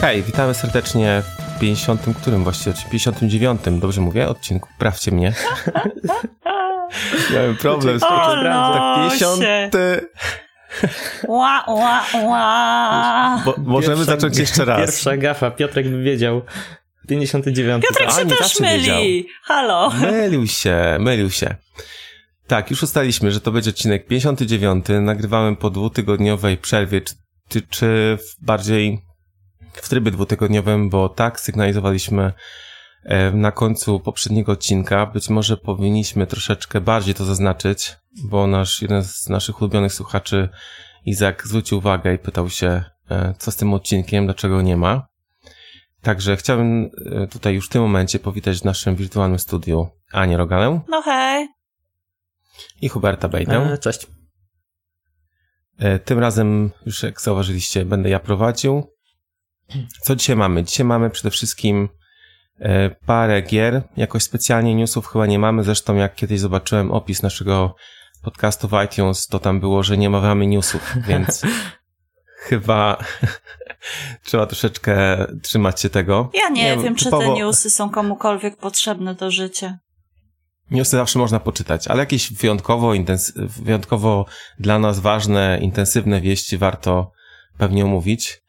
Hej, witamy serdecznie w 50. którym właściwie? 59. Dobrze mówię? Odcinku. Prawcie mnie. Miałem problem z O, tak 50. Ła, ła, ła. Bo, możemy Pierwsza- zacząć jeszcze raz. Pierwsza gafa, Piotrek by wiedział. 59. Piotrek A, się nie też myli. wiedział. Halo. Mylił się, mylił się. Tak, już ustaliliśmy, że to będzie odcinek 59. Nagrywałem po dwutygodniowej przerwie, czy, czy, czy w bardziej w trybie dwutygodniowym, bo tak sygnalizowaliśmy e, na końcu poprzedniego odcinka. Być może powinniśmy troszeczkę bardziej to zaznaczyć, bo nasz jeden z naszych ulubionych słuchaczy, Izak, zwrócił uwagę i pytał się, e, co z tym odcinkiem, dlaczego nie ma. Także chciałbym e, tutaj już w tym momencie powitać w naszym wirtualnym studiu Anię Rogalę No hej. i Huberta Bejdę. E, Cześć. Tym razem, już jak zauważyliście, będę ja prowadził. Co dzisiaj mamy? Dzisiaj mamy przede wszystkim e, parę gier. Jakoś specjalnie newsów chyba nie mamy. Zresztą jak kiedyś zobaczyłem opis naszego podcastu w iTunes, to tam było, że nie mamy newsów, więc chyba trzeba troszeczkę trzymać się tego. Ja nie, Nie, wiem, czy typowo- te newsy są komukolwiek potrzebne do życia. Newsy zawsze można poczytać, ale jakieś wyjątkowo, wyjątkowo dla nas ważne, intensywne wieści warto pewnie omówić.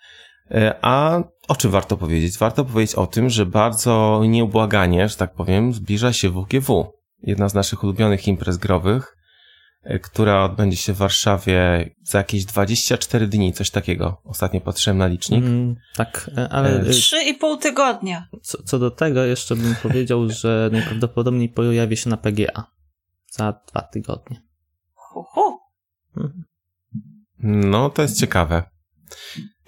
E, A o czym warto powiedzieć? Warto powiedzieć o tym, że bardzo nieubłaganie, że tak powiem, zbliża się WGW. Jedna z naszych ulubionych imprez growych, e, która odbędzie się w Warszawie za jakieś 24 dni, coś takiego. Ostatnio patrzyłem na licznik. Mm, tak, e, ale E, e, Trzy i pół tygodnia. co, co do tego jeszcze bym powiedział, że najprawdopodobniej pojawi się na PGA za dwa tygodnie. Hu, hu. Mhm. No, to jest ciekawe.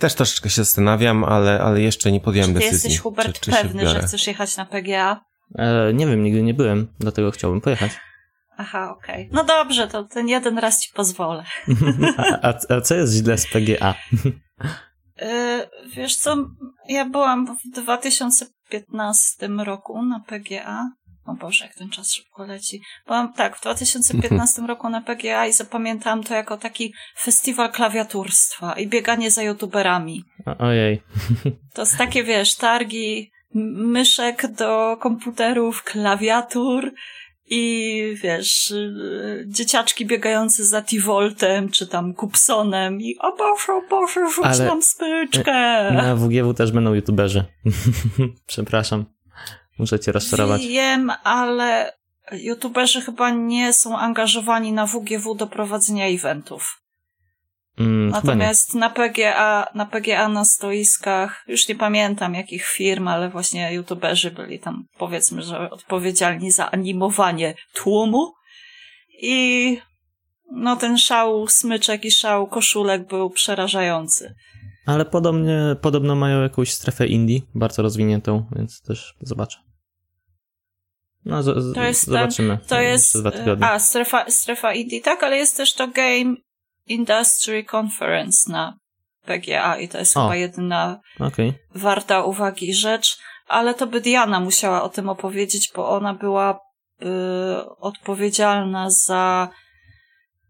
Też troszeczkę się zastanawiam, ale, ale jeszcze nie podjąłem Czy ty decyzji. jesteś, Hubert, czy, czy pewny, że chcesz jechać na PGA? E, nie wiem, nigdy nie byłem, dlatego chciałbym pojechać. Aha, okej. No dobrze, to ten jeden raz ci pozwolę. A, a, a co jest źle z PGA? Yy, wiesz co, ja byłam w 2015 roku na PGA. O Boże, jak ten czas szybko leci. Byłam tak, w 2015 roku na PGA i zapamiętałam to jako taki festiwal klawiaturstwa i bieganie za youtuberami. Ojej. To jest takie, wiesz, targi myszek do komputerów, klawiatur i wiesz, yy, dzieciaczki biegające za T-Voltem czy tam Kupsonem i o Boże, o Boże, rzuć Ale- nam smyczkę. Na WGW też będą youtuberzy. Przepraszam. Muszę cię rozczarować. Wiem, ale youtuberzy chyba nie są angażowani na WGW do prowadzenia eventów. Mm. Natomiast na PGA, na PGA na stoiskach, już nie pamiętam jakich firm, ale właśnie youtuberzy byli tam, powiedzmy, że odpowiedzialni za animowanie tłumu. I no ten szał smyczek i szał koszulek był przerażający. Ale podobnie, podobno mają jakąś strefę indie, bardzo rozwiniętą, więc też zobaczę. No, z, z, To jest ten- zobaczymy. To jest. Tygodnie. A, strefa, strefa indie, tak, ale jest też to Game Industry Conference na PGA i to jest O. chyba jedyna Okej. warta uwagi rzecz, ale to by Diana musiała o tym opowiedzieć, bo ona była y, odpowiedzialna za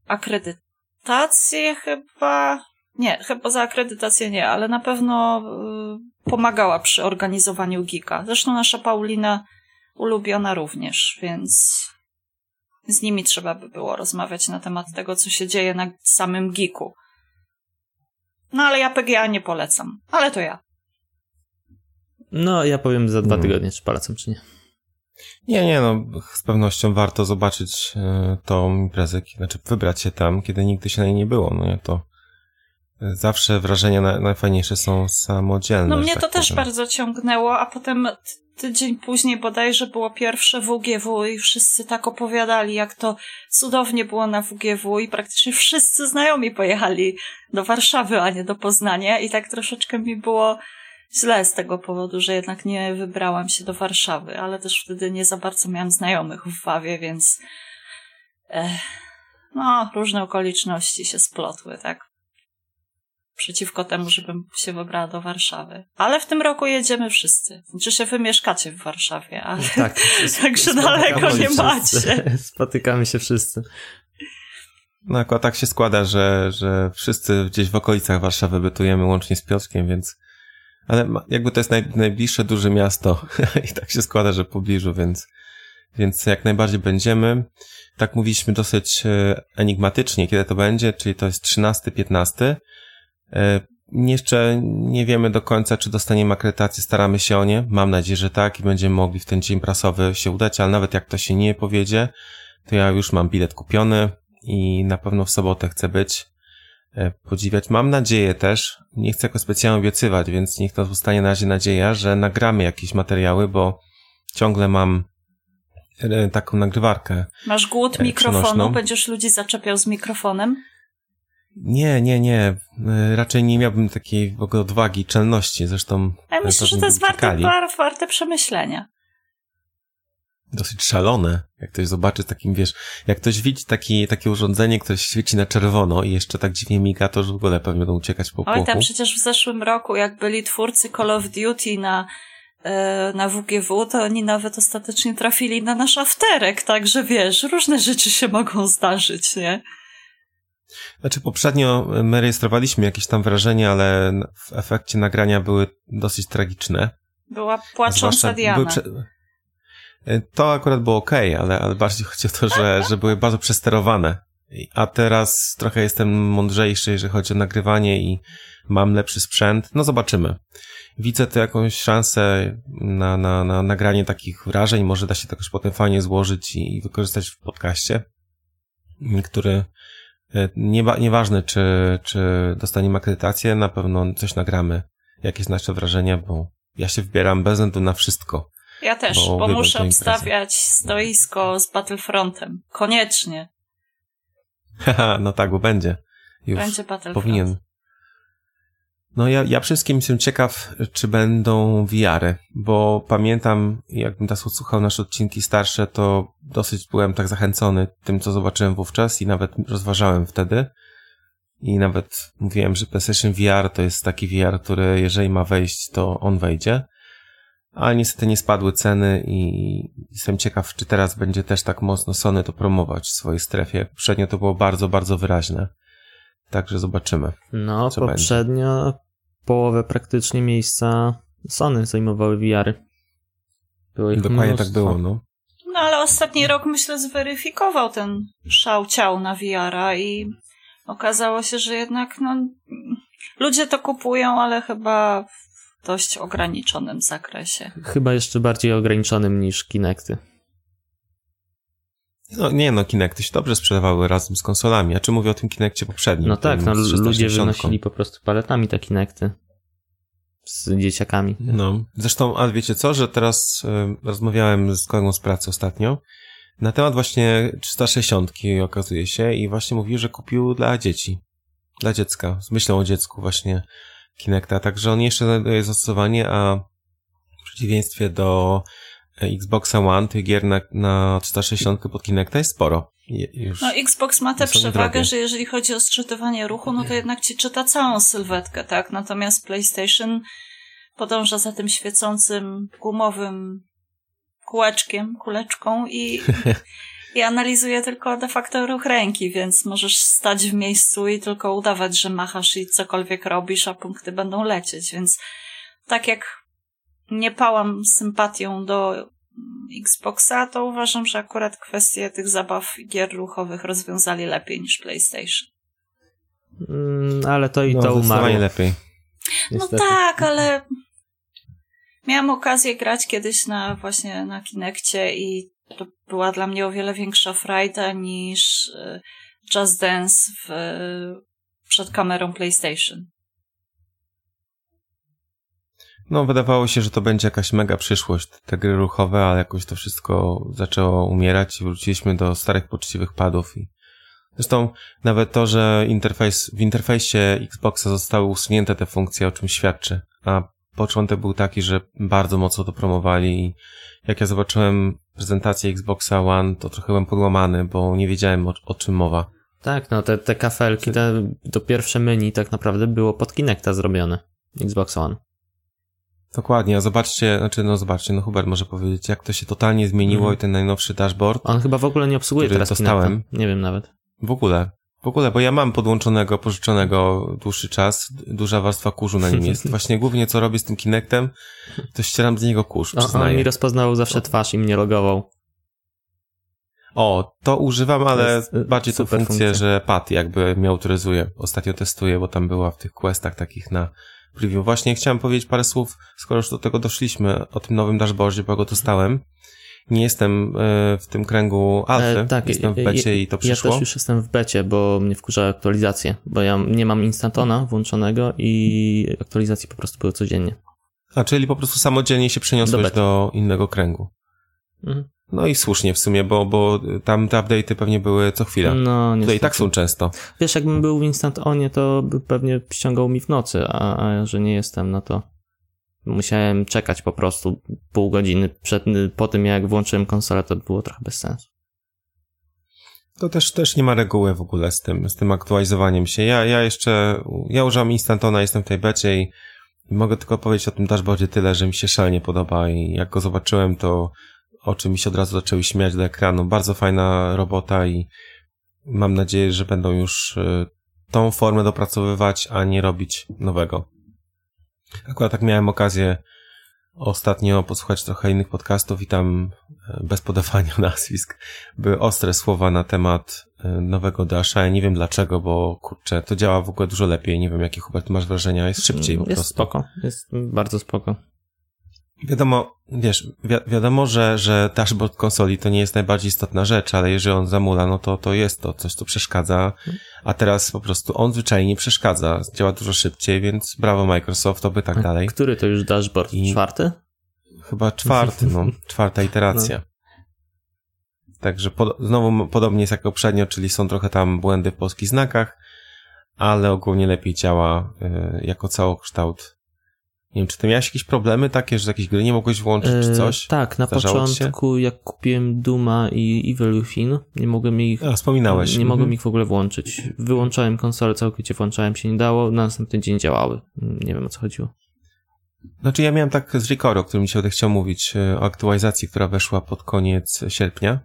akredytację chyba. Nie, chyba za akredytację nie, ale na pewno y, pomagała przy organizowaniu Geeka. Zresztą nasza Paulina ulubiona również, więc z nimi trzeba by było rozmawiać na temat tego, co się dzieje na samym Geeku. No ale ja PGA nie polecam, ale to ja. No, ja powiem za dwa Hmm. tygodnie, czy polecam, czy nie. Nie, nie, no z pewnością warto zobaczyć e, tą imprezę, znaczy wybrać się tam, kiedy nigdy się na niej nie było. No ja to zawsze wrażenia na, najfajniejsze są samodzielne. No mnie tak to też powiem. bardzo ciągnęło, a potem tydzień później bodajże było pierwsze WGW i wszyscy tak opowiadali, jak to cudownie było na WGW i praktycznie wszyscy znajomi pojechali do Warszawy, a nie do Poznania i tak troszeczkę mi było źle z tego powodu, że jednak nie wybrałam się do Warszawy, ale też wtedy nie za bardzo miałam znajomych w Wawie, więc eh, no, różne okoliczności się splotły, tak? Przeciwko temu, żebym się wybrała do Warszawy. Ale w tym roku jedziemy wszyscy. Znaczy się wy mieszkacie w Warszawie, ale Tak. Także daleko nie wszyscy. macie. Spotykamy się wszyscy. No akurat tak się składa, że, że wszyscy gdzieś w okolicach Warszawy bytujemy łącznie z Piotrkiem, więc Ale jakby to jest naj, najbliższe duże miasto i tak się składa, że w pobliżu, więc, więc jak najbardziej będziemy. Tak mówiliśmy dosyć e, enigmatycznie, kiedy to będzie, czyli to jest 13-15. E, jeszcze nie wiemy do końca, czy dostaniemy akredytację, staramy się o nie. Mam nadzieję, że tak i będziemy mogli w ten dzień prasowy się udać, ale nawet jak to się nie powiedzie, to ja już mam bilet kupiony i na pewno w sobotę chcę być, e, podziwiać. Mam nadzieję też, nie chcę jako specjalnie obiecywać, więc niech to zostanie na razie nadzieja, że nagramy jakieś materiały, bo ciągle mam e, taką nagrywarkę. Masz głód mikrofonu? Będziesz ludzi zaczepiał z mikrofonem? Nie, nie, nie. E, Raczej nie miałbym takiej w ogóle odwagi, czelności. Zresztą Ja myślę, pewnie że to jest warte, warte przemyślenia. dosyć szalone, jak ktoś zobaczy takim, wiesz, jak ktoś widzi taki, takie urządzenie, które świeci na czerwono i jeszcze tak dziwnie miga, to już w ogóle pewnie będą uciekać po Oj, tam płochu. przecież w zeszłym roku, jak byli twórcy Call of Duty na, e, na WGW, to oni nawet ostatecznie trafili na nasz afterek, także wiesz, różne rzeczy się mogą zdarzyć, nie? Znaczy poprzednio my rejestrowaliśmy jakieś tam wrażenia, ale w efekcie nagrania były dosyć tragiczne. Była płacząca Diana. prze- To akurat było ok, ale, ale bardziej chodzi o to, że, że były bardzo przesterowane. A teraz trochę jestem mądrzejszy, jeżeli chodzi o nagrywanie i mam lepszy sprzęt. No zobaczymy. Widzę tu jakąś szansę na, na, na nagranie takich wrażeń. Może da się to jakoś potem fajnie złożyć i, i wykorzystać w podcaście, który e, nie, nieważne, czy, czy dostaniemy akredytację, na pewno coś nagramy. Jakieś nasze wrażenia, bo ja się wybieram bez względu na wszystko. Ja też, bo bo, muszę obstawiać stoisko z Battlefrontem. Koniecznie Haha, no tak, bo będzie. Już będzie Battlefront. powinien. No ja, ja wszystkim jestem ciekaw, czy będą VR-y, bo pamiętam, jakbym teraz odsłuchał nasze odcinki starsze, to dosyć byłem tak zachęcony tym, co zobaczyłem wówczas i nawet rozważałem wtedy. I nawet mówiłem, że PlayStation VR to jest taki VR, który jeżeli ma wejść, to on wejdzie. Ale niestety nie spadły ceny i jestem ciekaw, czy teraz będzie też tak mocno Sony to promować w swojej strefie. Poprzednio to było bardzo, bardzo wyraźne. Także zobaczymy. No, Co poprzednio połowę praktycznie miejsca Sony zajmowały VR-y. Było ich Dokładnie mnóstwo. tak było, no. No ale ostatni rok myślę zweryfikował ten szał ciał na VR-a i okazało się, że jednak no, ludzie to kupują, ale chyba w dość ograniczonym zakresie. Chyba jeszcze bardziej ograniczonym niż Kinecty. No nie no, Kinecty się dobrze sprzedawały razem z konsolami. A czy mówię o tym Kinectie poprzednim? No tak, no, ludzie 360. wynosili po prostu paletami te Kinecty z dzieciakami. No, zresztą, ale wiecie co, że teraz y, rozmawiałem z kolegą z pracy ostatnio na temat właśnie 360 okazuje się i właśnie mówił, że kupił dla dzieci. Dla dziecka. Z myślą o dziecku właśnie Kinecta. Także on jeszcze znajduje zastosowanie, a w przeciwieństwie do Xboxa One tych gier na, na 360 pod Kinecta jest sporo. Je. No Xbox ma tę przewagę, drogie. że jeżeli chodzi o sczytywanie ruchu, no to jednak ci czyta całą sylwetkę, tak? Natomiast PlayStation podąża za tym świecącym, gumowym kółeczkiem, kuleczką i, i analizuje tylko de facto ruch ręki, więc możesz stać w miejscu i tylko udawać, że machasz i cokolwiek robisz, a punkty będą lecieć, więc tak jak nie pałam sympatią do Xboxa, to uważam, że akurat kwestie tych zabaw gier ruchowych rozwiązali lepiej niż PlayStation. Mm, ale to i no, to umarło. lepiej. No niestety. tak, ale miałam okazję grać kiedyś na właśnie na Kinekcie i to była dla mnie o wiele większa frajda niż e, Just Dance w, przed kamerą PlayStation. No, wydawało się, że to będzie jakaś mega przyszłość, te gry ruchowe, ale jakoś to wszystko zaczęło umierać i wróciliśmy do starych, poczciwych padów. I zresztą nawet to, że interfejs, w interfejsie Xboxa zostały usunięte te funkcje, o czym świadczy. A początek był taki, że bardzo mocno to promowali i jak ja zobaczyłem prezentację Xboxa One, to trochę byłem podłamany, bo nie wiedziałem o, o czym mowa. Tak, no te, te kafelki, te, to pierwsze menu tak naprawdę było pod Kinecta zrobione. Xbox One. Dokładnie, a zobaczcie, znaczy no zobaczcie, no Hubert może powiedzieć, jak to się totalnie zmieniło Mhm. i ten najnowszy dashboard On chyba w ogóle nie obsługuje teraz dostałem. Kinecta. Nie wiem nawet. W ogóle. W ogóle, bo ja mam podłączonego, pożyczonego dłuższy czas, duża warstwa kurzu na nim jest. Właśnie głównie co robię z tym Kinectem, to ścieram z niego kurz, A, on mi rozpoznał zawsze twarz i mnie logował. O, to używam, ale to bardziej tą funkcję, funkcja. że pad jakby mnie autoryzuje. Ostatnio testuję, bo tam była w tych questach takich na preview. Właśnie chciałem powiedzieć parę słów, skoro już do tego doszliśmy, o tym nowym dashboardzie, bo go dostałem. Nie jestem e, w tym kręgu alfy, e, tak, jestem w becie i to przyszło. Ja też już jestem w becie, bo mnie wkurza aktualizacje, bo ja nie mam instantona włączonego i aktualizacje po prostu były codziennie. A, czyli po prostu samodzielnie się przeniosłeś do, do innego kręgu. Mhm. No i słusznie w sumie, bo, bo tam te update'y pewnie były co chwilę. No, Tutaj i tak są często. Wiesz, jakbym był w Instant Onie, to by pewnie ściągał mi w nocy, a, a że nie jestem, no to musiałem czekać po prostu pół godziny przed, po tym, jak włączyłem konsolę, to było trochę bez sensu. To też, też nie ma reguły w ogóle z tym, z tym aktualizowaniem się. Ja, ja jeszcze, ja używam Instantona, jestem w tej becie i mogę tylko powiedzieć o tym dashboardzie tyle, że mi się szalenie podoba i jak go zobaczyłem, to oczy mi się od razu zaczęły śmiać do ekranu. Bardzo fajna robota i mam nadzieję, że będą już y, tą formę dopracowywać, a nie robić nowego. Akurat tak miałem okazję ostatnio posłuchać trochę innych podcastów i tam e, bez podawania nazwisk były ostre słowa na temat e, nowego Dasha. Ja nie wiem dlaczego, bo kurczę, to działa w ogóle dużo lepiej. Nie wiem, jakie Hubert masz wrażenia. Jest szybciej po jest prostu. spoko. Jest bardzo spoko. Wiadomo, wiesz, wi wiadomo, że, że dashboard konsoli to nie jest najbardziej istotna rzecz, ale jeżeli on zamula, no to, to jest to coś, co przeszkadza, a teraz po prostu on zwyczajnie przeszkadza, działa dużo szybciej, więc brawo Microsoft, oby tak dalej. Który to już dashboard? I... Czwarty? Chyba czwarty, no, czwarta iteracja. No. Także pod znowu podobnie jest jak poprzednio, czyli są trochę tam błędy w polskich znakach, ale ogólnie lepiej działa y, jako całokształt nie wiem, czy ty miałeś jakieś problemy takie, że jakieś gry nie mogłeś włączyć, czy coś? E, tak, na Zdarzało początku, jak kupiłem Duma i Evil Within, nie mogłem ich... A, wspominałeś. Nie mhm. mogłem ich w ogóle włączyć. Wyłączałem konsolę, całkowicie włączałem się nie dało, na następny dzień działały. Nie wiem, o co chodziło. Znaczy ja miałem tak z Ricory, o którym dzisiaj chciał mówić, e, o aktualizacji, która weszła pod koniec sierpnia.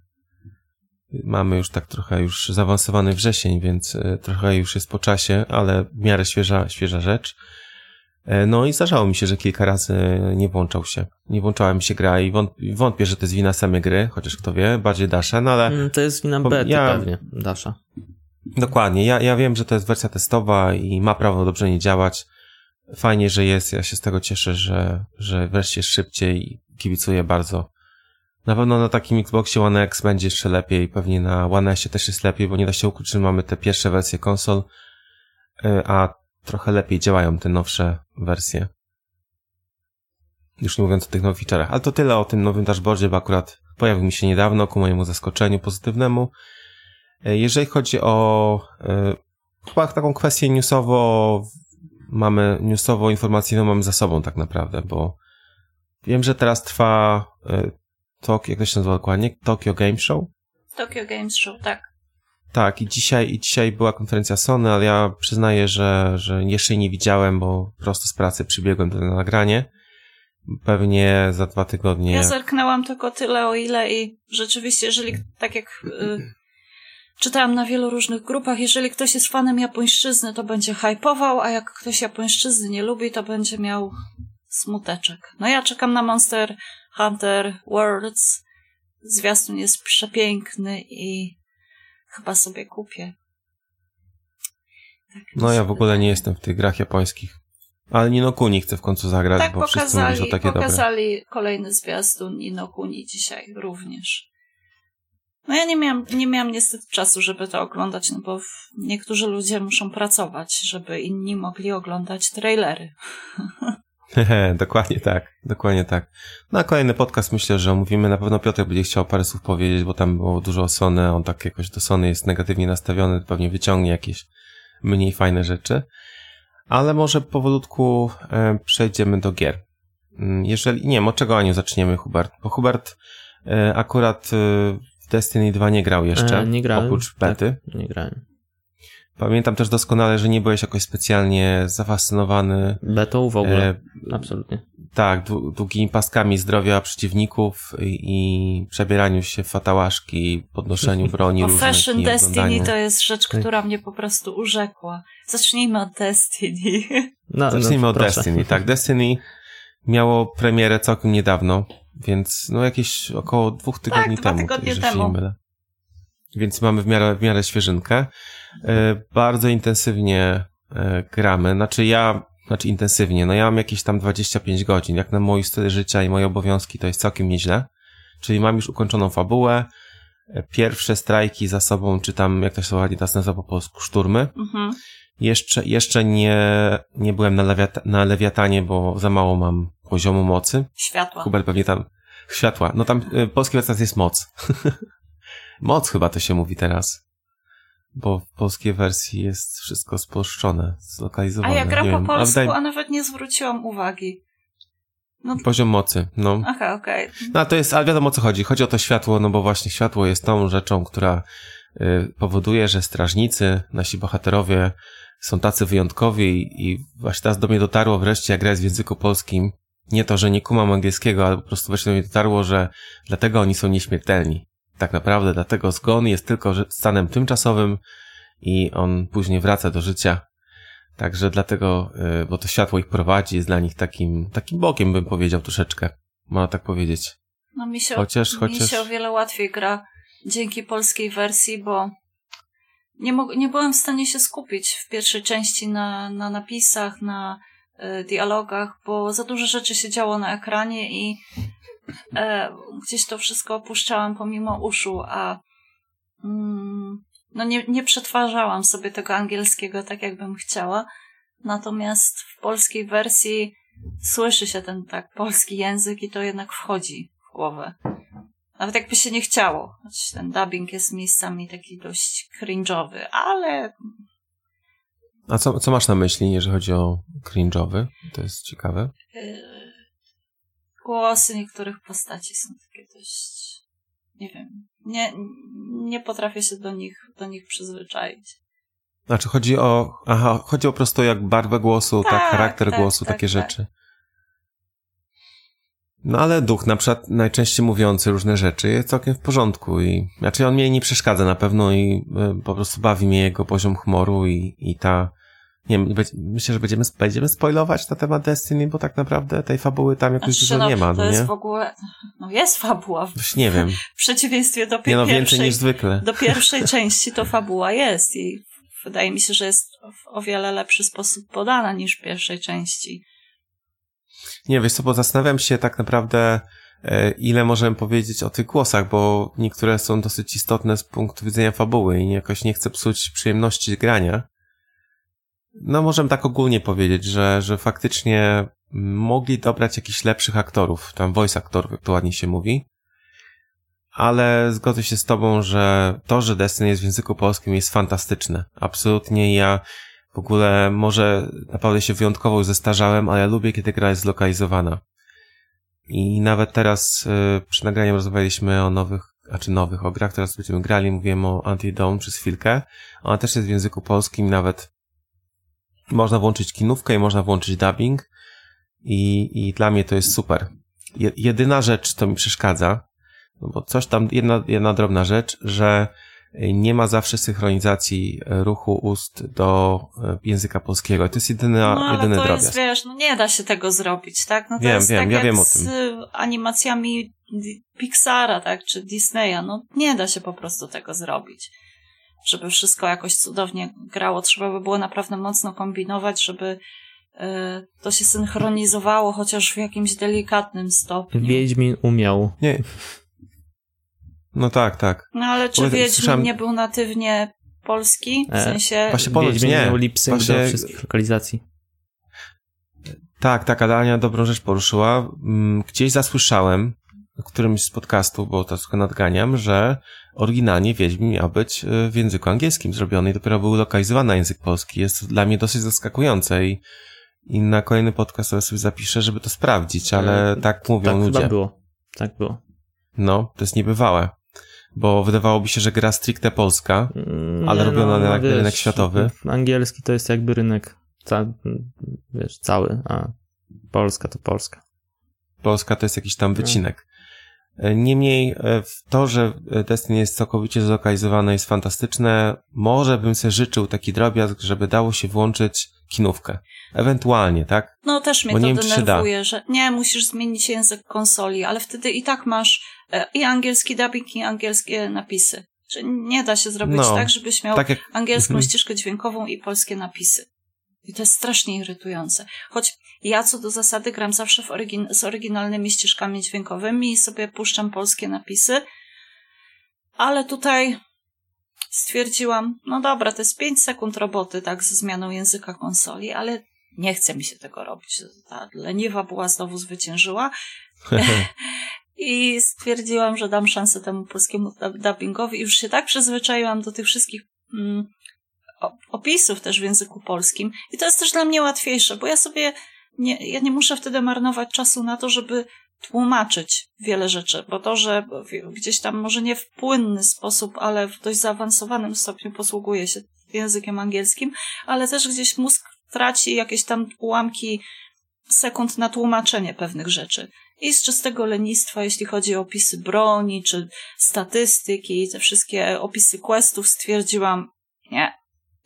Mamy już tak trochę już zaawansowany wrzesień, więc e, trochę już jest po czasie, ale w miarę świeża, świeża rzecz. E, no i zdarzało mi się, że kilka razy nie włączał się. Nie włączała mi się gra i wątpię, że to jest wina samej gry, chociaż kto wie, bardziej Dasha, no ale... Mm, to jest wina bety ja... pewnie, Dasha. Dokładnie, ja, ja wiem, że to jest wersja testowa i ma prawo dobrze nie działać. Fajnie, że jest, ja się z tego cieszę, że, że wreszcie jest szybciej kibicuję bardzo. Na pewno na takim Xboxie One X będzie jeszcze lepiej, pewnie na One S też jest lepiej, bo nie da się ukryć, że mamy te pierwsze wersje konsol, e, a trochę lepiej działają te nowsze wersje. Już nie mówiąc o tych nowych feature'ach. Ale to tyle o tym nowym dashboardzie, bo akurat pojawił mi się niedawno, ku mojemu zaskoczeniu pozytywnemu. E, jeżeli chodzi o e, chyba taką kwestię newsowo, mamy newsowo informacyjną mamy za sobą tak naprawdę, bo wiem, że teraz trwa e, Tokio, jak to się nazywa dokładnie? Tokyo Game Show? Tokyo Games Show, tak. Tak, i dzisiaj, i dzisiaj była konferencja Sony, ale ja przyznaję, że, że jeszcze jej nie widziałem, bo prosto z pracy przybiegłem do nagranie. Pewnie za dwa tygodnie. Ja zerknęłam tylko tyle, o ile i rzeczywiście, jeżeli tak jak y, czytałam na wielu różnych grupach, jeżeli ktoś jest fanem japońszczyzny, to będzie hypował, a jak ktoś japońszczyzny nie lubi, to będzie miał smuteczek. No ja czekam na Monster Hunter Worlds. Zwiastun jest przepiękny i Chyba sobie kupię. Tak, no ja w ogóle nie jestem w tych grach japońskich. Ale Ninokuni chcę w końcu zagrać, tak, bo pokazali, wszyscy mówią, że takie pokazali dobre. kolejny zwiastun Ninokuni dzisiaj również. No ja nie miałam, nie miałam niestety czasu, żeby to oglądać, no bo niektórzy ludzie muszą pracować, żeby inni mogli oglądać trailery. dokładnie tak, dokładnie tak. Na kolejny podcast myślę, że omówimy. Na pewno Piotr będzie chciał parę słów powiedzieć, bo tam było dużo o Sony, on tak jakoś do Sony jest negatywnie nastawiony, pewnie wyciągnie jakieś mniej fajne rzeczy. Ale może powolutku e, przejdziemy do gier. Mm, jeżeli, nie wiem, od czego Aniu zaczniemy, Hubert? Bo Hubert e, akurat e, w Destiny 2 nie grał jeszcze. E, nie grałem. Oprócz bety. Tak, nie grałem. Pamiętam też doskonale, że nie byłeś jakoś specjalnie zafascynowany. Betą w ogóle. E, Absolutnie. Tak, długimi paskami zdrowia przeciwników i, i przebieraniu się w fatałaszki, podnoszeniu broni. Bo Fashion Destiny to jest rzecz, tak. która mnie po prostu urzekła. Zacznijmy od Destiny. No, no Zacznijmy no, od proszę. Destiny. Tak, Destiny miało premierę całkiem niedawno, więc no jakieś około dwóch tygodni tak, temu. Dwa tygodnie temu. Więc mamy w miarę, w miarę świeżynkę. E, bardzo intensywnie e, gramy. Znaczy ja, znaczy intensywnie, no ja mam jakieś tam 25 godzin. Jak na mój styl życia i moje obowiązki to jest całkiem nieźle. Czyli mam już ukończoną fabułę, e, pierwsze strajki za sobą, czy tam, jak to się ładnie teraz nazywa po polsku, szturmy. Mhm. Jeszcze, jeszcze nie, nie byłem na, lewiata, na lewiatanie, bo za mało mam poziomu mocy. Światła. Hubert pewnie tam, światła. No tam y, polski wersja jest moc. moc chyba to się mówi teraz bo w polskiej wersji jest wszystko spolszczone, zlokalizowane. A ja gram po polsku, a, a, nawet nie zwróciłam uwagi. No. Poziom mocy, no. Aha, okej. Okay. No to jest, ale wiadomo o co chodzi. Chodzi o to światło, no bo właśnie światło jest tą rzeczą, która y, powoduje, że strażnicy, nasi bohaterowie są tacy wyjątkowi i, i właśnie teraz do mnie dotarło wreszcie, jak gra jest w języku polskim. Nie to, że nie kumam angielskiego, ale po prostu właśnie do mnie dotarło, że dlatego oni są nieśmiertelni tak naprawdę dlatego zgon jest tylko stanem tymczasowym i on później wraca do życia. Także dlatego, y, bo to światło ich prowadzi, jest dla nich takim, takim bokiem, bym powiedział troszeczkę. Można tak powiedzieć. No mi się, chociaż, mi chociaż... się o wiele łatwiej gra dzięki polskiej wersji, bo nie, nie byłem w stanie się skupić w pierwszej części na, na napisach, na y, dialogach, bo za dużo rzeczy się działo na ekranie i e, gdzieś to wszystko opuszczałam pomimo uszu, a mm, no nie, nie przetwarzałam sobie tego angielskiego tak, jakbym chciała. Natomiast w polskiej wersji słyszy się ten tak polski język i to jednak wchodzi w głowę. Nawet jakby się nie chciało. Choć ten dubbing jest miejscami taki dość cringe'owy, ale... A co, co masz na myśli, jeżeli chodzi o cringe'owy? To jest ciekawe. Y głosy niektórych postaci są takie dość, nie wiem, nie, nie potrafię się do nich, do nich przyzwyczaić. Znaczy chodzi o, aha, chodzi o po prostu jak barwę głosu, tak, tak charakter tak, głosu, tak, takie tak. rzeczy. No ale duch, na przykład najczęściej mówiący różne rzeczy jest całkiem w porządku i, znaczy on mnie nie przeszkadza na pewno i y, po prostu bawi mnie jego poziom humoru i, i ta nie wiem, myślę, że będziemy, będziemy spoilować na temat Destiny, bo tak naprawdę tej fabuły tam jakoś znaczy, dużo no, nie ma, to no jest w ogóle, no jest fabuła. Już nie wiem. W przeciwieństwie do nie, no, pierwszej, niż zwykle. do pierwszej części to fabuła jest i wydaje mi się, że jest w o wiele lepszy sposób podana niż w pierwszej części. Nie, wiesz co, bo zastanawiam się tak naprawdę, e, ile możemy powiedzieć o tych głosach, bo niektóre są dosyć istotne z punktu widzenia fabuły i jakoś nie chcę psuć przyjemności grania. No możemy tak ogólnie powiedzieć, że, że faktycznie mogli dobrać jakichś lepszych aktorów, tam voice aktorów, jak to ładnie się mówi. Ale zgodzę się z tobą, że to, że Destiny jest w języku polskim jest fantastyczne. Absolutnie ja w ogóle może naprawdę się wyjątkowo zestarzałem, ale ja lubię, kiedy gra jest zlokalizowana. I nawet teraz y, przy nagraniu rozmawialiśmy o nowych, a czy nowych, o grach, które będziemy grali, mówiłem o Antidown przez chwilkę. Ona też jest w języku polskim, nawet można włączyć kinówkę i można włączyć dubbing i, i dla mnie to jest super. Je, jedyna rzecz, co mi przeszkadza, no bo coś tam, jedna, jedna drobna rzecz, że nie ma zawsze synchronizacji ruchu ust do e, języka polskiego. To jest jedyna, no, ale jedyny to drobiazg. Jest, wiesz, no nie da się tego zrobić, tak? No to wiem, jest wiem, tak ja wiem o tym. z animacjami Pixara, tak? Czy Disneya. No nie da się po prostu tego zrobić żeby wszystko jakoś cudownie grało. Trzeba by było naprawdę mocno kombinować, żeby e, to się synchronizowało chociaż w jakimś delikatnym stopniu. Wiedźmin umiał. Nie. No tak, tak. No ale czy Wiedźmin słyszałem... nie był natywnie polski? W e, sensie... Właśnie ponoć Wiedźmin nie. miał lip Właśnie... do wszystkich lokalizacji. Tak, tak, ale Ania dobrą rzecz poruszyła. Mm, gdzieś zasłyszałem, którymś z podcastów, bo to trochę nadganiam, że oryginalnie Wiedźmin miał być e, w języku angielskim zrobiony i dopiero był lokalizowany na język polski. Jest to dla mnie dosyć zaskakujące i, i na kolejny podcast sobie zapiszę, żeby to sprawdzić, ale e, tak mówią tak ludzie. Tak było. Tak było. No, to jest niebywałe. bo wydawałoby się, że gra stricte polska, Mm, ale nie, robiona na wiesz, rynek światowy. Angielski to jest jakby rynek ca, wiesz, cały, a Polska to Polska. Polska to jest jakiś tam wycinek. Niemniej e, w to, że Destiny jest całkowicie zlokalizowane jest fantastyczne. Może bym sobie życzył taki drobiazg, żeby dało się włączyć kinówkę. Ewentualnie, tak? No też mnie Bo to nie denerwuje, że nie, musisz zmienić język konsoli, ale wtedy i tak masz e, i angielski dubbing, i angielskie napisy. Że nie da się zrobić No, tak, żebyś miał Tak jak angielską Mhm. ścieżkę dźwiękową i polskie napisy. I to jest strasznie irytujące. Choć ja co do zasady gram zawsze orygin- z oryginalnymi ścieżkami dźwiękowymi i sobie puszczam polskie napisy, ale tutaj stwierdziłam, no dobra, to jest 5 sekund roboty, tak, ze zmianą języka konsoli, ale nie chce mi się tego robić. Ta leniwa była znowu zwyciężyła i stwierdziłam, że dam szansę temu polskiemu dub- dubbingowi już się tak przyzwyczaiłam do tych wszystkich mm, opisów też w języku polskim i to jest też dla mnie łatwiejsze, bo ja sobie nie, ja nie muszę wtedy marnować czasu na to, żeby tłumaczyć wiele rzeczy, bo to, że gdzieś tam może nie w płynny sposób, ale w dość zaawansowanym stopniu posługuje się językiem angielskim, ale też gdzieś mózg traci jakieś tam ułamki sekund na tłumaczenie pewnych rzeczy. I z czystego lenistwa, jeśli chodzi o opisy broni, czy statystyki, te wszystkie opisy questów, stwierdziłam, nie,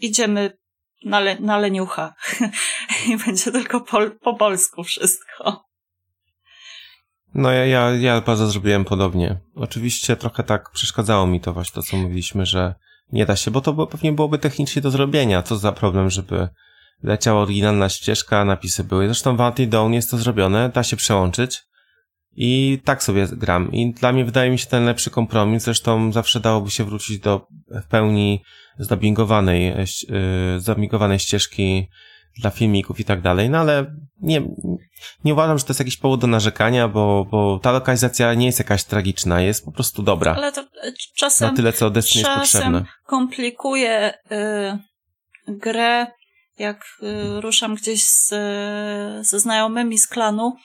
idziemy na, le, na leniucha. I będzie tylko po polsku wszystko. No ja, ja, ja bardzo zrobiłem podobnie. Oczywiście trochę tak przeszkadzało mi to właśnie to, co mówiliśmy, że nie da się, bo to pewnie byłoby technicznie do zrobienia. Co za problem, żeby leciała oryginalna ścieżka, napisy były. Zresztą w Until jest to zrobione, da się przełączyć i tak sobie gram. I dla mnie wydaje mi się ten lepszy kompromis. Zresztą zawsze dałoby się wrócić do w pełni zdubbingowanej, e, yy, zdubbingowanej ścieżki dla filmików i tak dalej, no ale nie, nie uważam, że to jest jakiś powód do narzekania, bo, bo ta lokalizacja nie jest jakaś tragiczna, jest po prostu dobra. Ale to e, Na czasem, tyle, co Destiny jest potrzebne. komplikuje y, grę, jak y, ruszam gdzieś z, ze znajomymi z klanu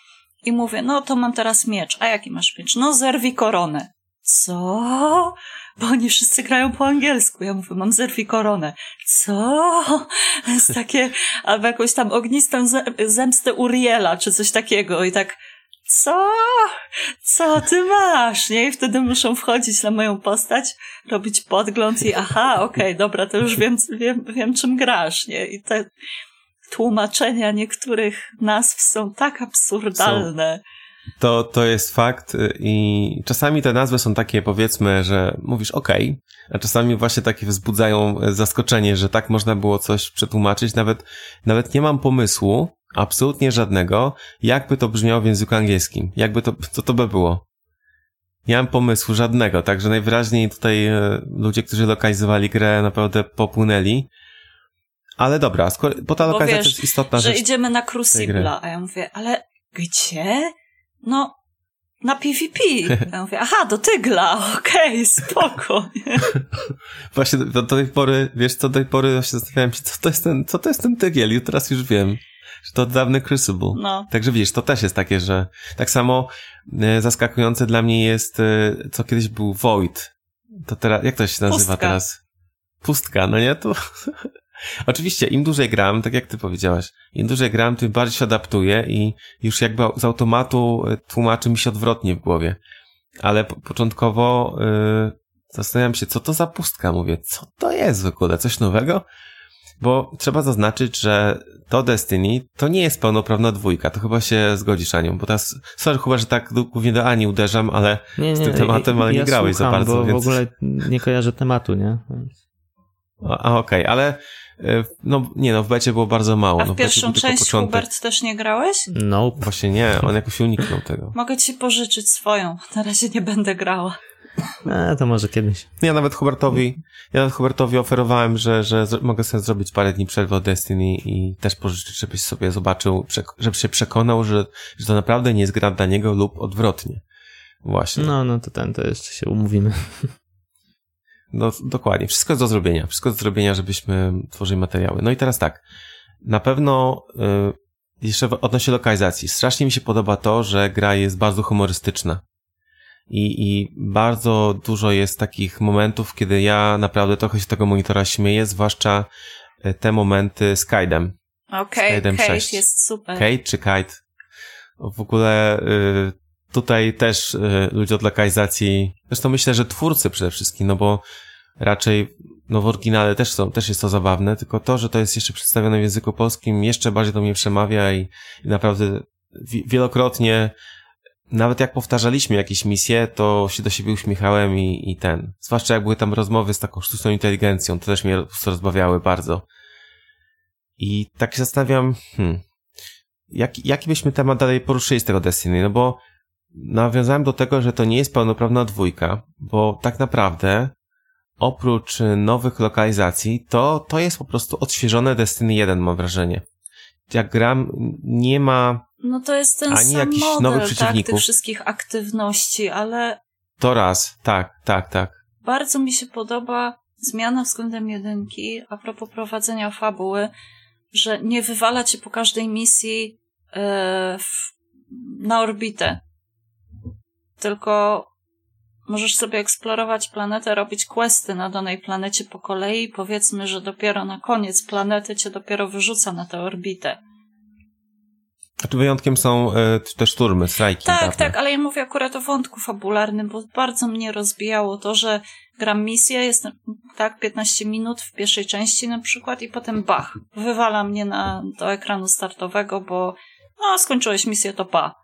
i mówię, no to mam teraz miecz. A jaki masz miecz? No zerwij koronę. Co? Bo oni wszyscy grają po angielsku. Ja mówię, mam zerwij koronę. Co? Jest takie, albo jakąś tam ognistą ze- zemstę Uriela, czy coś takiego. I tak, co? Co ty masz? Nie? I wtedy muszą wchodzić na moją postać, robić podgląd i aha, okej, dobra, to już wiem, wiem, wiem, czym grasz, nie? I te tłumaczenia niektórych nazw są tak absurdalne. To, to jest fakt y, i czasami te nazwy są takie, powiedzmy, że mówisz okej, a czasami właśnie takie wzbudzają e, zaskoczenie, że tak można było coś przetłumaczyć. Nawet, nawet nie mam pomysłu, absolutnie żadnego, jakby to brzmiało w języku angielskim. Jakby to, co to by było. Nie mam pomysłu żadnego, także najwyraźniej tutaj e, ludzie, którzy lokalizowali grę naprawdę popłynęli. Ale dobra, skoro, bo ta Bo lokalizacja wiesz, jest istotna że rzecz. idziemy na tej Crucible'a, a ja mówię, ale gdzie? No, na PvP. Ja mówię, aha, do Tygla, okej, spoko. Właśnie do, do tej pory, wiesz, co do tej pory właśnie zastanawiałem się, co to jest ten, co to jest ten tygiel i teraz już wiem, że to dawny Crucible. No, Także wiesz, to też jest takie, że tak samo e, zaskakujące dla mnie jest, e, co kiedyś był Void. To teraz, jak to się nazywa Pustka. teraz? Pustka, no nie? To... Oczywiście, im dłużej gram, tak jak ty powiedziałaś, im dłużej gram, tym bardziej się adaptuję i już jakby z automatu e, tłumaczy mi się odwrotnie w głowie. Ale po początkowo e, zastanawiam się, co to za pustka? Mówię, co to jest w ogóle? Coś nowego? Bo trzeba zaznaczyć, że to Destiny to nie jest pełnoprawna dwójka. To chyba się zgodzisz, Anią, bo teraz, sorry chyba, że tak głównie do Ani uderzam, ale Nie, z nie, tym tematem, ale ja nie grałeś za słucham, bardzo, bo więc... w ogóle nie kojarzę tematu, nie? A, a okej, ale e, no nie no, w becie było bardzo mało. a no, w becie pierwszą część, początek. Hubert, też nie grałeś? Nope. Właśnie nie, on jakoś uniknął tego. Mogę ci pożyczyć swoją, na razie nie będę grała. E, to może kiedyś. Ja nawet Hubertowi, ja nawet Hubertowi oferowałem, że, że mogę sobie zrobić parę dni przerwy od Destiny i też pożyczyć, żebyś sobie zobaczył, żeby się przekonał, że, że to naprawdę nie jest gra dla niego lub odwrotnie. Właśnie. No. No, no to ten, to jeszcze się umówimy. dokładnie. Wszystko jest do zrobienia. Wszystko jest do zrobienia, żebyśmy tworzyli materiały. No i teraz tak. Na pewno y, jeszcze odnośnie lokalizacji. Strasznie mi się podoba to, że gra jest bardzo humorystyczna. I, I bardzo dużo jest takich momentów, kiedy ja naprawdę trochę się tego monitora śmieję, zwłaszcza e, te momenty z Kaidem. Okej, okay, Kate jest super. Kate czy Kite? W ogóle y, tutaj też y, ludzie od lokalizacji, zresztą myślę, że twórcy przede wszystkim, no bo raczej no w oryginale też, są, też jest to zabawne, tylko to, że to jest jeszcze przedstawione w języku polskim, jeszcze bardziej do mnie przemawia i, i naprawdę wielokrotnie, nawet jak powtarzaliśmy jakieś misje, to się do siebie uśmiechałem i, i ten. Zwłaszcza jak były tam rozmowy z taką sztuczną inteligencją, to też mnie rozbawiały bardzo. I tak się zastanawiam, hmm, jak, jaki byśmy temat dalej poruszyli z tego Destiny, no bo nawiązałem do tego, że to nie jest pełnoprawna dwójka, bo tak naprawdę oprócz nowych lokalizacji, to, to jest po prostu odświeżone Destiny 1, mam wrażenie. Jak gram, nie ma no to jest ten ani sam jakichś model, nowych przeciwników. Tak, tych wszystkich aktywności, ale... To raz, tak, tak, tak. Bardzo mi się podoba zmiana względem jedynki, a propos prowadzenia fabuły, że nie wywala cię po każdej misji e, w, na orbitę. Tylko możesz sobie eksplorować planetę, robić questy na danej planecie po kolei. Powiedzmy, że dopiero na koniec planety cię dopiero wyrzuca na tę orbitę. A tu wyjątkiem są y, te szturmy, strajki. Tak, dawne. tak, ale ja mówię akurat o wątku fabularnym, bo bardzo mnie rozbijało to, że gram misję, jestem tak 15 minut w pierwszej części na przykład i potem bach, wywala mnie na, do ekranu startowego, bo no, skończyłeś misję, to pa.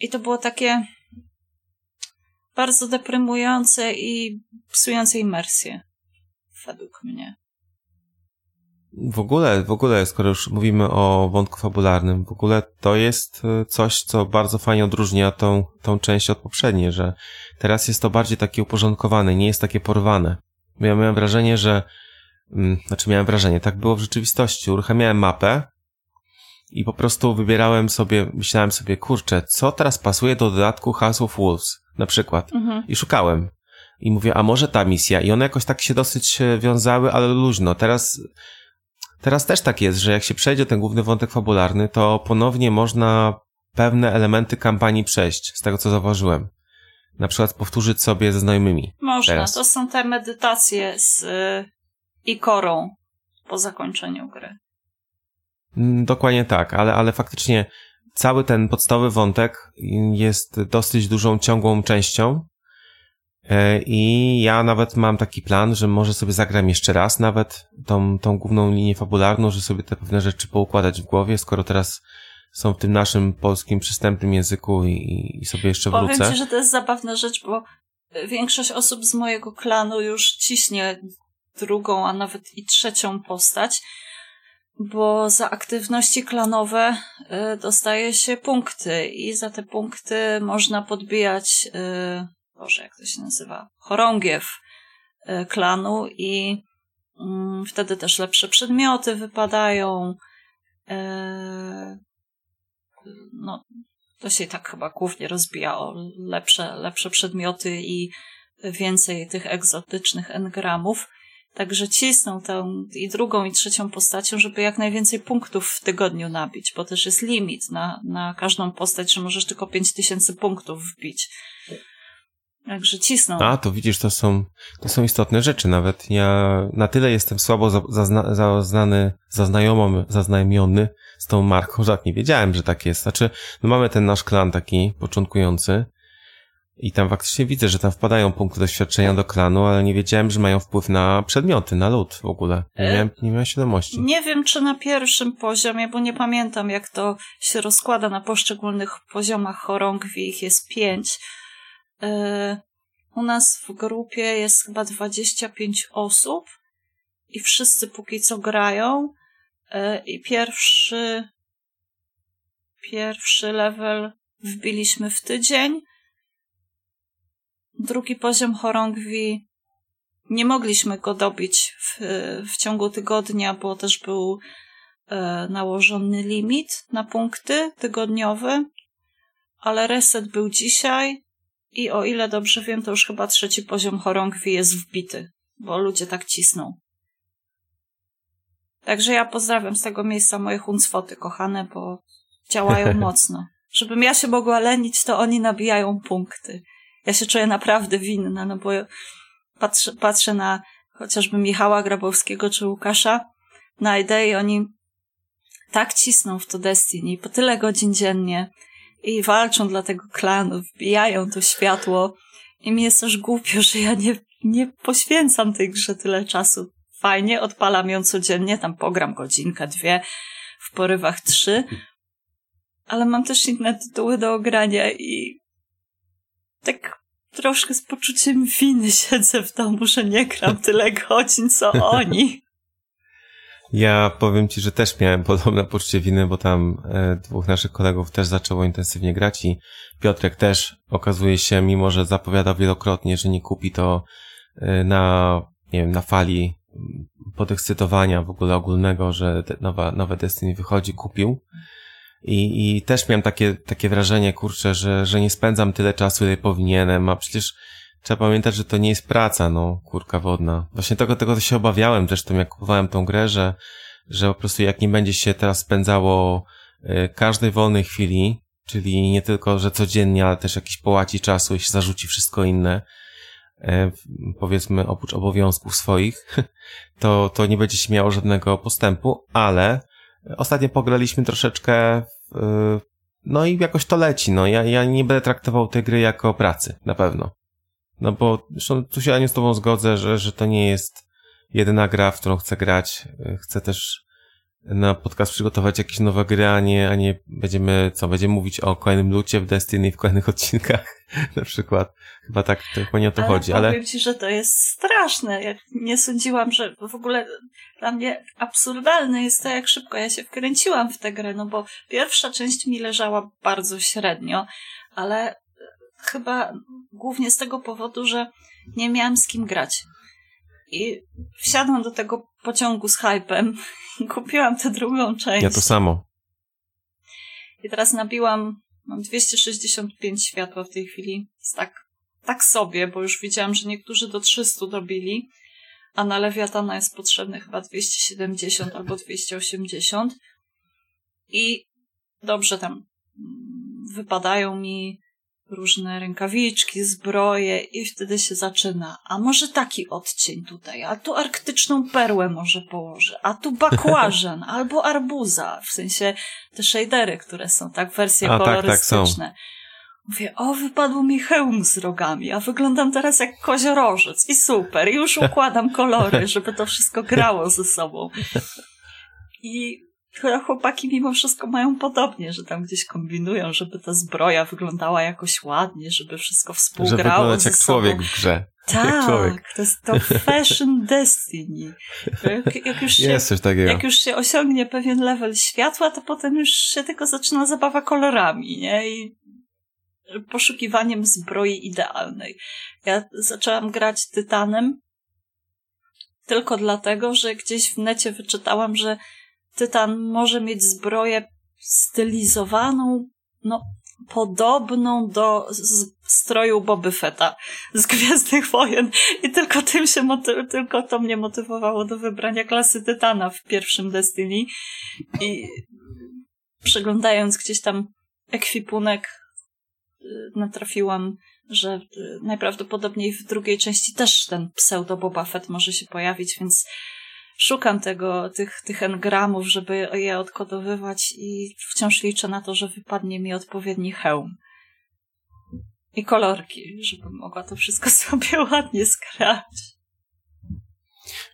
I to było takie bardzo deprymujące i psujące imersję. Według mnie. W ogóle, w ogóle, skoro już mówimy o wątku fabularnym, w ogóle to jest e, coś, co bardzo fajnie odróżnia tą, tą część od poprzedniej, że teraz jest to bardziej takie uporządkowane, nie jest takie porwane. Ja miałem wrażenie, że, hmm, znaczy miałem wrażenie, tak było w rzeczywistości. Uruchamiałem mapę i po prostu wybierałem sobie, myślałem sobie, kurczę, co teraz pasuje do dodatku House of Wolves, na przykład. Mhm. I szukałem. I mówię, a może ta misja? I one jakoś tak się dosyć wiązały, ale luźno. Teraz Teraz też tak jest, że jak się przejdzie ten główny wątek fabularny, to ponownie można pewne elementy kampanii przejść, z tego co zauważyłem. Na przykład powtórzyć sobie ze znajomymi. Można, teraz. to są te medytacje z y, Ikorą po zakończeniu gry. Mm, dokładnie tak, ale, ale faktycznie cały ten podstawowy wątek jest dosyć dużą, ciągłą częścią E, I ja nawet mam taki plan, że może sobie zagram jeszcze raz nawet tą, tą główną linię fabularną, że sobie te pewne rzeczy poukładać w głowie, skoro teraz są w tym naszym polskim przystępnym języku i, i sobie jeszcze wrócę. Powiem ci, że to jest zabawna rzecz, bo większość osób z mojego klanu już ciśnie drugą, a nawet i trzecią postać, bo za aktywności klanowe y, dostaje się punkty i za te punkty można podbijać y, Boże, jak to się nazywa, chorągiew e, klanu i mm, wtedy też lepsze przedmioty wypadają. No, to się tak chyba głównie rozbija o lepsze, lepsze przedmioty i więcej tych egzotycznych engramów. Także cisną tę i drugą, i trzecią postacią, żeby jak najwięcej punktów w tygodniu nabić, bo też jest limit na, na każdą postać, że możesz tylko 5000 punktów wbić. Także cisną. A, to widzisz, to są, to są istotne rzeczy nawet. Ja na tyle jestem słabo zazna, zaznany, zaznajomiony z tą marką, że nie wiedziałem, że tak jest. Znaczy, no mamy ten nasz klan taki początkujący i tam faktycznie widzę, że tam wpadają punkty doświadczenia do klanu, ale nie wiedziałem, że mają wpływ na przedmioty, na lud w ogóle. Nie e, miałem, nie miałem świadomości. Nie wiem, czy na pierwszym poziomie, bo nie pamiętam, jak to się rozkłada na poszczególnych poziomach chorągwi, ich jest pięć E, u nas w grupie jest chyba 25 osób i wszyscy póki co grają. E, I pierwszy, pierwszy level wbiliśmy w tydzień. Drugi poziom chorągwi nie mogliśmy go dobić w, w ciągu tygodnia, bo też był e, nałożony limit na punkty tygodniowy, ale reset był dzisiaj i o ile dobrze wiem, to już chyba trzeci poziom chorągwi jest wbity, bo ludzie tak cisną. Także ja pozdrawiam z tego miejsca moje huncwoty kochane, bo działają mocno. Żebym ja się mogła lenić, to oni nabijają punkty. Ja się czuję naprawdę winna, no bo patrzę, patrzę na chociażby Michała Grabowskiego czy Łukasza na i oni tak cisną w to Destiny po tyle godzin dziennie i walczą dla tego klanu, wbijają to światło i mi jest też głupio, że ja nie, nie poświęcam tej grze tyle czasu. Fajnie, odpalam ją codziennie, tam pogram godzinkę, dwie, w porywach trzy, ale mam też inne tytuły do ogrania i tak troszkę z poczuciem winy siedzę w domu, że nie gram tyle godzin, co oni. Ja powiem ci, że też miałem podobne poczucie winy, bo tam e, dwóch naszych kolegów też zaczęło intensywnie grać i Piotrek też okazuje się, mimo że zapowiadał wielokrotnie, że nie kupi to e, na, nie wiem, na fali podekscytowania w ogóle ogólnego, że nowa, nowe Destiny wychodzi, kupił. I, I też miałem takie, takie wrażenie, kurczę, że, że nie spędzam tyle czasu, ile powinienem, a przecież trzeba pamiętać, że to nie jest praca, no, kurka wodna. Właśnie tego, tego się obawiałem zresztą, jak kupowałem tą grę, że, że po prostu jak nie będzie się teraz spędzało y, każdej wolnej chwili, czyli nie tylko, że codziennie, ale też jakiś połaci czasu i się zarzuci wszystko inne, y, powiedzmy oprócz obowiązków swoich, to, to nie będzie się miało żadnego postępu, ale ostatnio pograliśmy troszeczkę, y, no i jakoś to leci, no ja, ja nie będę traktował tej gry jako pracy, na pewno. No bo zresztą tu się ja nie z tobą zgodzę, że, że to nie jest jedyna gra, w którą chcę grać. Chcę też na podcast przygotować jakieś nowe gry, a nie, a nie będziemy, co, będziemy mówić o kolejnym lucie w Destiny w kolejnych odcinkach, na przykład. Chyba tak, chyba nie o to ale chodzi, ale... powiem ci, że to jest straszne. Ja nie sądziłam, że w ogóle dla mnie absurdalne jest to, jak szybko ja się wkręciłam w tę grę, no bo pierwsza część mi leżała bardzo średnio, ale chyba głównie z tego powodu, że nie miałam z kim grać. I wsiadłam do tego pociągu z hypem i kupiłam tę drugą część. Ja to samo. I teraz nabiłam, mam 265 światła w tej chwili. Jest tak, tak sobie, bo już widziałam, że niektórzy do 300 dobili, a na Lewiatana jest potrzebny chyba 270 albo 280. I dobrze tam mm, wypadają mi różne rękawiczki, zbroje i wtedy się zaczyna. A może taki odcień tutaj, a tu arktyczną perłę może położę, a tu bakłażan, albo arbuza, w sensie te shadery, które są, tak, wersje a, kolorystyczne. Tak, tak, Mówię, o, wypadł mi hełm z rogami, a wyglądam teraz jak koziorożec. I super, i już układam kolory, żeby to wszystko grało ze sobą. I chłopaki mimo wszystko mają podobnie, że tam gdzieś kombinują, żeby ta zbroja wyglądała jakoś ładnie, żeby wszystko współgrało żeby ze jak sobą. człowiek w grze. Tak, to jest to fashion destiny. Jak, jak, już się, jak już się osiągnie pewien level światła, to potem już się tylko zaczyna zabawa kolorami, nie? I poszukiwaniem zbroi idealnej. Ja zaczęłam grać Tytanem tylko dlatego, że gdzieś w necie wyczytałam, że Tytan może mieć zbroję stylizowaną, no, podobną do stroju Boby Fetta z Gwiezdnych Wojen. I tylko tym się tylko to mnie motywowało do wybrania klasy Tytana w pierwszym Destiny. I przeglądając gdzieś tam ekwipunek y, natrafiłam, że y, najprawdopodobniej w drugiej części też ten pseudo Boba Fett może się pojawić, więc szukam tego, tych, tych engramów, żeby je odkodowywać i wciąż liczę na to, że wypadnie mi odpowiedni hełm. I kolorki, żebym mogła to wszystko sobie ładnie skrać.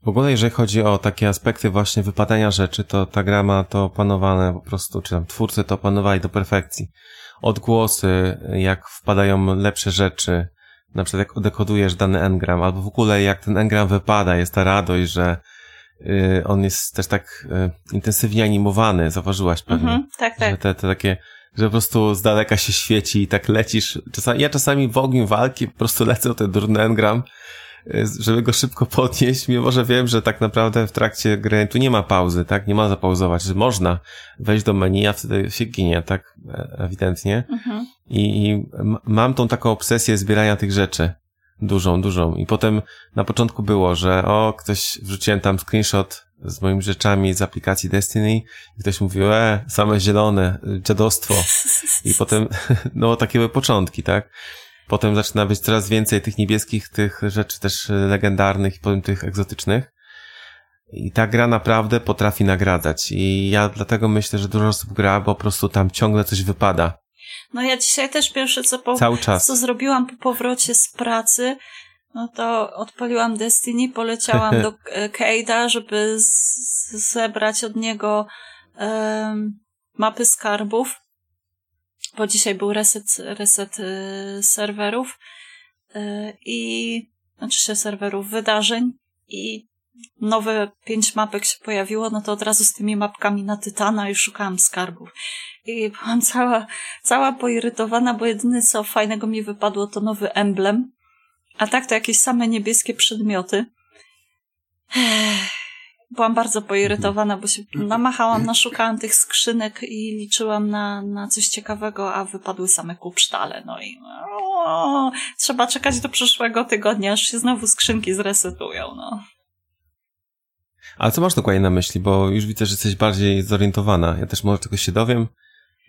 W ogóle jeżeli chodzi o takie aspekty właśnie wypadania rzeczy, to ta gra ma to opanowane po prostu, czy tam twórcy to opanowali do perfekcji. Odgłosy, jak wpadają lepsze rzeczy, na przykład jak dekodujesz dany engram, albo w ogóle jak ten engram wypada, jest ta radość, że on jest też tak y, intensywnie animowany, zauważyłaś pewnie. Tak, tak. Że te, te takie, że po prostu z daleka się świeci i tak lecisz. Czasami, ja czasami w ogniu walki po prostu lecę o ten durny engram, y, żeby go szybko podnieść, mimo że wiem, że tak naprawdę w trakcie gry tu nie ma pauzy, tak? Nie ma zapauzować, że można wejść do menu, a wtedy się ginie, tak? E, ewidentnie. -hmm. I, I mam tą taką obsesję zbierania tych rzeczy. Dużą, dużą. I potem na początku było, że o, ktoś, wrzuciłem tam screenshot z moimi rzeczami z aplikacji Destiny i ktoś mówił, e, same zielone, dziadostwo. I potem, no, takie były początki, tak? Potem zaczyna być coraz więcej tych niebieskich, tych rzeczy też legendarnych i potem tych egzotycznych. I ta gra naprawdę potrafi nagradzać. I ja dlatego myślę, że dużo osób gra, bo po prostu tam ciągle coś wypada. No ja dzisiaj też pierwsze co, po, Cały czas. co zrobiłam po powrocie z pracy, no to odpaliłam Destiny, poleciałam do Cade'a, żeby z- zebrać od niego em, mapy skarbów, bo dzisiaj był reset, reset y, serwerów y, i znaczy się serwerów wydarzeń i nowe pięć mapek się pojawiło, no to od razu z tymi mapkami na Tytana już szukałam skarbów. I byłam cała, cała poirytowana, bo jedyne co fajnego mi wypadło to nowy emblem, a tak to jakieś same niebieskie przedmioty. Byłam bardzo poirytowana, bo się namachałam, naszukałam tych skrzynek i liczyłam na, na coś ciekawego, a wypadły same kupsztale. No i o, trzeba czekać do przyszłego tygodnia, aż się znowu skrzynki zresetują. No. Ale co masz dokładnie na myśli? Bo już widzę, że jesteś bardziej zorientowana. Ja też może tego się dowiem,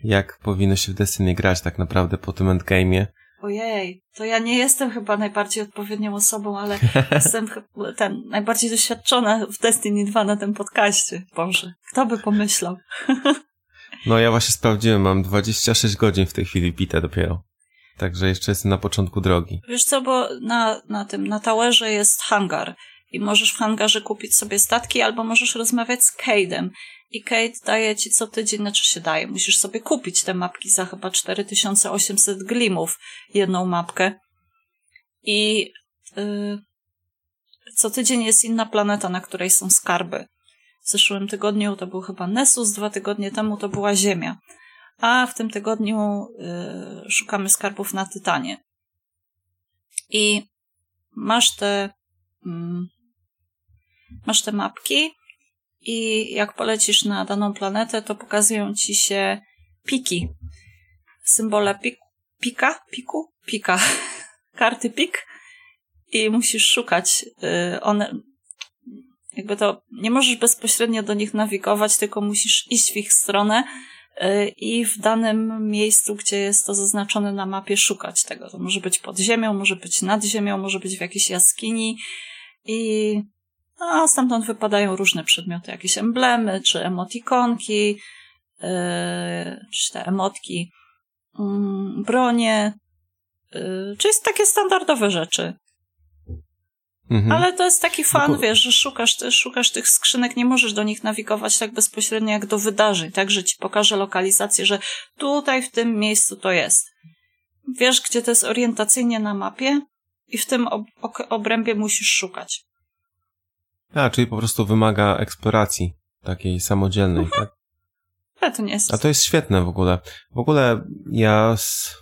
jak powinno się w Destiny grać tak naprawdę po tym endgame'ie. Ojej, to ja nie jestem chyba najbardziej odpowiednią osobą, ale jestem chyba ten, najbardziej doświadczona w Destiny 2 na tym podcaście. Boże, kto by pomyślał? No ja właśnie sprawdziłem, mam 26 godzin w tej chwili bite dopiero. Także jeszcze jestem na początku drogi. Wiesz co, bo na, na tym, na towerze jest hangar i możesz w hangarze kupić sobie statki albo możesz rozmawiać z Cade'em i Cade daje ci co tydzień, znaczy się daje, musisz sobie kupić te mapki za chyba 4800 glimów, jedną mapkę i yy, co tydzień jest inna planeta, na której są skarby. W zeszłym tygodniu to był chyba Nessus, dwa tygodnie temu to była Ziemia. A w tym tygodniu yy, szukamy skarbów na Tytanie. I masz te mm, masz te mapki i jak polecisz na daną planetę, to pokazują ci się piki. Symbole pik, pika, piku, pika. Karty pik i musisz szukać. Yy, one, jakby to, nie możesz bezpośrednio do nich nawigować, tylko musisz iść w ich stronę yy, i w danym miejscu, gdzie jest to zaznaczone na mapie, szukać tego. To może być pod ziemią, może być nad ziemią, może być w jakiejś jaskini i no, stamtąd wypadają różne przedmioty, jakieś emblemy, czy emotikonki, yy, czy te emotki, yy, bronie, yy, czy jest takie standardowe rzeczy. Mhm. Ale to jest taki fan, No wiesz, że szukasz, ty, szukasz tych skrzynek, nie możesz do nich nawigować tak bezpośrednio jak do wydarzeń, tak, że ci pokaże lokalizację, że tutaj w tym miejscu to jest. Wiesz, gdzie to jest orientacyjnie na mapie i w tym ob- obrębie musisz szukać. A, czyli po prostu wymaga eksploracji takiej samodzielnej, tak? Ale to nie jest... A to jest świetne w ogóle. W ogóle ja,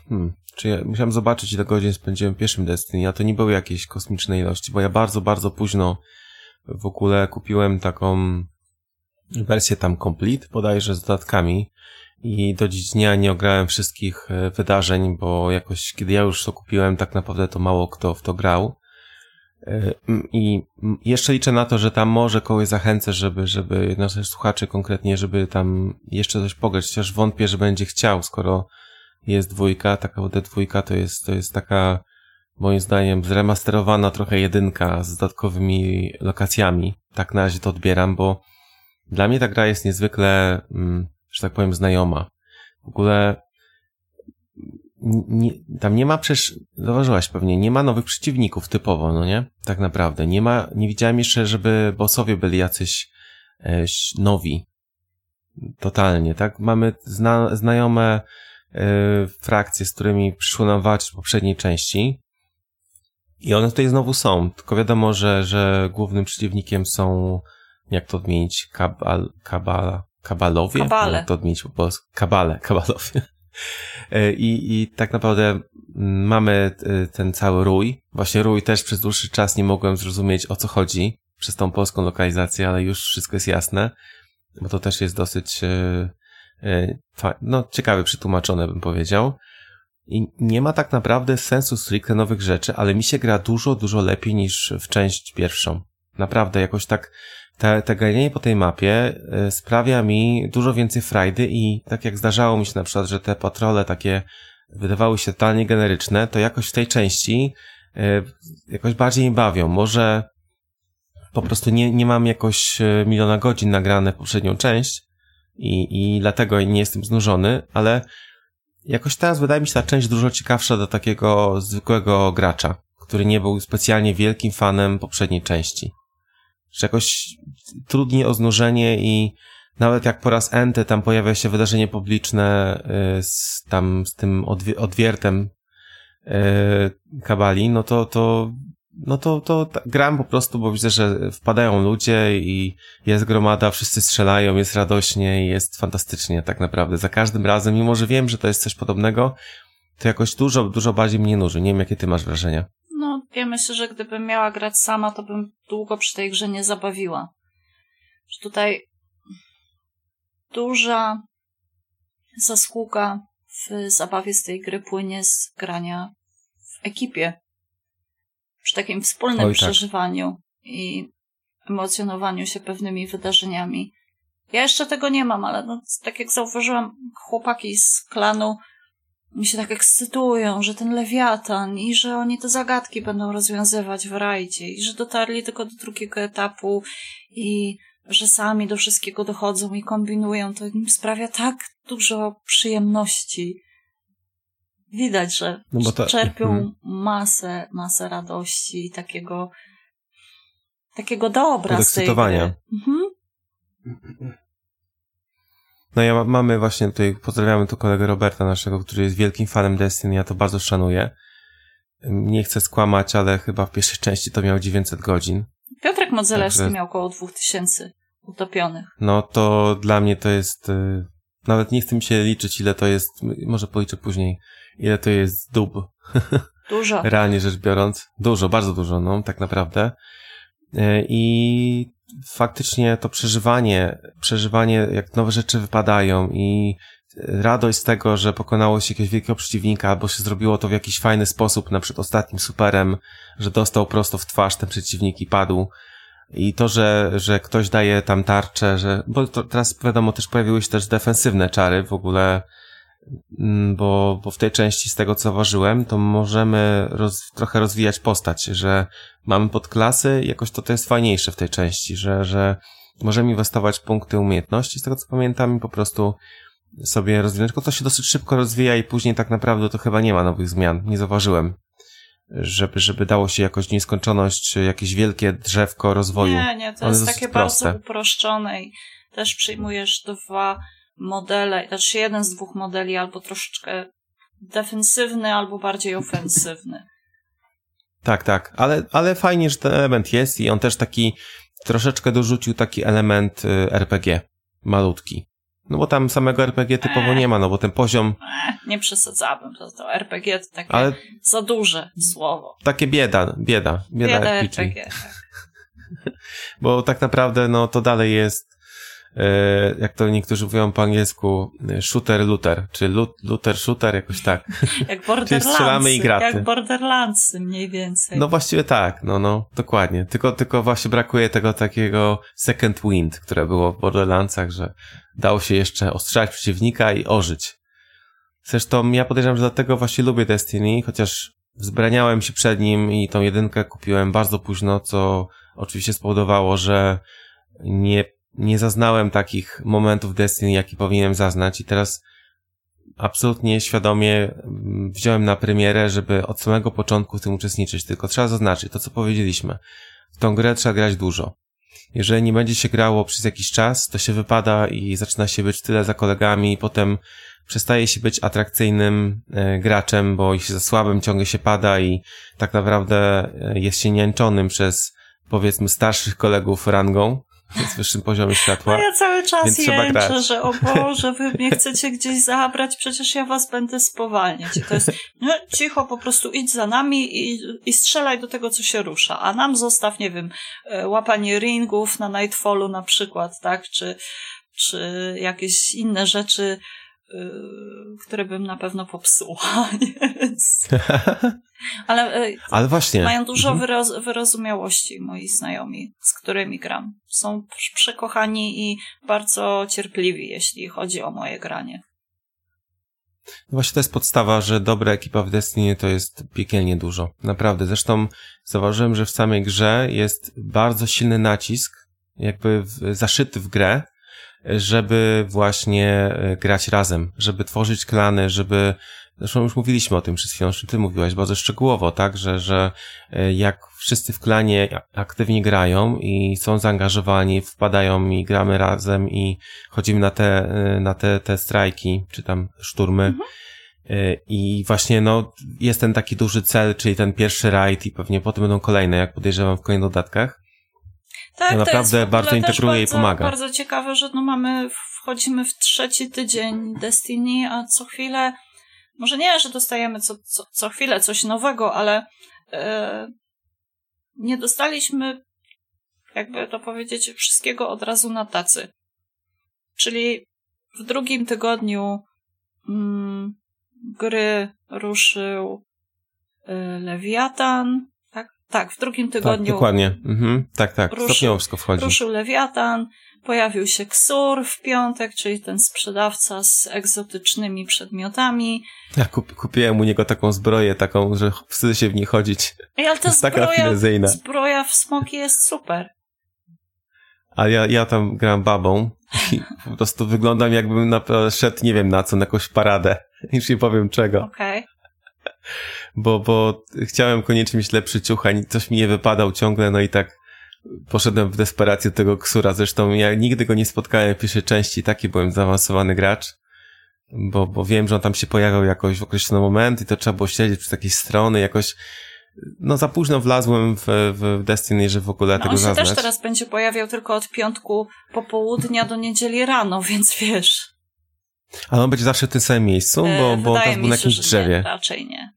hmm, czy ja musiałem zobaczyć ile godzin spędziłem w pierwszym Destiny, a to nie były jakieś kosmiczne ilości, bo ja bardzo, bardzo późno w ogóle kupiłem taką wersję tam complete, bodajże z dodatkami i do dziś dnia nie ograłem wszystkich e, wydarzeń, bo jakoś kiedy ja już to kupiłem, tak naprawdę to mało kto w to grał. I jeszcze liczę na to, że tam może kogoś zachęcę, żeby, żeby naszych słuchaczy konkretnie, żeby tam jeszcze coś pograć, chociaż wątpię, że będzie chciał, skoro jest dwójka, taka OD dwójka to jest, to jest taka moim zdaniem zremasterowana trochę jedynka z dodatkowymi lokacjami. Tak na razie to odbieram, bo dla mnie ta gra jest niezwykle, mm, że tak powiem, znajoma. W ogóle nie, tam nie ma przecież, zauważyłaś pewnie, nie ma nowych przeciwników typowo, no nie? Tak naprawdę. Nie ma, nie widziałem jeszcze, żeby bossowie byli jacyś e, nowi. Totalnie, tak? Mamy zna, znajome e, frakcje, z którymi przyszło nam walczyć w poprzedniej części. I one tutaj znowu są, tylko wiadomo, że, że głównym przeciwnikiem są, jak to odmienić, kabal, kabala, kabalowie? Kabale. Jak to odmienić po polsku? Kabale, kabalowie. E, I, I tak naprawdę mm, mamy e, ten cały rój. Właśnie rój też przez dłuższy czas nie mogłem zrozumieć o co chodzi przez tą polską lokalizację, ale już wszystko jest jasne, bo to też jest dosyć e, no, ciekawie przetłumaczone, bym powiedział. I nie ma tak naprawdę sensu stricte nowych rzeczy, ale mi się gra dużo, dużo lepiej niż w część pierwszą. Naprawdę, jakoś tak te, te ganienie po tej mapie y, sprawia mi dużo więcej frajdy i tak jak zdarzało mi się na przykład, że te patrole takie wydawały się totalnie generyczne, to jakoś w tej części e, jakoś bardziej mi bawią. Może po prostu nie, nie mam jakoś e, miliona godzin nagrane w poprzednią część i, i dlatego nie jestem znużony, ale jakoś teraz wydaje mi się ta część dużo ciekawsza do takiego zwykłego gracza, który nie był specjalnie wielkim fanem poprzedniej części. Że jakoś trudniej o znużenie i nawet jak po raz enty tam pojawia się wydarzenie publiczne y, z, tam z tym odwiertem y, kabali, no to, to no to, to gram po prostu, bo widzę, że wpadają ludzie i jest gromada, wszyscy strzelają, jest radośnie i jest fantastycznie tak naprawdę. Za każdym razem, mimo że wiem, że to jest coś podobnego, to jakoś dużo, dużo bardziej mnie nuży. Nie wiem, jakie ty masz wrażenia. No, ja myślę, że gdybym miała grać sama, to bym długo przy tej grze nie zabawiła. Że tutaj duża zasługa w zabawie z tej gry płynie z grania w ekipie przy takim wspólnym Oj, tak. przeżywaniu i emocjonowaniu się pewnymi wydarzeniami. Ja jeszcze tego nie mam, ale no, tak jak zauważyłam, chłopaki z klanu mi się tak ekscytują, że ten lewiatan i że oni te zagadki będą rozwiązywać w rajdzie i że dotarli tylko do drugiego etapu i że sami do wszystkiego dochodzą i kombinują. To im sprawia tak dużo przyjemności widać, że no czerpią mm. masę, masę radości i takiego takiego dobra z tej gry. Mhm. No ja mamy właśnie tutaj, pozdrawiamy tu kolegę Roberta naszego, który jest wielkim fanem Destiny, ja to bardzo szanuję. Nie chcę skłamać, ale chyba w pierwszej części to miał 900 godzin. Piotrek Modzelewski Także... miał około 2000 utopionych. No to dla mnie to jest, y, nawet nie chcę mi się liczyć ile to jest, może policzę później, ile to jest dób. Dużo. Realnie rzecz biorąc. Dużo, bardzo dużo, no, tak naprawdę. E, I faktycznie to przeżywanie, przeżywanie, jak nowe rzeczy wypadają i radość z tego, że pokonało się jakiegoś wielkiego przeciwnika, albo się zrobiło to w jakiś fajny sposób, na przykład ostatnim superem, że dostał prosto w twarz ten przeciwnik i padł. I to, że, że ktoś daje tam tarczę, że, bo to teraz wiadomo, też pojawiły się też defensywne czary, w ogóle bo, bo w tej części z tego co zauważyłem, to możemy roz, trochę rozwijać postać, że mamy podklasy jakoś to, to jest fajniejsze w tej części, że, że możemy inwestować punkty umiejętności, z tego co pamiętam i po prostu sobie rozwinąć, tylko to się dosyć szybko rozwija i później tak naprawdę to chyba nie ma nowych zmian, nie zauważyłem. Żeby, żeby dało się jakoś nieskończoność, jakieś wielkie drzewko rozwoju. Nie, nie, to One jest takie proste. bardzo uproszczone i też przyjmujesz dwa modele, znaczy jeden z dwóch modeli albo troszeczkę defensywny, albo bardziej ofensywny. Tak, tak, ale, ale fajnie, że ten element jest i on też taki troszeczkę dorzucił taki element y, RPG, malutki. No bo tam samego RPG typowo nie ma, no bo ten poziom... nie przesadzałbym, to, to RPG to takie ale... za duże słowo. Takie bieda, bieda, bieda, bieda RPG. RPG tak. bo tak naprawdę no to dalej jest jak to niektórzy mówią po angielsku, shooter looter, czy looter shooter, jakoś tak. Jak Borderlands. strzelamy i graty. Jak Borderlands mniej więcej. No właściwie tak, no, no, dokładnie. Tylko, tylko właśnie brakuje tego takiego second wind, które było w Borderlandsach, że dało się jeszcze ostrzelać przeciwnika i ożyć. Zresztą ja podejrzewam, że dlatego właśnie lubię Destiny, chociaż wzbraniałem się przed nim i tą jedynkę kupiłem bardzo późno, co oczywiście spowodowało, że nie nie zaznałem takich momentów Destiny, jaki powinienem zaznać i teraz absolutnie świadomie mm, wziąłem na premierę, żeby od samego początku w tym uczestniczyć, tylko trzeba zaznaczyć to, co powiedzieliśmy. W tą grę trzeba grać dużo. Jeżeli nie będzie się grało przez jakiś czas, to się wypada i zaczyna się być tyle za kolegami i potem przestaje się być atrakcyjnym e, graczem, bo się za słabym ciągle się pada i tak naprawdę e, jest się niańczonym przez powiedzmy starszych kolegów rangą, z wyższym poziomem światła. No ja cały czas jęczę, że o Boże, wy mnie chcecie gdzieś zabrać, przecież ja was będę spowalniać. to jest, no, cicho, po prostu idź za nami i, i strzelaj do tego, co się rusza. A nam zostaw, nie wiem, e, łapanie ringów na Nightfallu na przykład, tak? Czy, czy jakieś inne rzeczy, które bym na pewno popsuła. Ale, y, Ale właśnie. mają dużo mhm. wyroz wyrozumiałości moi znajomi, z którymi gram. Są przekochani i bardzo cierpliwi, jeśli chodzi o moje granie. Właśnie to jest podstawa, że dobra ekipa w Destiny to jest piekielnie dużo. Naprawdę. Zresztą zauważyłem, że w samej grze jest bardzo silny nacisk, jakby w, zaszyty w grę, żeby właśnie e, grać razem, żeby tworzyć klany, żeby Zresztą już mówiliśmy o tym przed chwilą, ty mówiłaś bardzo szczegółowo, tak, że, że e, jak wszyscy w klanie aktywnie grają i są zaangażowani, wpadają i gramy razem i chodzimy na te, e, na te, te strajki, czy tam szturmy. Mhm. I właśnie, no, jest ten taki duży cel, czyli ten pierwszy rajd i pewnie potem będą kolejne, jak podejrzewam w kolejnych dodatkach. Tak, to naprawdę to bardzo integruje bardzo, i pomaga. bardzo ciekawe, że no mamy, wchodzimy w trzeci tydzień Destiny, a co chwilę może nie, że dostajemy co, co, co chwilę coś nowego, ale e, nie dostaliśmy, jakby to powiedzieć, wszystkiego od razu na tacy. Czyli w drugim tygodniu mm, gry ruszył y, Lewiatan, tak? W drugim tak, tygodniu. Tak, dokładnie. Mhm. Tak, tak. Ruszył, Stopniowo wszystko wchodzi. Ruszył Lewiatan, Pojawił się Ksur w piątek, czyli ten sprzedawca z egzotycznymi przedmiotami. Ja kup, kupiłem u niego taką zbroję, taką, że wstydzę się w niej chodzić. Ej, ale ta jest zbroja, taka finezyjna. zbroja w smoki jest super. A ja, ja tam gram babą i po prostu wyglądam jakbym na, szedł nie wiem na co, na jakąś paradę. Już nie powiem czego. Okej. Okay. Bo, bo chciałem koniecznie mieć lepszy ciuch, a coś mi nie wypadał ciągle, no i tak poszedłem w desperację tego ksura. Zresztą ja nigdy go nie spotkałem w pierwszej części, taki byłem zaawansowany gracz, bo, bo wiem, że on tam się pojawiał jakoś w określony moment i to trzeba było siedzieć przy takiej strony, jakoś no za późno wlazłem w, w Destiny, że w ogóle no, tego. On się też teraz będzie pojawiał tylko od piątku popołudnia do niedzieli rano, więc wiesz. Ale on będzie zawsze w tym samym miejscu, bo, e, bo on tam był na jakimś drzewie. Nie, raczej nie.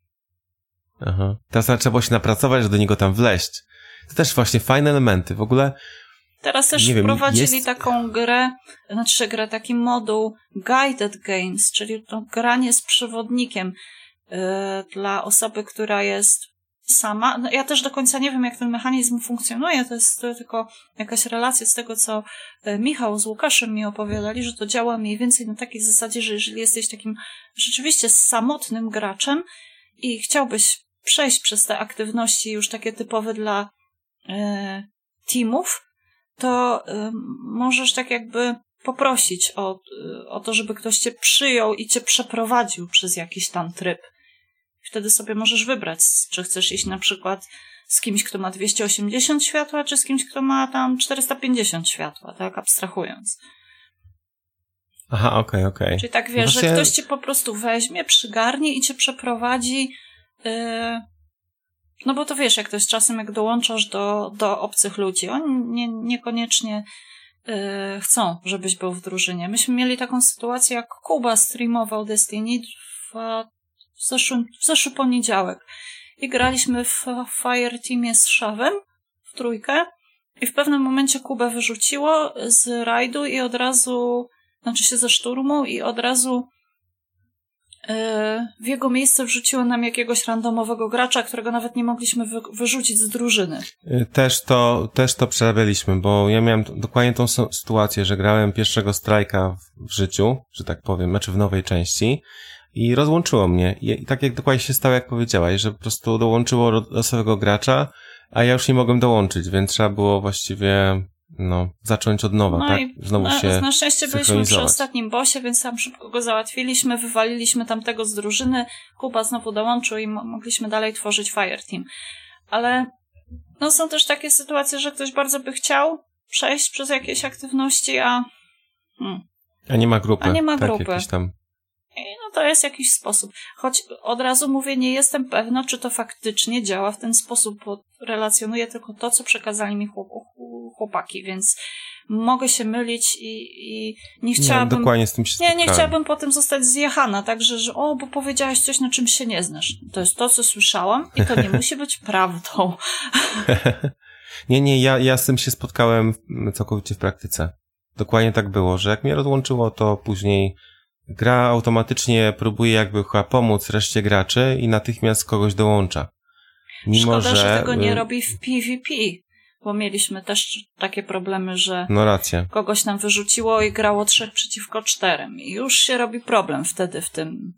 Aha. Teraz trzeba było się napracować, żeby do niego tam wleść. To też właśnie fajne elementy. W ogóle Teraz też wiem, wprowadzili jest... taką grę, znaczy grę, taki moduł Guided Games, czyli to granie z przewodnikiem yy, dla osoby, która jest sama. No, ja też do końca nie wiem, jak ten mechanizm funkcjonuje, to jest tylko jakaś relacja z tego, co y, Michał z Łukaszem mi opowiadali, że to działa mniej więcej na takiej zasadzie, że jeżeli jesteś takim rzeczywiście samotnym graczem i chciałbyś przejść przez te aktywności już takie typowe dla E, teamów, to e, możesz tak jakby poprosić o, e, o to, żeby ktoś cię przyjął i cię przeprowadził przez jakiś tam tryb. Wtedy sobie możesz wybrać, czy chcesz iść na przykład z kimś, kto ma 280 światła, czy z kimś, kto ma tam 450 światła, tak, abstrahując. Aha, okej, okay, okej. Okay. Czyli tak wiesz, Właśnie... że ktoś cię po prostu weźmie, przygarnie i cię przeprowadzi yy, no bo to wiesz, jak to jest czasem, jak dołączasz do, do obcych ludzi, oni nie, niekoniecznie yy, chcą, żebyś był w drużynie. Myśmy mieli taką sytuację, jak Kuba streamował Destiny w, w, zeszły, w zeszły poniedziałek i graliśmy w Fire Teamie z Szawem w trójkę i w pewnym momencie Kubę wyrzuciło z rajdu i od razu, znaczy się ze szturmu i od razu w jego miejsce wrzuciło nam jakiegoś randomowego gracza, którego nawet nie mogliśmy wy wyrzucić z drużyny. Y, też to, też to przerabialiśmy, bo ja miałem dokładnie tą sytuację, że grałem pierwszego strajka w życiu, że tak powiem, znaczy w nowej części i rozłączyło mnie. I, tak jak dokładnie się stało, jak powiedziałaś, że po prostu dołączyło losowego gracza, a ja już nie mogłem dołączyć, więc trzeba było właściwie no, zacząć od nowa, no tak? Znowu się Na szczęście byliśmy przy ostatnim bosie, więc tam szybko go załatwiliśmy, wywaliliśmy tamtego z drużyny, Kuba znowu dołączył i mogliśmy dalej tworzyć Fireteam. Ale no są też takie sytuacje, że ktoś bardzo by chciał przejść przez jakieś aktywności, a... Hmm. A nie ma grupy. A nie ma tak, grupy. tam... No to jest jakiś sposób. Choć od razu mówię, nie jestem pewna, czy to faktycznie działa w ten sposób, bo relacjonuję tylko to, co przekazali mi chłopaki, więc mogę się mylić i, i nie chciałabym... Nie, dokładnie z tym się Nie, nie chciałabym potem zostać zjechana, także, że o, bo powiedziałaś coś, na czym się nie znasz. To jest to, co słyszałam i to nie musi być prawdą. nie, nie, ja, ja z tym się spotkałem całkowicie w praktyce. Dokładnie tak było, że jak mnie rozłączyło, to później gra automatycznie próbuje jakby chyba pomóc reszcie graczy i natychmiast kogoś dołącza. Mimo, Szkoda, że... że tego nie y, robi w PvP, bo mieliśmy też takie problemy, że no racja. kogoś nam wyrzuciło i grało trzech przeciwko czterem i już się robi problem wtedy w tym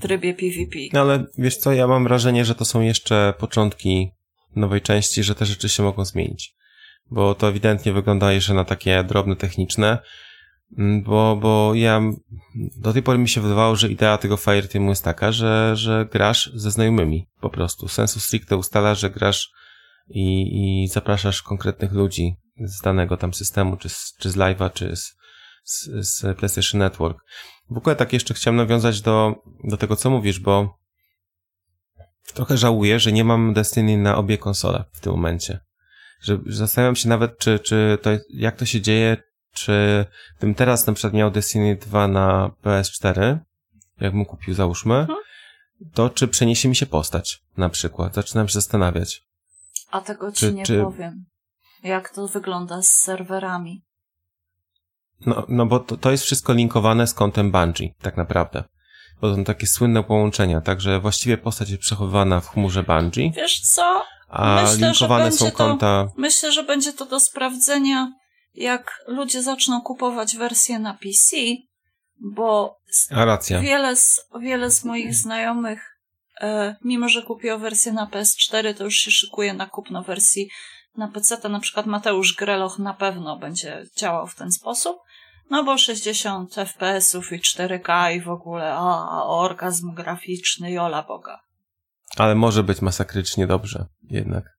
trybie PvP. No ale wiesz co, ja mam wrażenie, że to są jeszcze początki nowej części, że te rzeczy się mogą zmienić. Bo to ewidentnie wygląda jeszcze na takie drobne techniczne, bo, bo ja do tej pory mi się wydawało, że idea tego Fireteamu jest taka, że, że grasz ze znajomymi po prostu. Sensu stricte ustala, że grasz i, i zapraszasz konkretnych ludzi z danego tam systemu, czy z, czy z live'a, czy z, z, z PlayStation Network. W ogóle tak jeszcze chciałem nawiązać do, do tego, co mówisz, bo trochę żałuję, że nie mam Destiny na obie konsole w tym momencie. Że, że zastanawiam się nawet, czy, czy to, jak to się dzieje, czy gdybym teraz na przykład miał Destiny 2 na PS4, jakbym kupił, załóżmy, Mhm. to czy przeniesie mi się postać, na przykład. Zaczynam się zastanawiać. A tego ci Czy- nie czy- powiem. Jak to wygląda z serwerami. No, no bo to, to jest wszystko linkowane z kontem Bungie, tak naprawdę. Bo to są takie słynne połączenia, także właściwie postać jest przechowywana w chmurze Bungie, Wiesz co? a Myślę, linkowane są będzie to- konta... Myślę, że będzie to do sprawdzenia, jak ludzie zaczną kupować wersję na PC, bo wiele z, wiele z moich znajomych, e, mimo że kupiło wersję na PS4, to już się szykuje na kupno wersji na PC. To na przykład Mateusz Greloch na pewno będzie działał w ten sposób. No bo 60 FPS-ów i 4K i w ogóle, a, orgazm graficzny, jola Boga. Ale może być masakrycznie dobrze, jednak.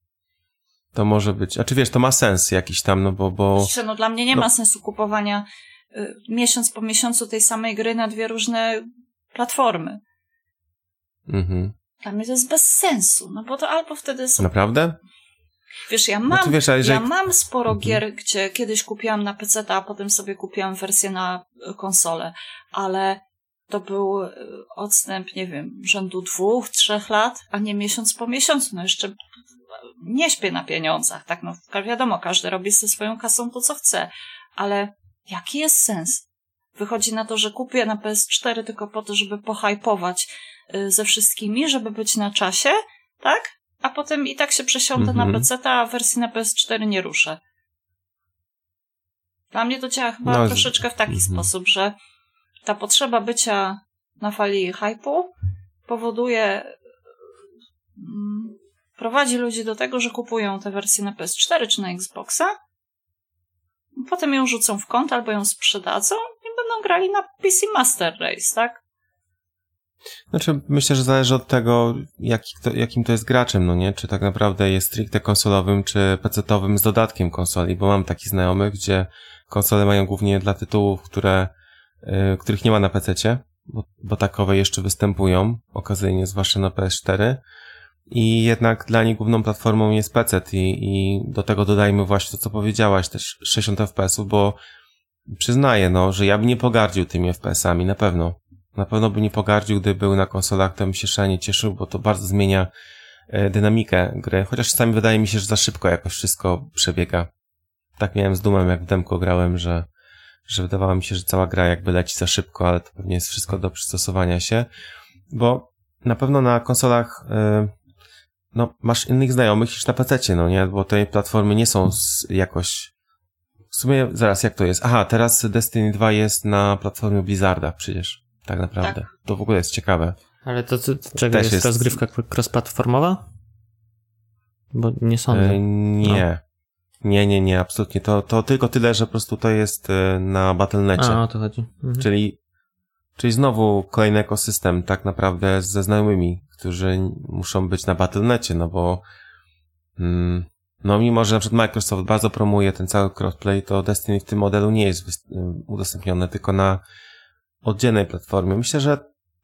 To może być. A czy wiesz, to ma sens jakiś tam, no bo, bo Kurczę, no dla mnie nie no. ma sensu kupowania y, miesiąc po miesiącu tej samej gry na dwie różne platformy. mhm. Dla mnie to jest bez sensu, no bo to albo wtedy są... Naprawdę? Wiesz, ja No mam, wiesz, jeżeli... ja mam sporo Mhm. gier, gdzie kiedyś kupiłam na PC, a potem sobie kupiłam wersję na y, konsolę, ale to był y, odstęp, nie wiem, rzędu dwóch, trzech lat, a nie miesiąc po miesiącu. No jeszcze nie śpię na pieniądzach, tak? No wiadomo, każdy robi ze swoją kasą to, co chce, ale jaki jest sens? Wychodzi na to, że kupię na PS4 tylko po to, żeby pohypować y, ze wszystkimi, żeby być na czasie, tak? A potem i tak się przesiądę Mhm. na PC, a wersji na PS4 nie ruszę. Dla mnie to działa chyba No, troszeczkę w taki mhm. sposób, że ta potrzeba bycia na fali hypu powoduje, mm, prowadzi ludzi do tego, że kupują tę wersję na PS4 czy na Xboxa, potem ją rzucą w kąt albo ją sprzedadzą i będą grali na PC Master Race, tak? Znaczy, myślę, że zależy od tego, jaki kto, jakim to jest graczem, no nie? Czy tak naprawdę jest stricte konsolowym, czy PC-owym z dodatkiem konsoli, bo mam takich znajomych, gdzie konsole mają głównie dla tytułów, które, y, których nie ma na PC-cie, bo, bo takowe jeszcze występują, okazyjnie, zwłaszcza na PS4. I jednak dla nich główną platformą jest PC i, i do tego dodajmy właśnie to, co powiedziałaś, też 60 FPS-ów, bo przyznaję, no, że ja bym nie pogardził tymi FPS-ami, na pewno. Na pewno bym nie pogardził, gdy był na konsolach, to bym się szalenie cieszył, bo to bardzo zmienia e, dynamikę gry. Chociaż czasami wydaje mi się, że za szybko jakoś wszystko przebiega. Tak miałem z dumem, jak w demko grałem, że, że wydawało mi się, że cała gra jakby leci za szybko, ale to pewnie jest wszystko do przystosowania się. Bo na pewno na konsolach e, no, masz innych znajomych niż na PC, no nie? Bo te platformy nie są z, jakoś w sumie, zaraz, jak to jest? Aha, teraz Destiny 2 jest na platformie Blizzarda przecież. Tak naprawdę. To w ogóle jest ciekawe. Ale to, to, to czego jest, jest- rozgrywka cross-platformowa? Bo nie sądzę. E, nie. Nie, nie, nie, absolutnie. To, to tylko tyle, że po prostu to jest e, na Battle.necie. A, o to chodzi. Mhm. Czyli, czyli znowu kolejny ekosystem tak naprawdę ze znajomymi, którzy muszą być na Battle.necie, no bo mm, no mimo, że na przykład Microsoft bardzo promuje ten cały crossplay, to Destiny w tym modelu nie jest y, udostępnione, tylko na oddzielnej platformie. Myślę, że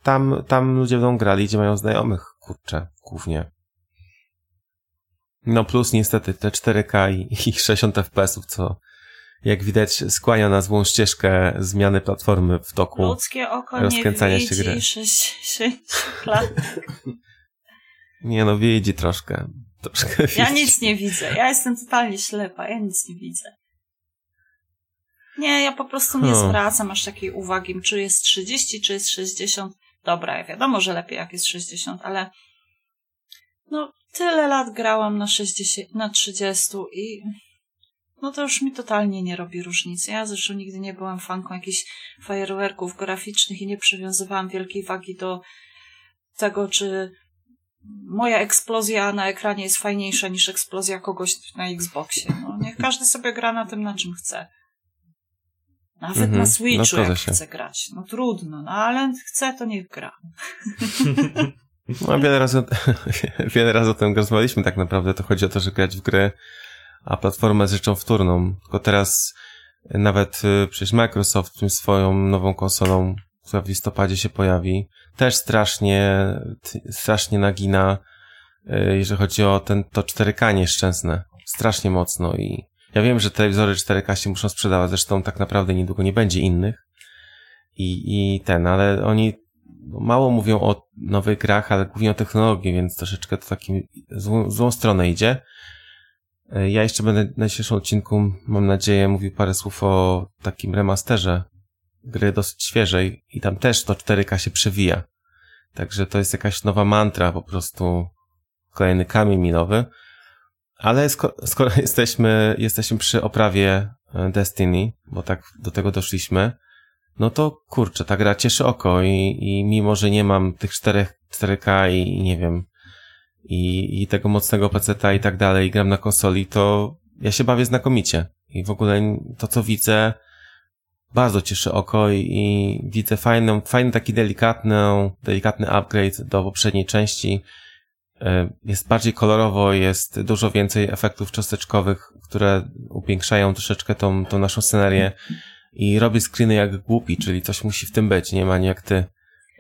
tam, tam ludzie będą grali, gdzie mają znajomych, kurczę, głównie. No plus niestety te 4K i, i 60 FPS-ów, co jak widać skłania na złą ścieżkę zmiany platformy w toku. Ludzkie oko nie rozkręcania się widzi gry. 60 lat. Nie no, wiedzi troszkę. troszkę Ja widzi. nic nie widzę. Ja jestem totalnie ślepa. Ja nic nie widzę. Nie, ja po prostu nie Hmm. zwracam aż takiej uwagi, czy jest 30, czy jest 60. Dobra, wiadomo, że lepiej jak jest 60, ale no tyle lat grałam na 60, na 30 i no to już mi totalnie nie robi różnicy. Ja zresztą nigdy nie byłam fanką jakichś fajerwerków graficznych i nie przywiązywałam wielkiej wagi do tego, czy moja eksplozja na ekranie jest fajniejsza niż eksplozja kogoś na Xboxie. No, niech każdy sobie gra na tym, na czym chce. Nawet Mhm, na no Switchu, zgodzę jak się. chce grać. No trudno, no ale chce, to niech gra. No, wiele razy, wiele razy o tym rozmawialiśmy tak naprawdę. To chodzi o to, że grać w gry, a platforma jest rzeczą wtórną. Tylko teraz nawet y, przecież Microsoft tym swoją nową konsolą, która w listopadzie się pojawi, też strasznie, strasznie nagina, y, jeżeli chodzi o ten, to 4K nieszczęsne. Strasznie mocno i ja wiem, że telewizory 4K się muszą sprzedawać, zresztą tak naprawdę niedługo nie będzie innych. I, i ten, ale oni mało mówią o nowych grach, ale głównie o technologii, więc troszeczkę to takim złą stronę idzie. E, Ja jeszcze będę w najbliższym odcinku, mam nadzieję, mówił parę słów o takim remasterze gry dosyć świeżej i tam też to 4K się przewija. Także to jest jakaś nowa mantra, po prostu kolejny kamień milowy. Ale sko- skoro jesteśmy, jesteśmy przy oprawie e, Destiny, bo tak do tego doszliśmy, no to kurczę, ta gra cieszy oko i, i mimo, że nie mam tych 4, 4K i, i nie wiem, i, i tego mocnego peceta i tak dalej, i gram na konsoli, to ja się bawię znakomicie. I w ogóle to, co widzę, bardzo cieszy oko i, i widzę fajną, fajny taki delikatny, delikatny upgrade do poprzedniej części. E, Jest bardziej kolorowo, jest dużo więcej efektów cząsteczkowych, które upiększają troszeczkę tą, tą naszą scenerię i robi screeny jak głupi, czyli coś musi w tym być, nie ma nie jak ty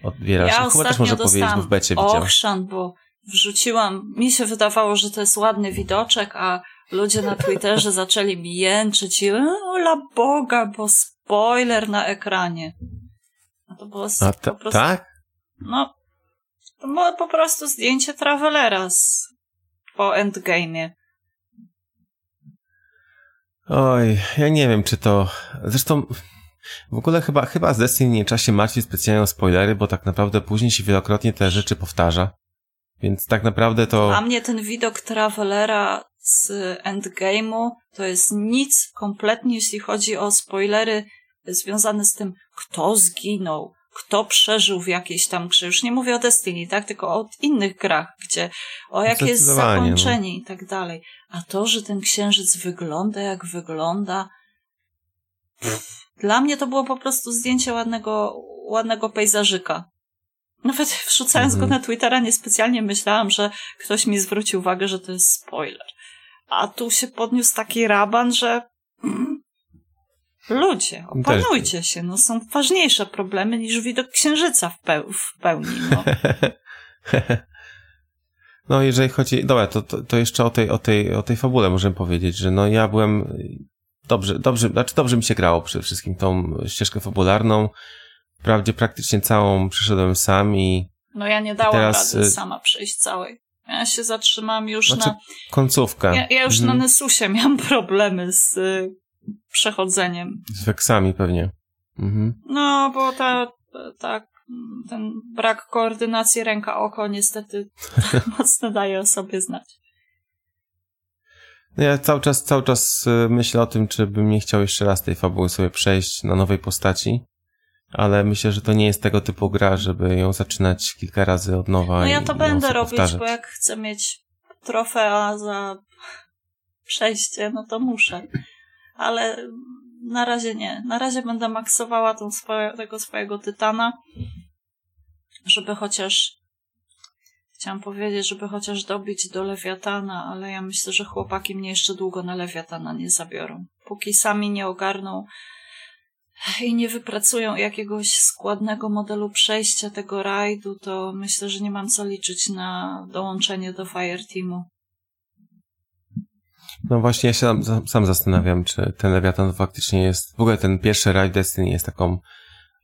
odbierasz. Ja No, Chyba też można powiedzieć, bo w becie widział. ochrzan, bo wrzuciłam, mi się wydawało, że to jest ładny widoczek, a ludzie na Twitterze zaczęli mi jęczyć i ola Boga, bo spoiler na ekranie. A to było A po ta, prostu, tak? no, to było po prostu zdjęcie Travelera z, po endgame'ie. Oj, ja nie wiem, czy to... Zresztą w ogóle chyba, chyba z Destiny nie trzeba się martwić specjalnie o spoilery, bo tak naprawdę później się wielokrotnie te rzeczy powtarza. Więc tak naprawdę to... Dla mnie ten widok Travelera z Endgame'u to jest nic kompletnie, jeśli chodzi o spoilery związane z tym, kto zginął, kto przeżył w jakiejś tam grze. Już nie mówię o Destiny, tak? Tylko o innych grach, gdzie o jakie jest no. zakończenie i tak dalej. A to, że ten księżyc wygląda jak wygląda, pff, dla mnie to było po prostu zdjęcie ładnego, ładnego pejzażyka. Nawet wrzucając Mhm. go na Twittera niespecjalnie myślałam, że ktoś mi zwróci uwagę, że to jest spoiler. A tu się podniósł taki raban, że mm, ludzie, opanujcie się, no są ważniejsze problemy niż widok księżyca w, peł- w pełni. No. No, jeżeli chodzi, dobra, to, to, to jeszcze o tej, o tej, o tej fabule możemy powiedzieć, że no ja byłem dobrze, dobrze, znaczy dobrze mi się grało przede wszystkim tą ścieżkę fabularną. Wprawdzie praktycznie całą przeszedłem sam i no ja nie dałam Teraz, rady y- sama przejść całej. Ja się zatrzymałam już Znaczy, na... końcówka. Ja, ja już Mhm. na Nesusie miałam problemy z y, przechodzeniem. Z weksami pewnie. Mhm. No, bo ta, ta, ten brak koordynacji ręka-oko niestety mocno daje o sobie znać. No ja cały czas, cały czas y, myślę o tym, czy bym nie chciał jeszcze raz tej fabuły sobie przejść na nowej postaci, ale myślę, że to nie jest tego typu gra, żeby ją zaczynać kilka razy od nowa No ja to będę robić, powtarzać. bo jak chcę mieć trofea za przejście, no to muszę. Ale na razie nie. Na razie będę maksowała tą swoje, tego swojego tytana, żeby chociaż chciałam powiedzieć, żeby chociaż dobić do Lewiatana, ale ja myślę, że chłopaki mnie jeszcze długo na Lewiatana nie zabiorą. Póki sami nie ogarną i nie wypracują jakiegoś składnego modelu przejścia tego rajdu, to myślę, że nie mam co liczyć na dołączenie do Fireteamu. No właśnie, ja się sam, sam zastanawiam, czy ten Lewiatan faktycznie jest, w ogóle ten pierwszy rajd Destiny jest taką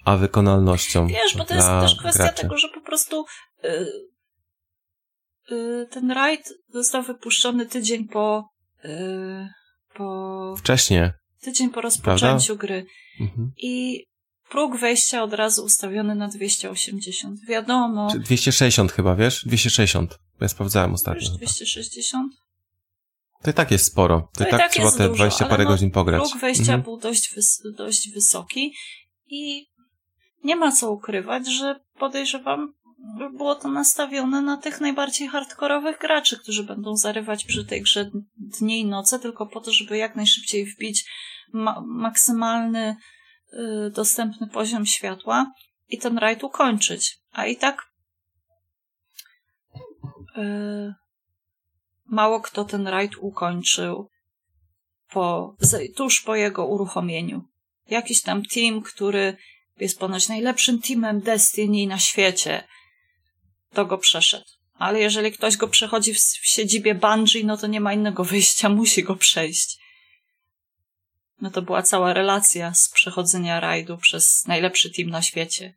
a wykonalnością Wiesz, bo to jest też kwestia graczy. tego, że po prostu y, y, ten rajd został wypuszczony tydzień po, y, po Wcześniej. Tydzień po rozpoczęciu gry Mhm. i próg wejścia od razu ustawiony na 280. Wiadomo, Czy 260 chyba, wiesz? 260. Bo ja sprawdzałem ostatnio. chyba. 260. To i tak jest sporo. To, i tak, trzeba jest te dużo, 20 ale parę no, godzin pograć. Próg wejścia Mhm. był dość, wys dość wysoki i nie ma co ukrywać, że podejrzewam, było to nastawione na tych najbardziej hardkorowych graczy, którzy będą zarywać przy tej grze dnie i noce, tylko po to, żeby jak najszybciej wbić ma maksymalny y, dostępny poziom światła i ten rajd ukończyć. A i tak y, mało kto ten rajd ukończył po, tuż po jego uruchomieniu. Jakiś tam team, który jest ponoć najlepszym teamem Destiny na świecie, to go przeszedł. Ale jeżeli ktoś go przechodzi w, w siedzibie Bungie, no to nie ma innego wyjścia, musi go przejść. No to była cała relacja z przechodzenia rajdu przez najlepszy team na świecie.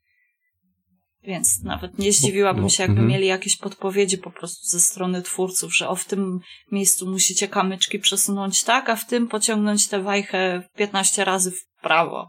Więc nawet nie zdziwiłabym no, się, jakby mm. mieli jakieś podpowiedzi po prostu ze strony twórców, że o w tym miejscu musicie kamyczki przesunąć tak, a w tym pociągnąć tę wajchę 15 razy w prawo.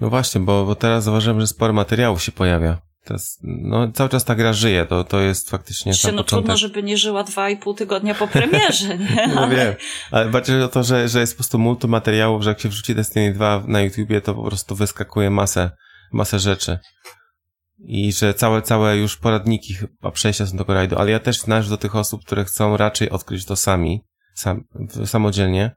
No właśnie, bo, bo teraz zauważyłem, że sporo materiałów się pojawia. Teraz, no, cały czas ta gra żyje, to, to jest faktycznie się, no początek... trudno, żeby nie żyła dwa i pół tygodnia po premierze, nie? no wiem, ale bardziej o to, że, że jest po prostu multum materiałów, że jak się wrzuci Destiny 2 na YouTubie, to po prostu wyskakuje masę, masę rzeczy. I że całe, całe już poradniki chyba przejścia są do tego rajdu, ale ja też należę do tych osób, które chcą raczej odkryć to sami, sam, samodzielnie,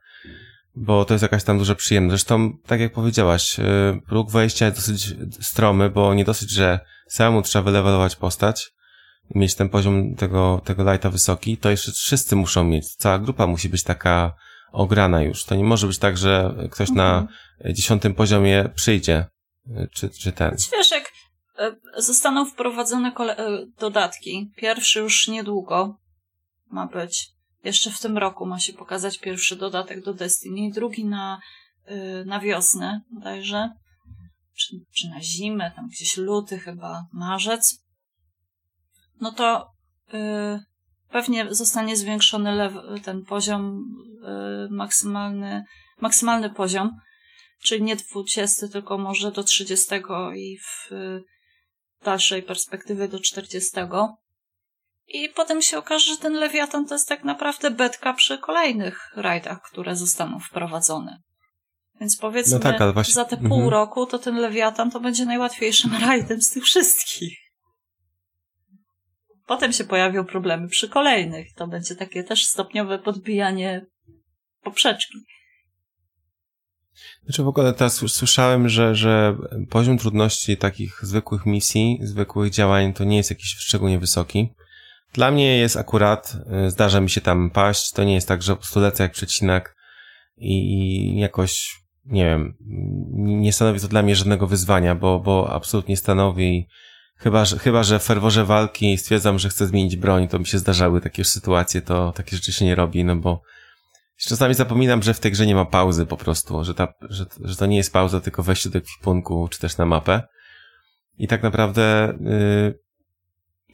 bo to jest jakaś tam duża przyjemność. Zresztą, tak jak powiedziałaś, y, próg wejścia jest dosyć stromy, bo nie dosyć, że samemu trzeba wylewelować postać, mieć ten poziom tego, tego lighta wysoki, to jeszcze wszyscy muszą mieć. Cała grupa musi być taka ograna już. To nie może być tak, że ktoś na mhm. dziesiątym poziomie przyjdzie, y, czy, czy ten. Wiesz, jak y, zostaną wprowadzone dodatki, pierwszy już niedługo ma być, jeszcze w tym roku ma się pokazać pierwszy dodatek do Destiny, drugi na, yy, na wiosnę bodajże, czy, czy na zimę, tam gdzieś luty chyba, marzec. No to yy, pewnie zostanie zwiększony lew- ten poziom yy, maksymalny, maksymalny poziom, czyli nie 20, tylko może do 30 i w y, dalszej perspektywie do 40. I potem się okaże, że ten lewiatan to jest tak naprawdę betka przy kolejnych rajdach, które zostaną wprowadzone. Więc powiedzmy, no tak, właśnie... za te pół mhm. roku to ten lewiatan to będzie najłatwiejszym rajdem z tych wszystkich. Potem się pojawią problemy przy kolejnych. To będzie takie też stopniowe podbijanie poprzeczki. Znaczy w ogóle teraz słyszałem, że, że poziom trudności takich zwykłych misji, zwykłych działań to nie jest jakiś szczególnie wysoki. Dla mnie jest akurat, y, zdarza mi się tam paść, to nie jest tak, że po prostu lecę jak przecinak i jakoś, nie wiem, nie stanowi to dla mnie żadnego wyzwania, bo, bo absolutnie stanowi, chyba że, chyba, że w ferworze walki stwierdzam, że chcę zmienić broń, to mi się zdarzały takie sytuacje, to takie rzeczy się nie robi, no bo czasami zapominam, że w tej grze nie ma pauzy po prostu, że, ta, że, że to nie jest pauza, tylko wejście do ekwipunku, czy też na mapę. I tak naprawdę, yy,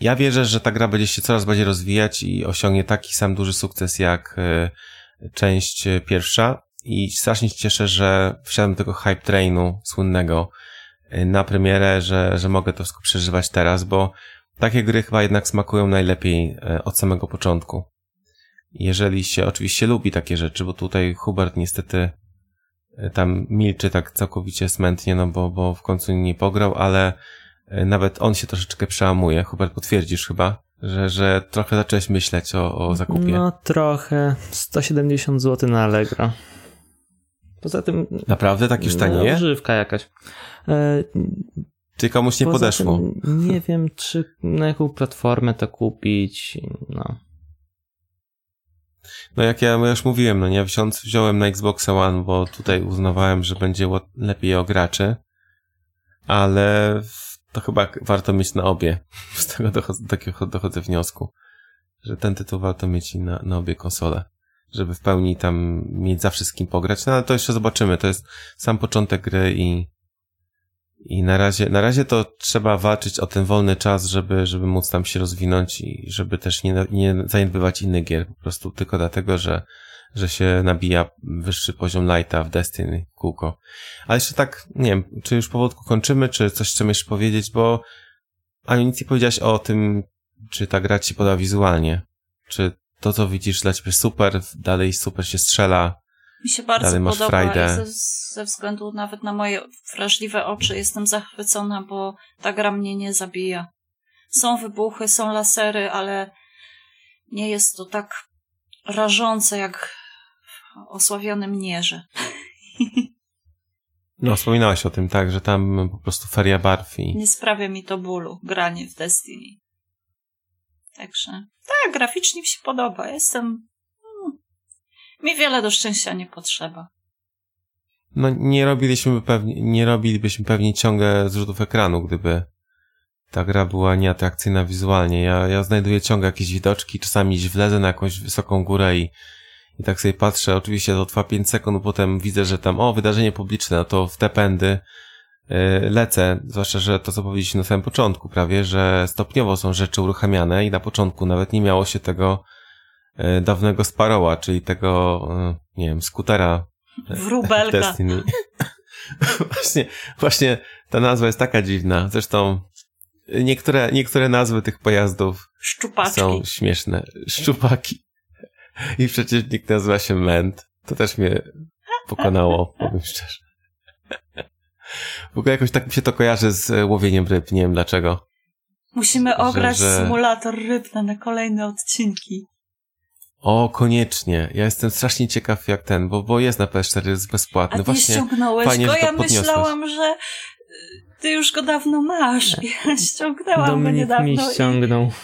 ja wierzę, że ta gra będzie się coraz bardziej rozwijać i osiągnie taki sam duży sukces jak e, część pierwsza i strasznie się cieszę, że wsiadłem do tego hype trainu słynnego e, na premierę, że, że mogę to wszystko przeżywać teraz, bo takie gry chyba jednak smakują najlepiej e, od samego początku. Jeżeli się oczywiście lubi takie rzeczy, bo tutaj Hubert niestety tam milczy tak całkowicie smętnie, no bo, bo w końcu nie pograł, ale E, nawet on się troszeczkę przełamuje. Hubert, potwierdzisz chyba, że, że trochę zacząłeś myśleć o, o zakupie. No trochę. 170 zł na Allegro. Poza tym... Naprawdę? Tak już tanieje? No, używka jakaś. E, czy komuś nie podeszło? Tym, nie wiem, czy na jaką platformę to kupić. No. No jak ja już mówiłem, no nie, wziąc, wziąłem na Xbox One, bo tutaj uznawałem, że będzie lepiej o graczy, ale to chyba warto mieć na obie. Z tego dochodzę, takiego dochodzę wniosku, że ten tytuł warto mieć na, na obie konsole, żeby w pełni tam mieć za wszystkim pograć. No ale to jeszcze zobaczymy. To jest sam początek gry i, i na razie, na razie to trzeba walczyć o ten wolny czas, żeby, żeby móc tam się rozwinąć i żeby też nie, nie zaniedbywać innych gier. Po prostu tylko dlatego, że że się nabija wyższy poziom lighta w Destiny kółko. Ale jeszcze tak, nie wiem, czy już powolutku kończymy, czy coś chcemy jeszcze powiedzieć, bo Aniu, nic nie powiedziałaś o tym, czy ta gra ci poda wizualnie. Czy to, co widzisz dla ciebie super, dalej super się strzela. Mi się bardzo Dalej masz podoba frajdę. ze, ze względu nawet na moje wrażliwe oczy jestem zachwycona, bo ta gra mnie nie zabija. Są wybuchy, są lasery, ale nie jest to tak rażące jak osławionym Nierze. No, wspominałaś o tym, tak, że tam po prostu feria barw i... Nie sprawia mi to bólu, granie w Destiny. Także, tak, graficznie mi się podoba. Jestem... Hmm, mi wiele do szczęścia nie potrzeba. No, nie robiliśmy pewnie, nie robilibyśmy pewnie ciągle zrzutów ekranu, gdyby ta gra była nieatrakcyjna wizualnie. Ja, ja znajduję ciągle jakieś widoczki, czasami wlezę na jakąś wysoką górę i, i tak sobie patrzę, oczywiście to trwa 5 sekund, potem widzę, że tam, o, wydarzenie publiczne, no to w te pędy yy, lecę, zwłaszcza, że to co powiedzieliśmy na samym początku prawie, że stopniowo są rzeczy uruchamiane i na początku nawet nie miało się tego yy, dawnego Sparoła, czyli tego, yy, nie wiem, skutera Wróbelka. Destiny. właśnie, właśnie ta nazwa jest taka dziwna. Zresztą niektóre, niektóre nazwy tych pojazdów Szczupaczki. są śmieszne. Szczupaki. I przecież nikt nazywa się Ment. To też mnie pokonało, powiem szczerze. W ogóle jakoś tak mi się to kojarzy z łowieniem ryb. Nie wiem dlaczego. Musimy ograć że- symulator rybny na kolejne odcinki. O, koniecznie. Ja jestem strasznie ciekaw jak ten, bo, bo jest na PS4, jest A bezpłatny. ty Właśnie ściągnąłeś fajnie, go? że to Ja podniosłeś. myślałam, że y, ty już go dawno masz. Ja ściągnęłam go Dominik niedawno. mi i ściągnął. Końcu.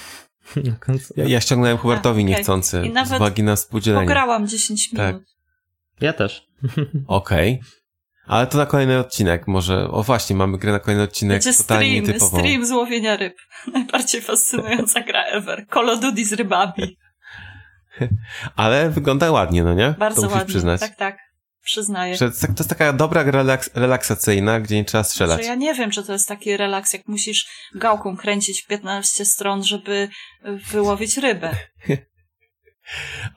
Ja, ja ściągnąłem Hubertowi okej. niechcący, I nawet z uwagi na współdzielenie. Pograłam 10 Tak. minut. Ja też. Okej. Ale to na kolejny odcinek może. O właśnie, mamy grę na kolejny odcinek Będzie totalnie stream, nietypową. stream z łowienia ryb. Najbardziej fascynująca gra ever. Call of Duty z rybami. Ale wygląda ładnie, no nie? Bardzo to musisz ładnie. przyznać. Tak, tak. Przyznaję. Że to jest- taka dobra gra relaks relaksacyjna, gdzie nie trzeba strzelać. Że ja nie wiem, czy to jest taki relaks, jak musisz gałką kręcić 15 stron, żeby wyłowić rybę.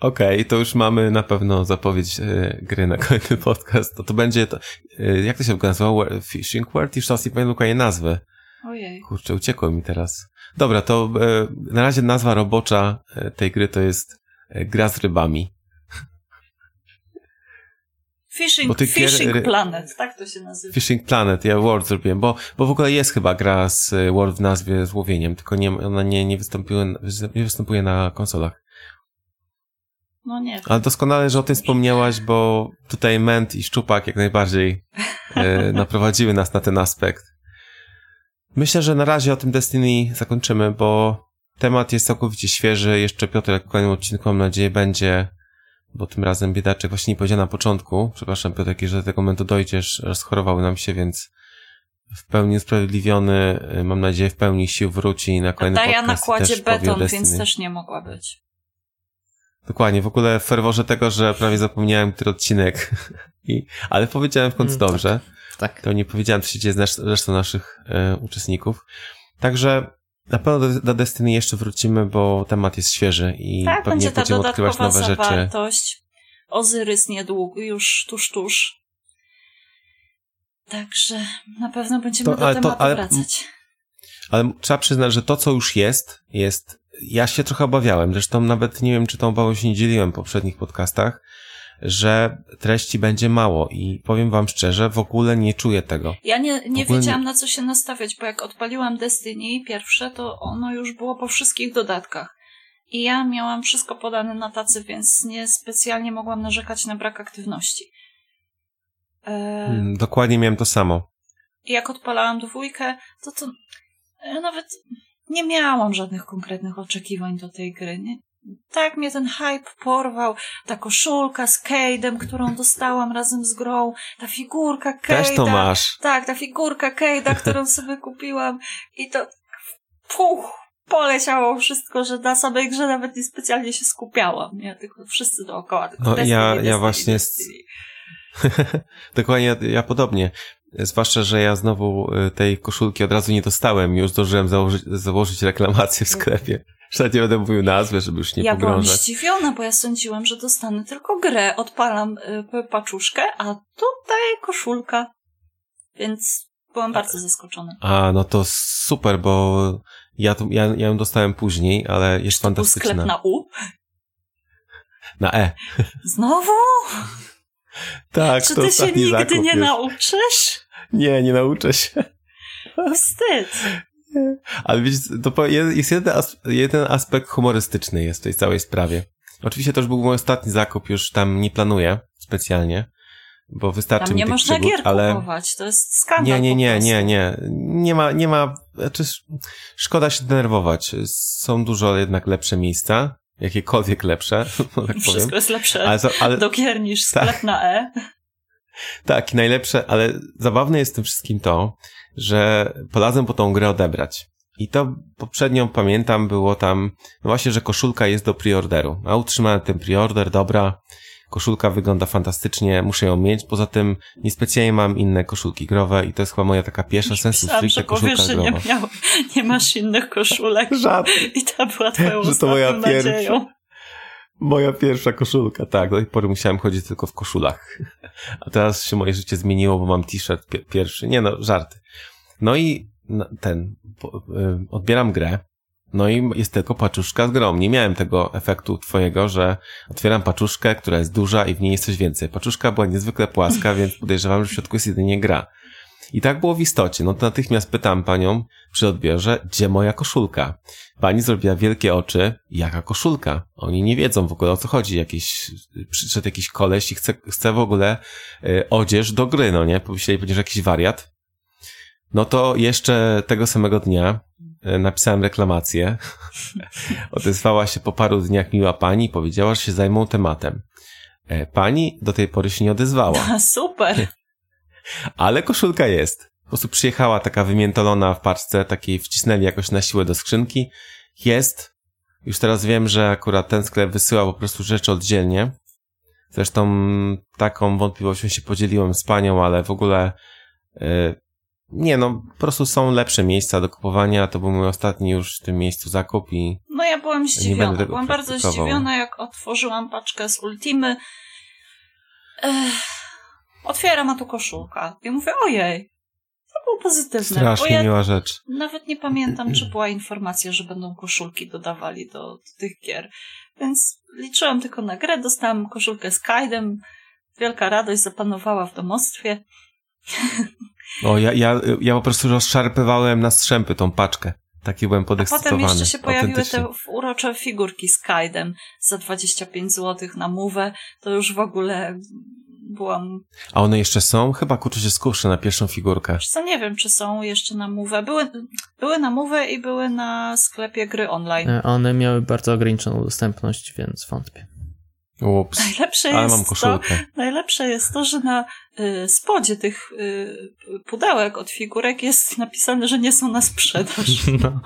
Okej, to już mamy na pewno zapowiedź e, gry na kolejny podcast. To to będzie to. E, jak to się nazywało? Wa- Fishing World? Już teraz nie pamiętam dokładnie nazwy. Ojej. Kurczę, uciekło mi teraz. Dobra, to e, na razie nazwa robocza tej gry to jest gra z rybami. Fishing, gier- Fishing ry- Planet, tak to się nazywa. Fishing Planet, ja World zrobiłem, bo, bo w ogóle jest chyba gra z e, World w nazwie z łowieniem, tylko nie, ona nie, nie, występuje, nie występuje na konsolach. No nie. Ale doskonale, że o tym wspomniałaś, bo tutaj Ment i Szczupak jak najbardziej e, naprowadziły nas na ten aspekt. Myślę, że na razie o tym Destiny zakończymy, bo temat jest całkowicie świeży. Jeszcze Piotr w kolejnym odcinku, mam nadzieję, będzie, bo tym razem biedaczek właśnie nie powiedział na początku. Przepraszam, Piotr, że do tego momentu dojdziesz, rozchorował nam się, więc w pełni usprawiedliwiony, e, mam nadzieję, w pełni sił wróci na kolejny na podcast. kładzie też powie o beton, więc też nie mogła być. Dokładnie, w ogóle w ferworze tego, że prawie zapomniałem który odcinek. I, ale powiedziałem w końcu Mm, tak. dobrze. Tak. To nie powiedziałem, co się dzieje z resztą naszych e, uczestników. Także na pewno do, do Destiny jeszcze wrócimy, bo temat jest świeży i tak, pewnie będzie będziemy odkrywać nowe rzeczy. zawartość. Ozyrys niedługo, już tuż, tuż. Także na pewno będziemy To- do ale to- tematu ale- wracać. Ale trzeba przyznać, że to, co już jest, jest. Ja się trochę obawiałem. Zresztą nawet nie wiem, czy tą obawą się nie dzieliłem w poprzednich podcastach, że treści będzie mało i powiem wam szczerze, w ogóle nie czuję tego. Ja nie, nie wiedziałam nie- na co się nastawiać, bo jak odpaliłam Destiny pierwsze, to ono już było po wszystkich dodatkach. I ja miałam wszystko podane na tacy, więc nie specjalnie mogłam narzekać na brak aktywności. E, Mm, Dokładnie miałem to samo. I jak odpalałam dwójkę, to to ja nawet nie miałam żadnych konkretnych oczekiwań do tej gry. Nie? Tak mnie ten hype porwał. Ta koszulka z Cade'em, którą dostałam razem z grą, ta figurka Cade'a. Też to masz. Tak, ta figurka Cade'a, którą sobie kupiłam i to puch, poleciało wszystko, że na samej grze nawet nie specjalnie się skupiałam. Nie? Tylko wszyscy dookoła. Tylko No, Destiny, ja- ja Destiny, właśnie z- Destiny. Dokładnie, ja, ja podobnie. Zwłaszcza, że ja znowu y, tej koszulki od razu nie dostałem. Już zdążyłem założyć, założyć reklamację w sklepie. Że nie będę mówił nazwy, żeby już nie ja byłam pogrążać. zdziwiona, bo ja sądziłam, że dostanę tylko grę, odpalam y, paczuszkę, a tutaj koszulka. Więc byłam bardzo zaskoczona. A, no to super, bo ja, tu, ja, ja ją dostałem później, ale jest To był sklep fantastyczna. na U. Na E. Znowu? Tak, Czy to ty się nigdy nie nauczysz? Nie, nie nauczę się. Wstyd. Ale wiecie, to jest jeden, as, jeden aspekt humorystyczny jest w tej całej sprawie. Oczywiście to już był mój ostatni zakup, już tam nie planuję specjalnie, bo wystarczy Tam mi nie tych można przygód, gier ale... kupować, to jest skandal Nie, nie, nie, nie, nie. Nie ma, nie ma, znaczy sz- szkoda się denerwować. Są dużo jednak lepsze miejsca, jakiekolwiek lepsze, no tak powiem. Wszystko jest lepsze Ale, ale do gier niż sklep Tak. na E. tak, najlepsze, ale zabawne jest w tym wszystkim to, że polazłem po tą grę odebrać. I to poprzednią pamiętam było tam, no właśnie, że koszulka jest do preorderu. A utrzymałem ten preorder, dobra. Koszulka wygląda fantastycznie, muszę ją mieć. Poza tym niespecjalnie mam inne koszulki growe i to jest chyba moja taka pierwsza sensu stricte koszulka powiesz, że nie, miał, nie masz innych koszulek. Żadnych. I ta była twoją Że to moja ostatnią pierwsza. Moja pierwsza koszulka, tak. Do tej pory musiałem chodzić tylko w koszulach. A teraz się moje życie zmieniło, bo mam t-shirt pi- pierwszy. Nie no, żarty. No i ten, y, odbieram grę. No i jest tylko paczuszka z grą. Nie miałem tego efektu twojego, że otwieram paczuszkę, która jest duża i w niej jest coś więcej. Paczuszka była niezwykle płaska, więc podejrzewam, że w środku jest jedynie gra. I tak było w istocie. No to natychmiast pytam panią przy odbiorze, gdzie moja koszulka? Pani zrobiła wielkie oczy. Jaka koszulka? Oni nie wiedzą w ogóle o co chodzi. Jakiś, przyszedł jakiś koleś i chce, chce w ogóle y, odzież do gry, no nie? Pomyśleli pewnie, że jakiś wariat. No to jeszcze tego samego dnia y, napisałem reklamację. Odezwała się po paru dniach miła pani i powiedziała, że się zajmą tematem. E, Pani do tej pory się nie odezwała. A, Super. Ale koszulka jest. Po prostu przyjechała taka wymiętolona w paczce, takiej wcisnęli jakoś na siłę do skrzynki. Jest. Już teraz wiem, że akurat ten sklep wysyła po prostu rzeczy oddzielnie. Zresztą taką wątpliwością się podzieliłem z panią, ale w ogóle yy, nie no, po prostu są lepsze miejsca do kupowania. To był mój ostatni już w tym miejscu zakup i No ja byłam zdziwiona. Byłam bardzo zdziwiona, jak otworzyłam paczkę z Ultimy. Ech, otwieram, a tu koszulka. I mówię, ojej, to było pozytywne. strasznie ja miła rzecz. nawet nie pamiętam, czy była informacja, że będą koszulki dodawali do, do tych gier. Więc liczyłam tylko na grę, dostałam koszulkę z Kaidem. Wielka radość zapanowała w domostwie. O, ja, ja, ja po prostu rozszarpywałem na strzępy tą paczkę. Taki byłem A podekscytowany. potem jeszcze się pojawiły te urocze figurki z Kaidem za 25 zł na mówę. To już w ogóle byłam... A one jeszcze są? Chyba kurczę się skuszę na pierwszą figurkę. Wiesz co, nie wiem, czy są jeszcze na mówę. Były, były na mówę i były na sklepie gry online. E, One miały bardzo ograniczoną dostępność, więc wątpię. Ups. Najlepsze Ale jest mam to, najlepsze jest to, że na y, spodzie tych y, pudełek od figurek jest napisane, że nie są na sprzedaż. No.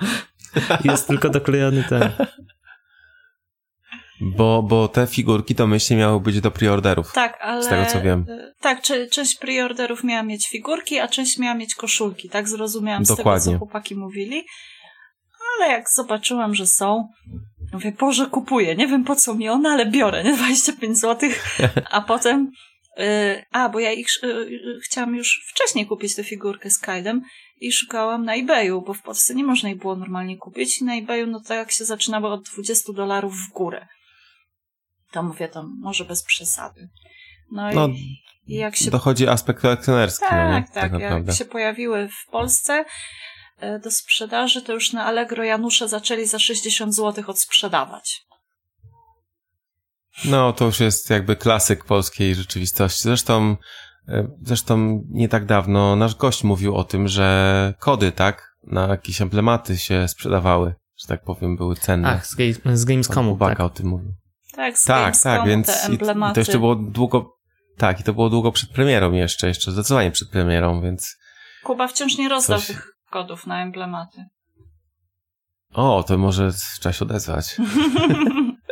Jest tylko doklejony ten. Bo, bo te figurki to myślę miały być do preorderów. Tak, ale... Z tego, co wiem. y, Tak, czy, część preorderów miała mieć figurki, a część miała mieć koszulki. Tak zrozumiałam z tego, Dokładnie. co chłopaki mówili. Ale jak zobaczyłam, że są, mówię, Boże, kupuję. Nie wiem po co mi one, ale biorę, nie? 25 zł. A potem... y, a, bo ja ich y, y, chciałam już wcześniej kupić tę figurkę z Kaidem i szukałam na eBayu, bo w Polsce nie można ich było normalnie kupić. I na eBayu, no tak jak się zaczynało od 20 dolarów w górę. To mówię, to może bez przesady. No, No, i, i jak się Dochodzi aspekt kolekcjonerski, no tak, tak. naprawdę. Jak się pojawiły w Polsce e, do sprzedaży, to już na Allegro Janusze zaczęli za 60 zł odsprzedawać. No, to już jest jakby klasyk polskiej rzeczywistości. Zresztą, e, zresztą nie tak dawno nasz gość mówił o tym, że kody, tak, na jakieś emblematy się sprzedawały, że tak powiem, były cenne. Ach, z, z Gamescomu, tak. o tym mówił. Tak, z Tak, tak, więc te i, emblematy. to jeszcze było długo, tak, i to było długo przed premierą jeszcze, jeszcze zdecydowanie przed premierą, więc Kuba wciąż nie rozdał Coś- tych kodów na emblematy. o, to może trzeba się odezwać,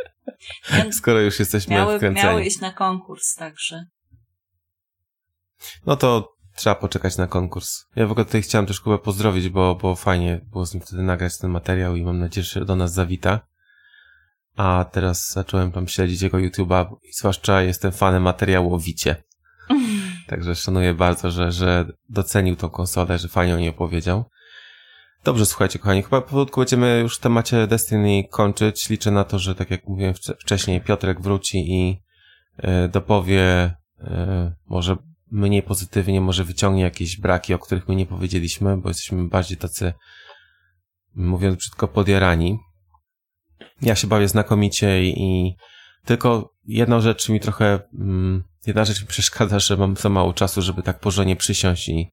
skoro już jesteśmy miały, wkręceni. miały iść na konkurs, także. No to trzeba poczekać na konkurs. Ja w ogóle tutaj chciałem też Kubę pozdrowić, bo, bo fajnie było z nim wtedy nagrać ten materiał i mam nadzieję, że do nas zawita. A teraz zacząłem tam śledzić jego YouTube'a i zwłaszcza jestem fanem materiału o Wicie. Także szanuję bardzo, że, że docenił tą konsolę, że fajnie o niej opowiedział. Dobrze, słuchajcie, kochani, chyba powolutku będziemy już w temacie Destiny kończyć. Liczę na to, że tak jak mówiłem wcze- wcześniej, Piotrek wróci i y, dopowie e, może mniej pozytywnie, może wyciągnie jakieś braki, o których my nie powiedzieliśmy, bo jesteśmy bardziej tacy, mówiąc brzydko, podjarani. Ja się bawię znakomicie i, i tylko jedna rzecz mi trochę, mm, jedna rzecz mi przeszkadza, że mam za mało czasu, żeby tak porządnie przysiąść i,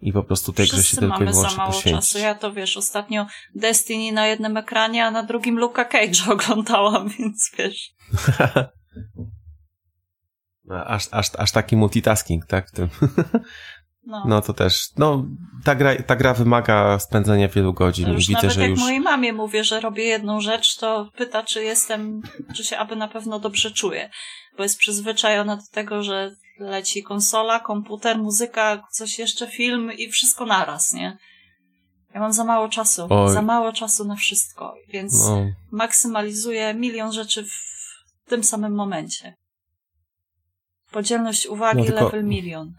i po prostu tej grze się tylko i mamy za wyłącznie mało poświęcić. czasu. Ja to wiesz, ostatnio Destiny na jednym ekranie, a na drugim Luka Cage oglądałam, więc wiesz. Aż, aż, aż taki multitasking, tak? W tym. No. No to też, no, ta gra, ta gra wymaga spędzenia wielu godzin już widzę, nawet że jak już... mojej mamie mówię, że robię jedną rzecz, to pyta, czy jestem, czy się aby na pewno dobrze czuję. Bo jest przyzwyczajona do tego, że leci konsola, komputer, muzyka, coś jeszcze, film i wszystko naraz, nie? Ja mam za mało czasu, Oj. za mało czasu na wszystko, więc No, maksymalizuję milion rzeczy w tym samym momencie. Podzielność uwagi, No tylko- level milion.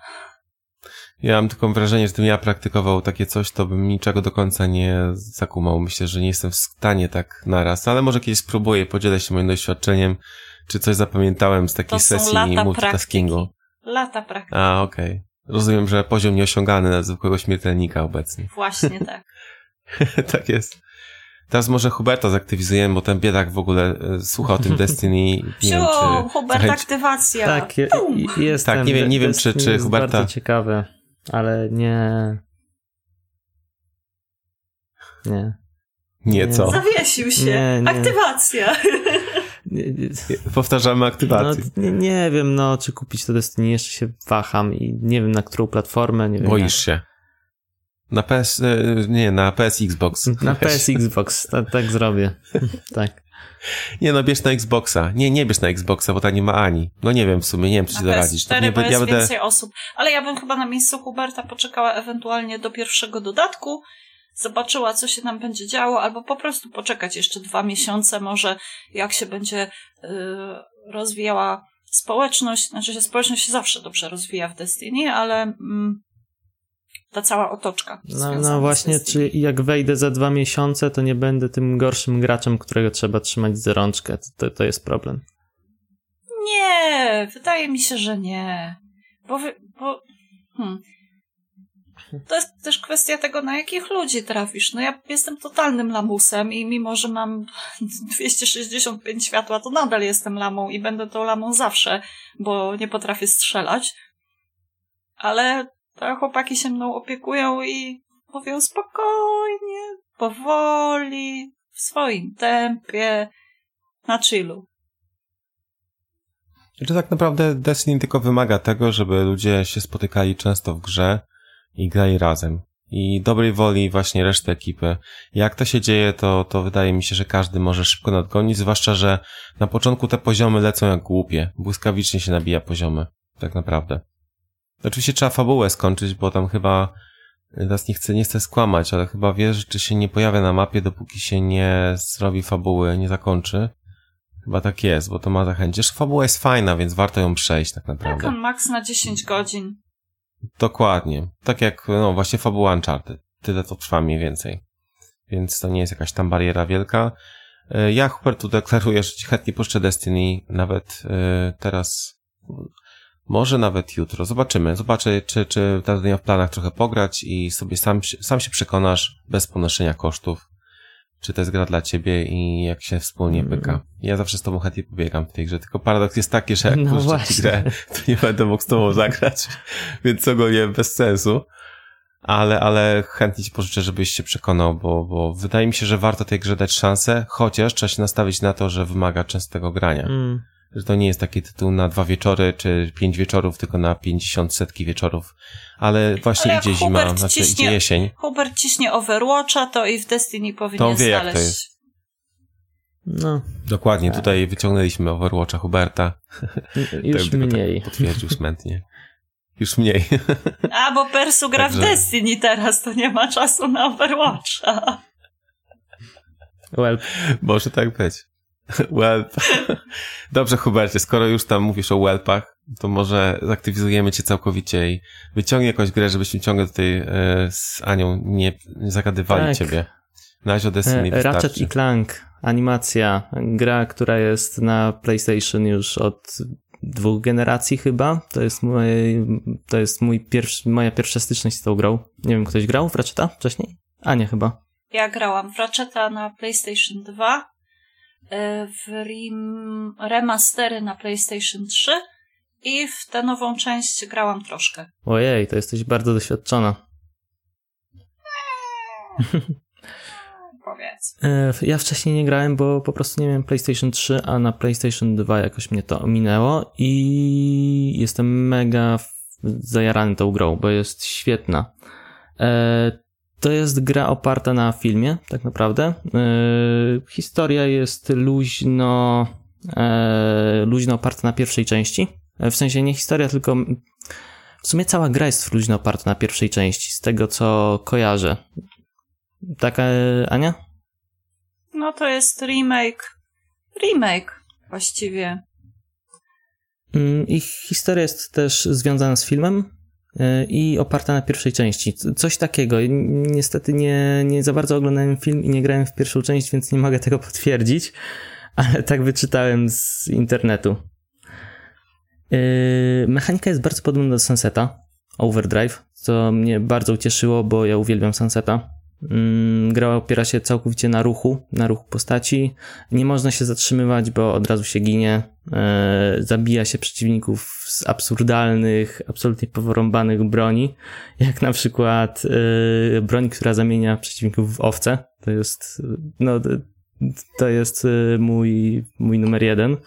Ja mam tylko wrażenie, że gdybym ja praktykował takie coś, to bym niczego do końca nie zakumał. Myślę, że nie jestem w stanie tak naraz, ale może kiedyś spróbuję, podzielę się moim doświadczeniem, czy coś zapamiętałem z takiej sesji lata multitaskingu. praktyki. Lata praktyki. A, okej. Rozumiem, że poziom nieosiągany na zwykłego śmiertelnika obecnie. Właśnie tak. tak jest. Teraz może Huberta zaktywizujemy, bo ten biedak w ogóle e, słucha o tym Destiny. Nie wiem, czy Hubert, aktywacja. Tak, je, jestem. Tak, nie wiem- nie wiem, czy- czy jest Huberta- bardzo ciekawe, ale nie... Nie. Nie, co? Zawiesił się. Nie, nie. Aktywacja. Nie, nie, Powtarzamy no, aktywację. nie, nie wiem, no, czy kupić to Destiny, jeszcze się waham i nie wiem na którą platformę, nie wiem. Boisz się. Na PS, e, nie, na PS Xbox. Na, na PS Xbox, tak, tak zrobię. tak. Nie, no bierz na Xboxa. Nie, nie bierz na Xboxa, bo ta nie ma ani. No nie wiem w sumie, nie wiem, czy ci Na doradzić. PS4, bo be- jest więcej osób. Ale ja bym chyba na miejscu Huberta poczekała ewentualnie do pierwszego dodatku, zobaczyła, co się nam będzie działo, albo po prostu poczekać jeszcze dwa miesiące, może jak się będzie y, rozwijała społeczność. Znaczy się społeczność się zawsze dobrze rozwija w Destiny, ale mm, ta cała otoczka. No, no właśnie, czy jak wejdę za dwa miesiące, to nie będę tym gorszym graczem, którego trzeba trzymać za rączkę. To, to, to jest problem. Nie, wydaje mi się, że nie. Bo, wy, bo hmm. to jest też kwestia tego, na jakich ludzi trafisz. No ja jestem totalnym lamusem i mimo, że mam 265 światła, to nadal jestem lamą i będę tą lamą zawsze, bo nie potrafię strzelać. Ale te chłopaki się mną opiekują i mówią spokojnie, powoli, w swoim tempie, na chillu. Że tak naprawdę Destiny tylko wymaga tego, żeby ludzie się spotykali często w grze i grali razem. I dobrej woli właśnie reszty ekipy. Jak to się dzieje, to, to wydaje mi się, że każdy może szybko nadgonić, zwłaszcza, że na początku te poziomy lecą jak głupie. Błyskawicznie się nabija poziomy. Tak naprawdę. Oczywiście trzeba fabułę skończyć, bo tam chyba teraz nie chcę, nie chcę skłamać, ale chyba wiesz, czy się nie pojawia na mapie, dopóki się nie zrobi fabuły, nie zakończy. Chyba tak jest, bo to ma zachęcić. Fabuła jest fajna, więc warto ją przejść tak Tak, naprawdę. on max na 10 godzin. Dokładnie. Tak jak, no właśnie fabuła Uncharted. Tyle to trwa mniej więcej. Więc to nie jest jakaś tam bariera wielka. E, Ja, Hubert, tu deklaruję, że ci chętnie puszczę Destiny nawet e, teraz, może nawet jutro. Zobaczymy. Zobaczę, czy, czy teraz w planach trochę pograć i sobie sam, sam się przekonasz bez ponoszenia kosztów, czy to jest gra dla ciebie i jak się wspólnie Mm. pyka. Ja zawsze z tobą chętnie pobiegam w tej grze, tylko paradoks jest taki, że jak No puszczę ci grę, to nie będę mógł z tobą zagrać, więc ogólnie bez sensu. Ale, ale chętnie ci pożyczę, żebyś się przekonał, bo, bo wydaje mi się, że warto tej grze dać szansę, chociaż trzeba się nastawić na to, że wymaga częstego grania. Mm. Że to nie jest taki tytuł na dwa wieczory, czy pięć wieczorów, tylko na pięćdziesiąt setki wieczorów. Ale właśnie Ale idzie zima, Hubert znaczy ciśnie- idzie jesień. Hubert ciśnie Overwatcha, to i w Destiny powinien To on wie, jak to znaleźć. jest. No, Dokładnie, Tak. tutaj wyciągnęliśmy Overwatcha Huberta. już Tak mniej. Tak potwierdził smętnie. Już mniej. A, bo Persu gra w Także- Destiny teraz, to nie ma czasu na Overwatcha. Well, Może tak być. Welp. Dobrze, Hubercie, skoro już tam mówisz o Welpach, to może zaktywizujemy cię całkowicie i wyciągnij jakąś grę, żebyśmy ciągle tutaj e, z Anią nie, nie zagadywali Tak. ciebie. Na razie o Destiny e, Ratchet wystarczy. i Clank, animacja, gra, która jest na PlayStation już od dwóch generacji chyba. To jest, mój, to jest mój pierwszy, moja pierwsza styczność z tą grą. Nie wiem, ktoś grał w Ratcheta wcześniej? A nie, chyba. Ja grałam w Ratcheta na PlayStation 2, e, w rem remastery na PlayStation 3 i w tę nową część grałam troszkę. Ojej, to jesteś bardzo doświadczona. Powiedz. E, Ja wcześniej nie grałem, bo po prostu nie miałem PlayStation 3, a na PlayStation 2 jakoś mnie to ominęło i jestem mega w- zajarany tą grą, bo jest świetna. To jest gra oparta na filmie, tak naprawdę. E, Historia jest luźno, e, luźno oparta na pierwszej części. E, W sensie nie historia, tylko w sumie cała gra jest luźno oparta na pierwszej części, z tego co kojarzę. Taka, Ania? No to jest remake. Remake właściwie. Mm, Ich historia jest też związana z filmem i oparta na pierwszej części. Coś takiego. Niestety nie, nie za bardzo oglądałem film i nie grałem w pierwszą część, więc nie mogę tego potwierdzić, ale tak wyczytałem z internetu. Y, Mechanika jest bardzo podobna do Sunseta, Overdrive, co mnie bardzo ucieszyło, bo ja uwielbiam Sunseta. Mm, Gra opiera się całkowicie na ruchu, na ruchu postaci. Nie można się zatrzymywać, bo od razu się ginie. E, zabija się przeciwników z absurdalnych, absolutnie poworąbanych broni, jak na przykład e, broń, która zamienia przeciwników w owce. To jest, no, to jest e, mój, mój numer jeden.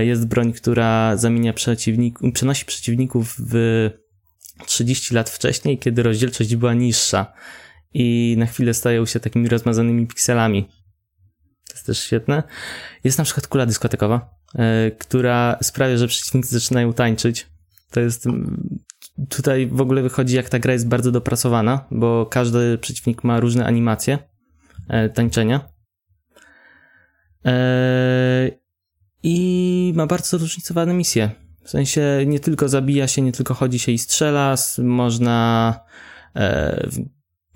Jest broń, która zamienia przeciwników, przenosi przeciwników w 30 lat wcześniej, kiedy rozdzielczość była niższa i na chwilę stają się takimi rozmazanymi pikselami. To jest też świetne. Jest na przykład kula dyskotekowa, e, która sprawia, że przeciwnicy zaczynają tańczyć. To jest. Tutaj w ogóle wychodzi, jak ta gra jest bardzo dopracowana, bo każdy przeciwnik ma różne animacje e, tańczenia. E, I ma bardzo zróżnicowane misje. W sensie nie tylko zabija się, nie tylko chodzi się i strzela, można.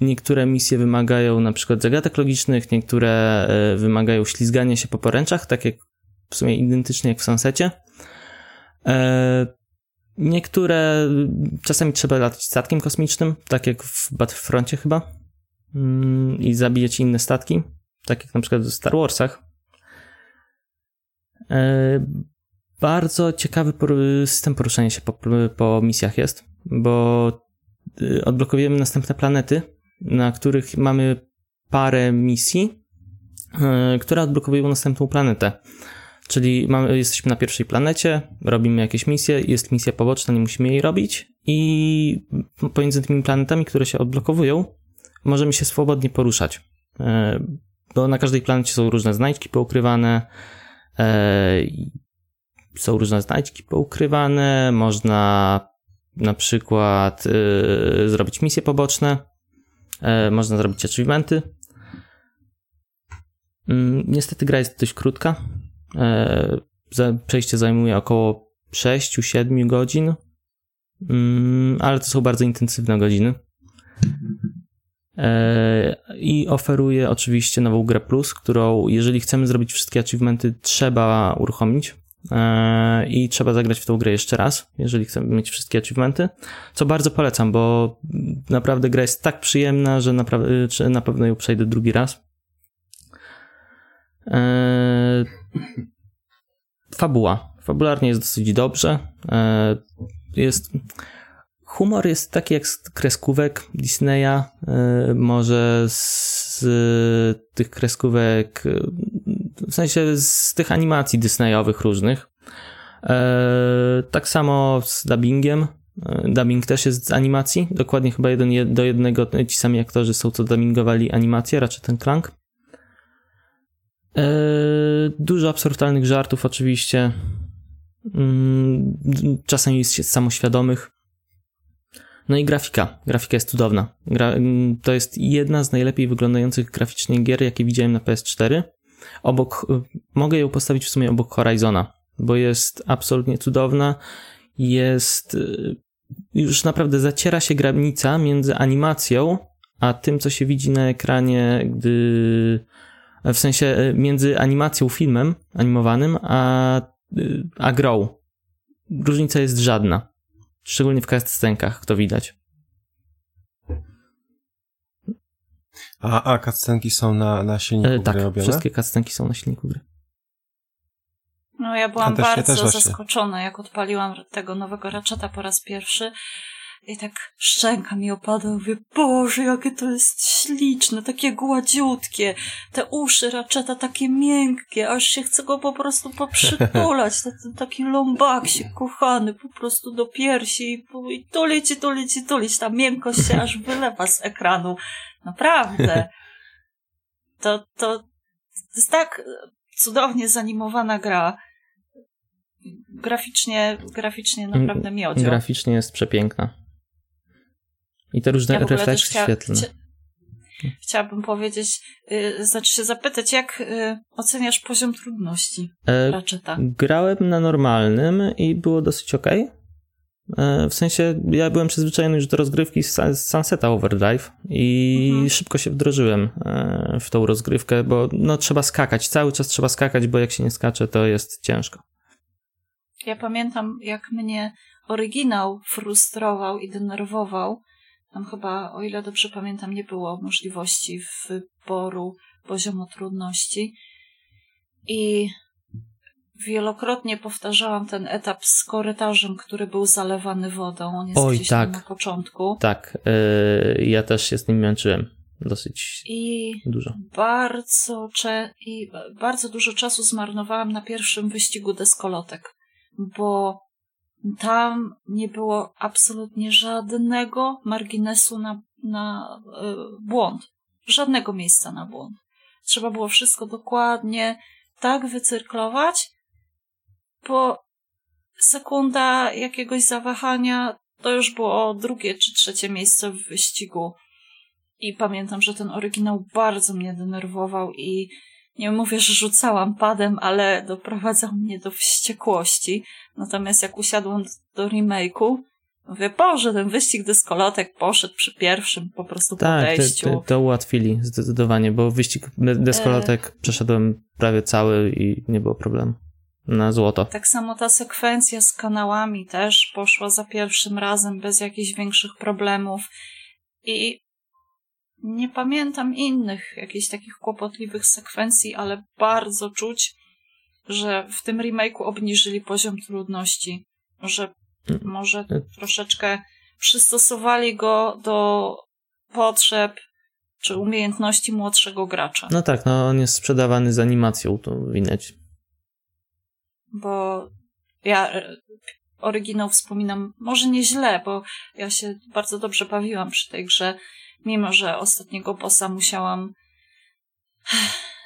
Niektóre misje wymagają na przykład zagadek logicznych, niektóre e, wymagają ślizgania się po poręczach, tak jak w sumie identycznie jak w Sunsecie. E, Niektóre czasami trzeba latać statkiem kosmicznym, tak jak w Battlefroncie chyba, Mm, i zabijać inne statki, tak jak na przykład w Star Warsach. E, Bardzo ciekawy system poruszania się po, po misjach jest, bo y, odblokowujemy następne planety, na których mamy parę misji, yy, które odblokowują następną planetę. Czyli mamy, jesteśmy na pierwszej planecie, robimy jakieś misje, jest misja poboczna, nie musimy jej robić i pomiędzy tymi planetami, które się odblokowują, możemy się swobodnie poruszać. Yy, Bo na każdej planecie są różne znajdźki poukrywane, i są różne znajdźki poukrywane, można na przykład zrobić misje poboczne, E, można zrobić achievementy. Mm, Niestety gra jest dość krótka. E, Przejście zajmuje około 6-7 godzin, Mm, ale to są bardzo intensywne godziny. E, I oferuje oczywiście nową grę Plus, którą jeżeli chcemy zrobić wszystkie achievementy, trzeba uruchomić. E, I trzeba zagrać w tą grę jeszcze raz, jeżeli chcemy mieć wszystkie achievementy. Co bardzo polecam, bo naprawdę gra jest tak przyjemna, że naprawdę, że na pewno ją przejdę drugi raz. Eee, fabuła. Fabularnie jest dosyć dobrze. Eee, jest. Humor jest taki jak z kreskówek Disneya. Eee, może z, tych kreskówek, w sensie z tych animacji Disneyowych różnych. Eee, tak samo z dubbingiem. E, Dubbing też jest z animacji. Dokładnie chyba jeden je- do jednego ci sami aktorzy są, co dubbingowali animację, raczej ten Clank. E, Dużo absurdalnych żartów oczywiście. Mm, Czasem jest samoświadomych. No i grafika. Grafika jest cudowna. Gra, to jest jedna z najlepiej wyglądających graficznie gier, jakie widziałem na PS4. Obok, mogę ją postawić w sumie obok Horizona, bo jest absolutnie cudowna. Jest y, już naprawdę zaciera się granica między animacją a tym, co się widzi na ekranie, gdy w sensie y, między animacją, filmem animowanym, a, y, a grą. różnica jest żadna. Szczególnie w cutscenkach, to widać. A, a cutscenki są na, na silniku E, gry tak, robione? wszystkie cutscenki są na silniku gry. No ja byłam też- ja bardzo właśnie. zaskoczona, jak odpaliłam tego nowego Ratcheta po raz pierwszy i tak szczęka mi opadła. Mówię, Boże, jakie to jest śliczne, takie gładziutkie. Te uszy Ratcheta takie miękkie, aż się chce go po prostu poprzytulać. Taki lombaksik kochany, po prostu do piersi i, i tulić, i tulić, i tulić. Ta miękkość się aż wylewa z ekranu. Naprawdę. To, to, to jest tak cudownie zanimowana gra. Graficznie, graficznie naprawdę miodzio. Graficznie jest przepiękna. I te różne Ja refleksy chcia- świetlne. chcia- chciałabym powiedzieć, y, znaczy się zapytać, jak y, oceniasz poziom trudności E, Ratcheta? grałem na normalnym i było dosyć ok. W sensie, ja byłem przyzwyczajony już do rozgrywki z Sunseta Overdrive i Mhm. szybko się wdrożyłem e, w tą rozgrywkę, bo no trzeba skakać, cały czas trzeba skakać, bo jak się nie skacze, to jest ciężko. Ja pamiętam, jak mnie oryginał frustrował i denerwował. Tam chyba, o ile dobrze pamiętam, nie było możliwości wyboru poziomu trudności. I wielokrotnie powtarzałam ten etap z korytarzem, który był zalewany wodą. On jest Oj, gdzieś tak. na początku. Tak, e, ja też się z nim męczyłem dosyć I dużo. bardzo, cze- i bardzo dużo czasu zmarnowałam na pierwszym wyścigu deskolotek, bo tam nie było absolutnie żadnego marginesu na, na y, błąd. Żadnego miejsca na błąd. Trzeba było wszystko dokładnie tak wycyrklować, bo sekunda jakiegoś zawahania to już było drugie czy trzecie miejsce w wyścigu. I pamiętam, że ten oryginał bardzo mnie denerwował i nie mówię, że rzucałam padem, ale doprowadzał mnie do wściekłości. Natomiast jak usiadłam do remake'u, mówię, Boże, ten wyścig deskolotek poszedł przy pierwszym po prostu Tak, podejściu. te, to ułatwili zdecydowanie, bo wyścig deskolotek E. przeszedłem prawie cały i nie było problemu. Na złoto. Tak samo ta sekwencja z kanałami też poszła za pierwszym razem bez jakichś większych problemów. I nie pamiętam innych jakichś takich kłopotliwych sekwencji, ale bardzo czuć, że w tym remake'u obniżyli poziom trudności. Że Mm. może troszeczkę przystosowali go do potrzeb czy umiejętności młodszego gracza. No tak, no on jest sprzedawany z animacją, to widać. bo ja e, oryginał wspominam może nieźle, bo ja się bardzo dobrze bawiłam przy tej grze, mimo że ostatniego bossa musiałam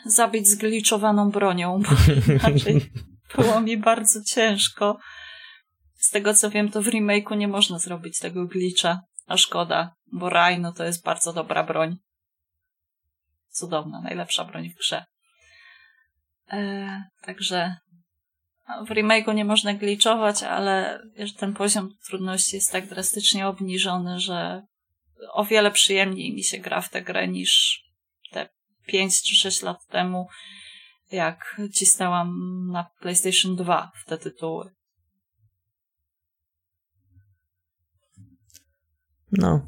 zabić zgliczowaną bronią, bo inaczej było mi bardzo ciężko. Z tego co wiem, to w remake'u nie można zrobić tego glitcha, a szkoda, bo Rhino to jest bardzo dobra broń. Cudowna, najlepsza broń w grze. E, także a w remake'u nie można glitchować, ale ten poziom trudności jest tak drastycznie obniżony, że o wiele przyjemniej mi się gra w tę grę niż te 5 czy 6 lat temu, jak cisnęłam na PlayStation 2 w te tytuły. No.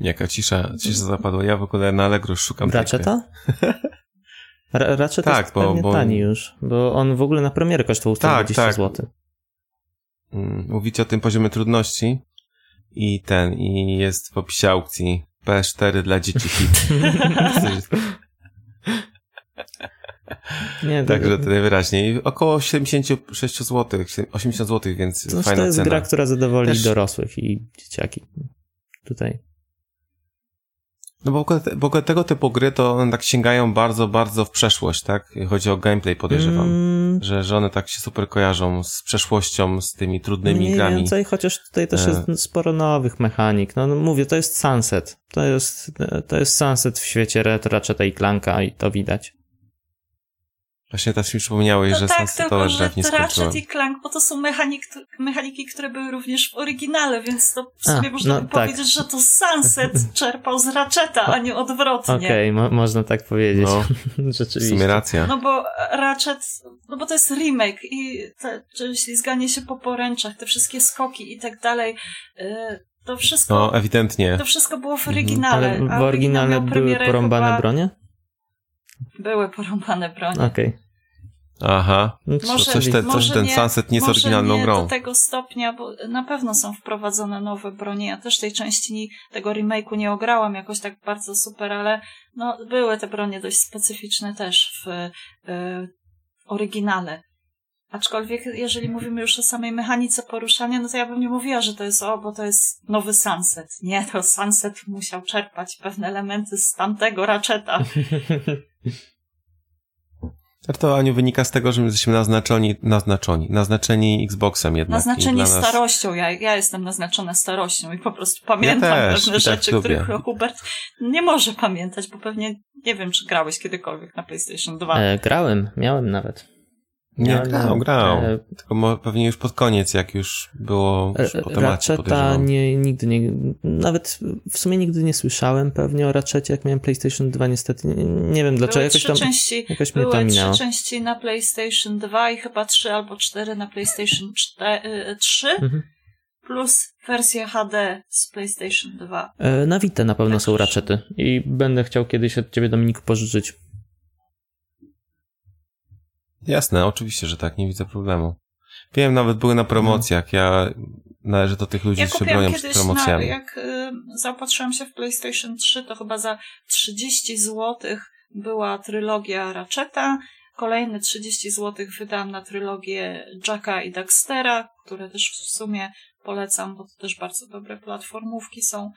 Jaka cisza, cisza zapadła. Ja w ogóle na Allegro szukam. Ratcheta? Ra- Ratchet Tak, jest bo- pewnie bo- tani już, bo on w ogóle na premierę kosztował Tak, 120 tak. zł. Mm, Mówicie o tym poziomie trudności i ten, i jest w opisie aukcji PS4 dla dzieci hit. Nie, Także to najwyraźniej. Około 76 zł, 80 zł, więc to, fajna to jest cena. gra, która zadowoli Też- dorosłych i dzieciaki. Tutaj. No bo w ogóle, te- w ogóle tego typu gry to one tak sięgają bardzo, bardzo w przeszłość, tak? Chodzi o gameplay, podejrzewam. Mm, Że, że one tak się super kojarzą z przeszłością, z tymi trudnymi Mniej grami. więcej, chociaż tutaj też E. jest sporo nowych mechanik. No, no mówię, to jest Sunset. To jest, to jest Sunset w świecie retro, Ratcheta i Clanka i to widać. Właśnie teraz mi przypomniałeś, No że tak, Sunsetowe tylko że Drive nie to skończyłem. Ratchet i Clank, bo to są mechanik, mechaniki, które były również w oryginale, więc to w A, sumie można no by tak. powiedzieć, że to Sunset czerpał z Ratcheta, a nie odwrotnie. Okej, mo- można tak powiedzieć. No, w Rzeczywiście. sumie racja. No bo Ratchet, no bo to jest remake i te, te ślizganie się po poręczach, te wszystkie skoki i tak dalej, y, to wszystko, No, ewidentnie. to wszystko było w Mhm. oryginale. Ale a w oryginale były porąbane chyba- bronie? Były porąbane bronie. Okej. Aha. No, Może- Coś, te, coś może ten nie- Sunset nie jest oryginalną nie grą. do tego stopnia, bo na pewno są wprowadzone nowe bronie. Ja też tej części nie, tego remake'u nie ograłam jakoś tak bardzo super, ale no, były te bronie dość specyficzne też w y, oryginale. Aczkolwiek, jeżeli mówimy już o samej mechanice poruszania, no to ja bym nie mówiła, że to jest o, bo to jest nowy Sunset. Nie, to Sunset musiał czerpać pewne elementy z tamtego Ratcheta. Ale to Aniu wynika z tego, że my jesteśmy naznaczeni, naznaczeni, naznaczeni Xboxem jednak. Naznaczeni nas- starością. Ja, ja jestem naznaczona starością i po prostu pamiętam też, pewne tak rzeczy, lubię. których Hubert nie może pamiętać, bo pewnie nie wiem, czy grałeś kiedykolwiek na PlayStation 2. E, grałem, miałem nawet. Nie, grał, grał. e, Tylko pewnie już pod koniec, jak już było już po temacie, Ratcheta nie, nigdy nie, nawet w sumie nigdy nie słyszałem pewnie o Ratchetie, jak miałem PlayStation 2 niestety. Nie, nie wiem dlaczego, były jakoś trzy tam, części, jakoś mnie to były minęło. trzy części na PlayStation 2 i chyba trzy albo cztery na PlayStation 4, 3 Mhm. plus wersja HD z PlayStation 2. E, Na Vita na pewno Tak. są Ratchety i będę chciał kiedyś od ciebie Dominiku pożyczyć. Jasne, oczywiście, że tak, nie widzę problemu. Wiem, nawet były na promocjach, ja należę do tych ludzi, Ja którzy się bronią przed kiedyś, na, promocjami. jak y, zaopatrzyłam się w PlayStation 3, to chyba za 30 zł była trylogia Ratcheta. Kolejne 30 zł wydałam na trylogię Jacka i Daxtera, które też w sumie polecam, bo to też bardzo dobre platformówki są.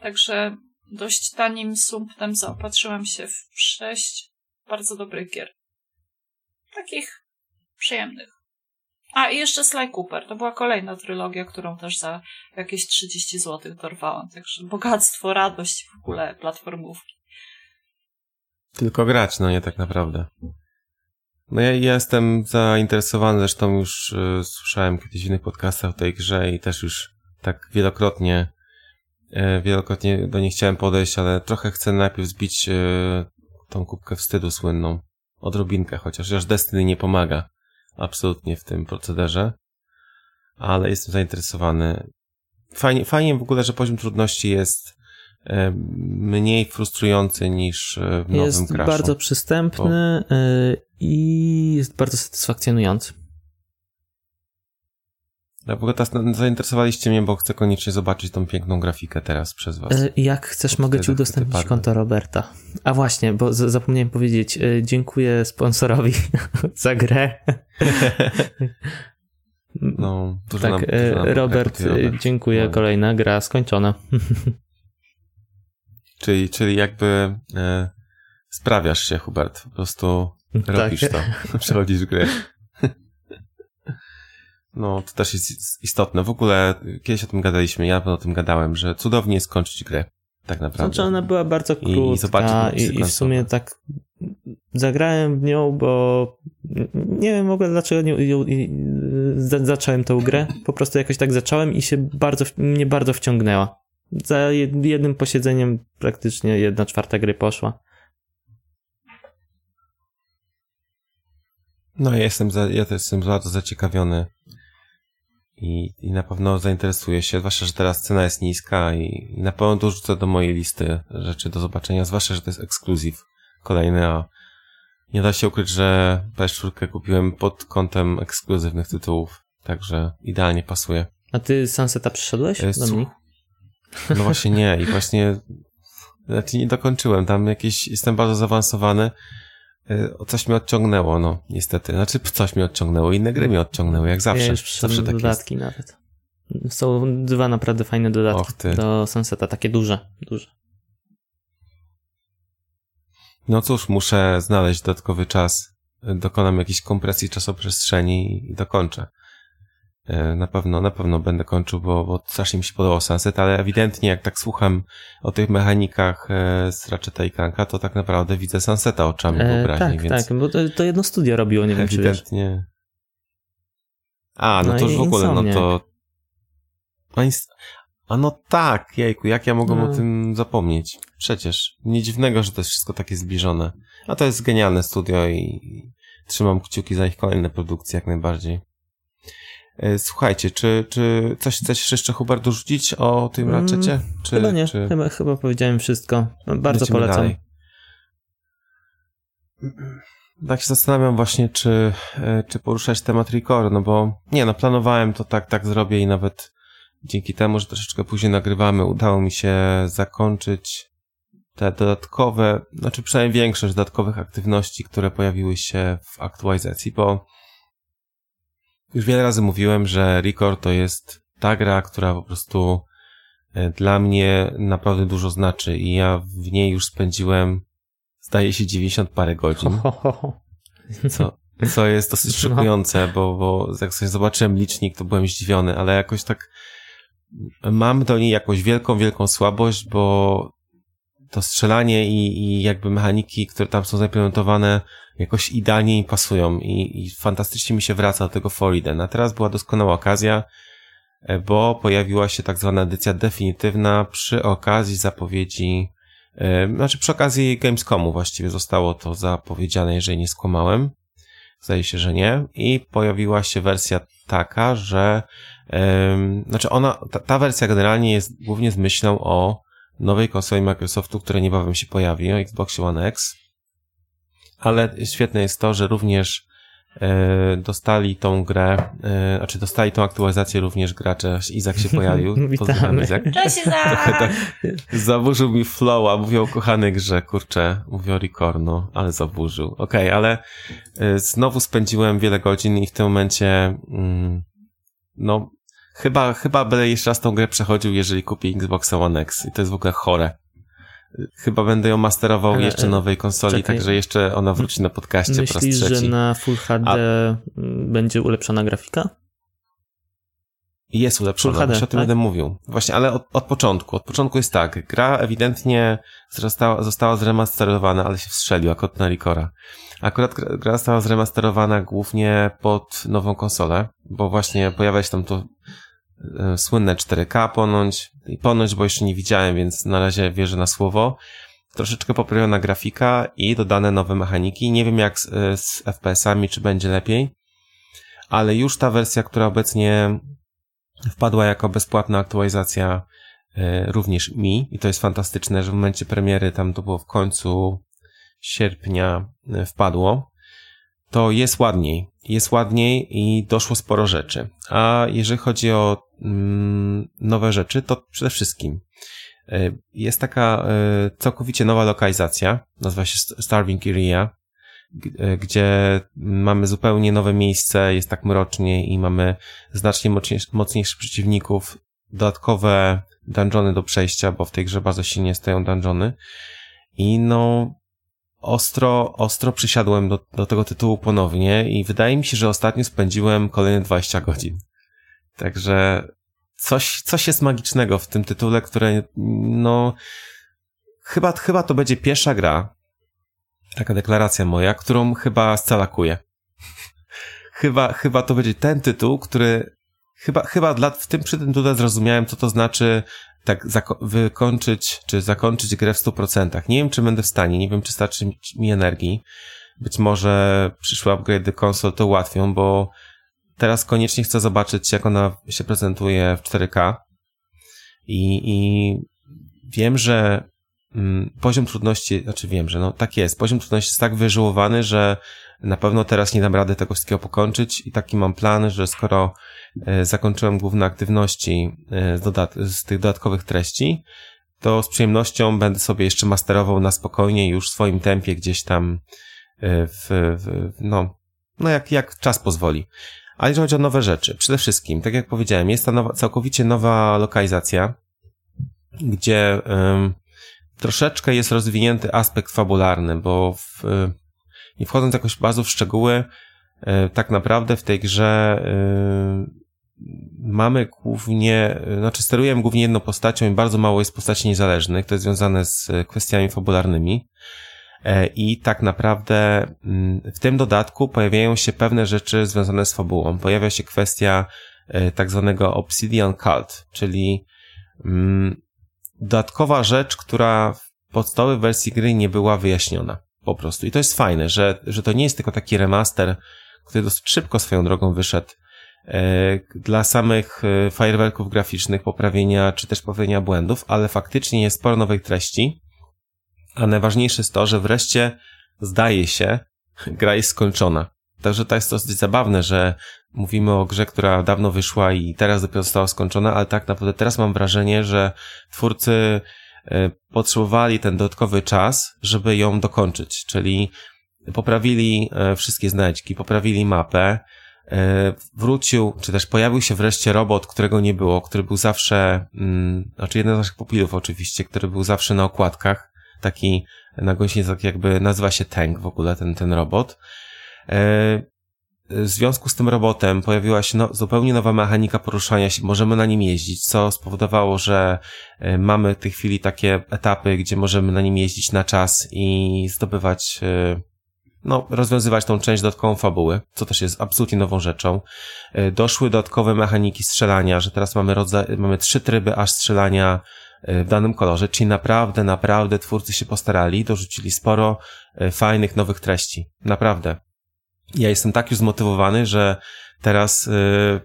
Także dość tanim sumptem zaopatrzyłam się w 6 bardzo dobrych gier. Takich przyjemnych. A i jeszcze Sly Cooper. To była kolejna trylogia, którą też za jakieś 30 zł dorwałam. Także bogactwo, radość w ogóle platformówki. Tylko grać, no nie tak naprawdę. No ja ja jestem zainteresowany, zresztą już y, słyszałem kiedyś w innych podcastach o tej grze i też już tak wielokrotnie y, wielokrotnie do niej chciałem podejść, ale trochę chcę najpierw zbić y, tą kubkę wstydu słynną. Odrobinkę chociaż, chociaż Destiny nie pomaga absolutnie w tym procederze, ale jestem zainteresowany. Fajnie, fajnie w ogóle, że poziom trudności jest e, mniej frustrujący niż e, w nowym Jest Crashu. bardzo przystępny y, i jest bardzo satysfakcjonujący. Teraz na- zainteresowaliście mnie, bo chcę koniecznie zobaczyć tą piękną grafikę teraz przez was. Y, Jak chcesz, mogę ci udostępnić konto Roberta. A właśnie, bo zapomniałem powiedzieć, y, dziękuję sponsorowi za grę. No, dużo nam, tak, dużo nam Robert, rekrutują, y, tak. dziękuję, No. kolejna gra skończona. Czyli, czyli jakby e, sprawiasz się, Hubert. Po prostu robisz Tak. to. Przechodzisz grę. No, to też jest istotne. W ogóle kiedyś o tym gadaliśmy, ja o tym gadałem, że cudownie jest skończyć grę. Tak naprawdę. Znaczy ona była bardzo krótka zobaczyć i, napisy i, w końcowe. sumie tak zagrałem w nią, bo nie wiem w ogóle dlaczego nie, i- zacząłem tę grę. Po prostu jakoś tak zacząłem i się bardzo, w- mnie bardzo wciągnęła. Za jed- jednym posiedzeniem praktycznie jedna czwarta gry poszła. No, ja jestem, za, ja też jestem bardzo zaciekawiony i, i na pewno zainteresuję się, zwłaszcza, że teraz cena jest niska i, i na pewno dorzucę do mojej listy rzeczy do zobaczenia, zwłaszcza, że to jest ekskluzyw kolejny, a nie da się ukryć, że PS4 kupiłem pod kątem ekskluzywnych tytułów, także idealnie pasuje. A ty Sunseta przyszedłeś? Jest- Dominik? No właśnie nie i właśnie znaczy nie dokończyłem, tam jakieś, jestem bardzo zaawansowany, coś mnie odciągnęło, no niestety. Znaczy coś mnie odciągnęło, inne gry mnie odciągnęły, jak zawsze. Ja już przyszedłem zawsze tak jest. dodatki nawet. Są dwa naprawdę fajne dodatki do Sunseta, takie duże, duże. No cóż, muszę znaleźć dodatkowy czas. Dokonam jakiejś kompresji czasoprzestrzeni i dokończę. E, na pewno, na pewno będę kończył, bo, bo strasznie mi się podobał Sunset, ale ewidentnie jak tak słucham o tych mechanikach e, z Ratcheta i Clanka, to tak naprawdę widzę Sunseta oczami E, wyobraźni, tak, więc tak, bo to, to jedno studio robiło, nie wiem czy wiesz. ewidentnie... A, no, No to już w ogóle, no Insomniac. to... A, ins... A no tak, jejku, jak ja mogłem No. o tym zapomnieć? Przecież, nie dziwnego, że to jest wszystko takie zbliżone. A to jest genialne studio i trzymam kciuki za ich kolejne produkcje jak najbardziej. E, Słuchajcie, czy, czy coś chcesz jeszcze Hubert dorzucić o tym Mm, Ratchetie? Czy, Chyba nie, czy... chyba, chyba powiedziałem wszystko. No, Bardzo Lecimy polecam. dalej. Tak się zastanawiam właśnie, czy, e, czy poruszać temat Record, no bo nie, no planowałem to tak, tak zrobię i nawet dzięki temu, że troszeczkę później nagrywamy, udało mi się zakończyć te dodatkowe, znaczy przynajmniej większość dodatkowych aktywności, które pojawiły się w aktualizacji, bo już wiele razy mówiłem, że Record to jest ta gra, która po prostu e, dla mnie naprawdę dużo znaczy i ja w niej już spędziłem zdaje się 90 parę godzin, co, co jest dosyć No. szokujące, bo, bo jak sobie zobaczyłem licznik, to byłem zdziwiony, ale jakoś tak mam do niej jakąś wielką, wielką słabość, bo to strzelanie i, i jakby mechaniki, które tam są zaimplementowane, jakoś idealnie mi pasują i, i fantastycznie mi się wraca do tego Foriden. A teraz była doskonała okazja, e, bo pojawiła się tak zwana edycja definitywna przy okazji zapowiedzi, e, znaczy przy okazji Gamescomu właściwie zostało to zapowiedziane, jeżeli nie skłamałem. Zdaje się, że nie. I pojawiła się wersja taka, że em, znaczy ona, ta, ta wersja generalnie jest głównie z myślą o nowej konsoli Microsoftu, która niebawem się pojawi, o Xbox One X. Ale świetne jest to, że również e, dostali tą grę, e, znaczy dostali tą aktualizację również gracze. Izak się pojawił. Pozdrawiam. Izak. Cześć, Trochę Iza! tak zaburzył mi flow, a mówię o kochanej grze, kurczę, mówię o Ricorno, ale zaburzył. Okej, ale y, znowu spędziłem wiele godzin i w tym momencie, mm, no, chyba, chyba będę jeszcze raz tą grę przechodził, jeżeli kupię Xbox One X i to jest w ogóle chore. Chyba będę ją masterował Ale, jeszcze e, nowej konsoli, czekaj. także jeszcze ona wróci na podcaście po raz Myślisz, że trzeci. na Full HD będzie ulepszona grafika? Jest ulepszona, Full HD, o tym tak? będę mówił. Właśnie, ale od, od początku. Od początku jest tak. Gra ewidentnie została, została zremasterowana, ale się wstrzeliła, kot na Ricora. Akurat gra, gra została zremasterowana głównie pod nową konsolę, bo właśnie pojawia się tam to e, słynne 4K ponoć. I ponoć, bo jeszcze nie widziałem, więc na razie wierzę na słowo. Troszeczkę poprawiona grafika i dodane nowe mechaniki. Nie wiem jak z, e, z FPS-ami, czy będzie lepiej, ale już ta wersja, która obecnie wpadła jako bezpłatna aktualizacja e, również mi i to jest fantastyczne, że w momencie premiery, tam to było w końcu sierpnia e, wpadło, to jest ładniej. Jest ładniej i doszło sporo rzeczy. A jeżeli chodzi o mm, nowe rzeczy, to przede wszystkim e, jest taka całkowicie nowa lokalizacja, nazywa się Starving Area, gdzie mamy zupełnie nowe miejsce, jest tak mrocznie i mamy znacznie mocniejszych, mocniejszych przeciwników, dodatkowe dungeony do przejścia, bo w tej grze bardzo silnie stoją dungeony. I no, ostro, ostro przysiadłem do, do tego tytułu ponownie i wydaje mi się, że ostatnio spędziłem kolejne 20 godzin. Także coś, coś jest magicznego w tym tytule, które, no, chyba, chyba to będzie pierwsza gra, taka deklaracja moja, którą chyba scalakuję. chyba, chyba to będzie ten tytuł, który chyba, chyba dla, w tym, przy tym tytule zrozumiałem, co to znaczy tak wykończyć, czy zakończyć grę w 100%. Nie wiem, czy będę w stanie, nie wiem, czy starczy mi- energii. Być może przyszłe upgrade konsol to ułatwią, bo teraz koniecznie chcę zobaczyć, jak ona się prezentuje w 4K. I, i wiem, że poziom trudności, znaczy wiem, że no tak jest, poziom trudności jest tak wyżyłowany, że na pewno teraz nie dam rady tego wszystkiego pokończyć i taki mam plan, że skoro e, zakończyłem główne aktywności e, z, dodat- z tych dodatkowych treści, to z przyjemnością będę sobie jeszcze masterował na spokojnie już w swoim tempie gdzieś tam e, w, w no, no jak, jak czas pozwoli. A jeżeli chodzi o nowe rzeczy, przede wszystkim, tak jak powiedziałem, jest ta nowa, całkowicie nowa lokalizacja, gdzie em, troszeczkę jest rozwinięty aspekt fabularny, bo w, y, nie wchodząc jakoś bardzo w szczegóły, y, tak naprawdę w tej grze y, mamy głównie, znaczy sterujemy głównie jedną postacią i bardzo mało jest postaci niezależnych. To jest związane z kwestiami fabularnymi. E, I tak naprawdę mm, w tym dodatku pojawiają się pewne rzeczy związane z fabułą. Pojawia się kwestia tak zwanego Obsidian Cult, czyli mm, dodatkowa rzecz, która w podstawowej wersji gry nie była wyjaśniona. Po prostu. I to jest fajne, że, że to nie jest tylko taki remaster, który dosyć szybko swoją drogą wyszedł e, dla samych fajerwerków graficznych, poprawienia czy też poprawienia błędów, ale faktycznie jest sporo nowej treści a najważniejsze jest to, że wreszcie zdaje się, gra jest skończona. Także to jest dosyć zabawne, że mówimy o grze, która dawno wyszła i teraz dopiero została skończona, ale tak naprawdę teraz mam wrażenie, że twórcy e, potrzebowali ten dodatkowy czas, żeby ją dokończyć, czyli poprawili e, wszystkie znajdźki, poprawili mapę, e, wrócił, czy też pojawił się wreszcie robot, którego nie było, który był zawsze, mm, znaczy jeden z naszych pupilów oczywiście, który był zawsze na okładkach, taki na gąsienicy, tak jakby nazywa się Tank w ogóle ten, ten robot. E, w związku z tym robotem pojawiła się no, zupełnie nowa mechanika poruszania się, możemy na nim jeździć, co spowodowało, że e, mamy w tej chwili takie etapy, gdzie możemy na nim jeździć na czas i zdobywać, e, no, rozwiązywać tą część dodatkową fabuły, co też jest absolutnie nową rzeczą. Doszły dodatkowe mechaniki strzelania, że teraz mamy rodzaj, mamy trzy tryby aż strzelania w danym kolorze, czyli naprawdę, naprawdę twórcy się postarali, dorzucili sporo fajnych, nowych treści. Naprawdę. Ja jestem tak już zmotywowany, że teraz e,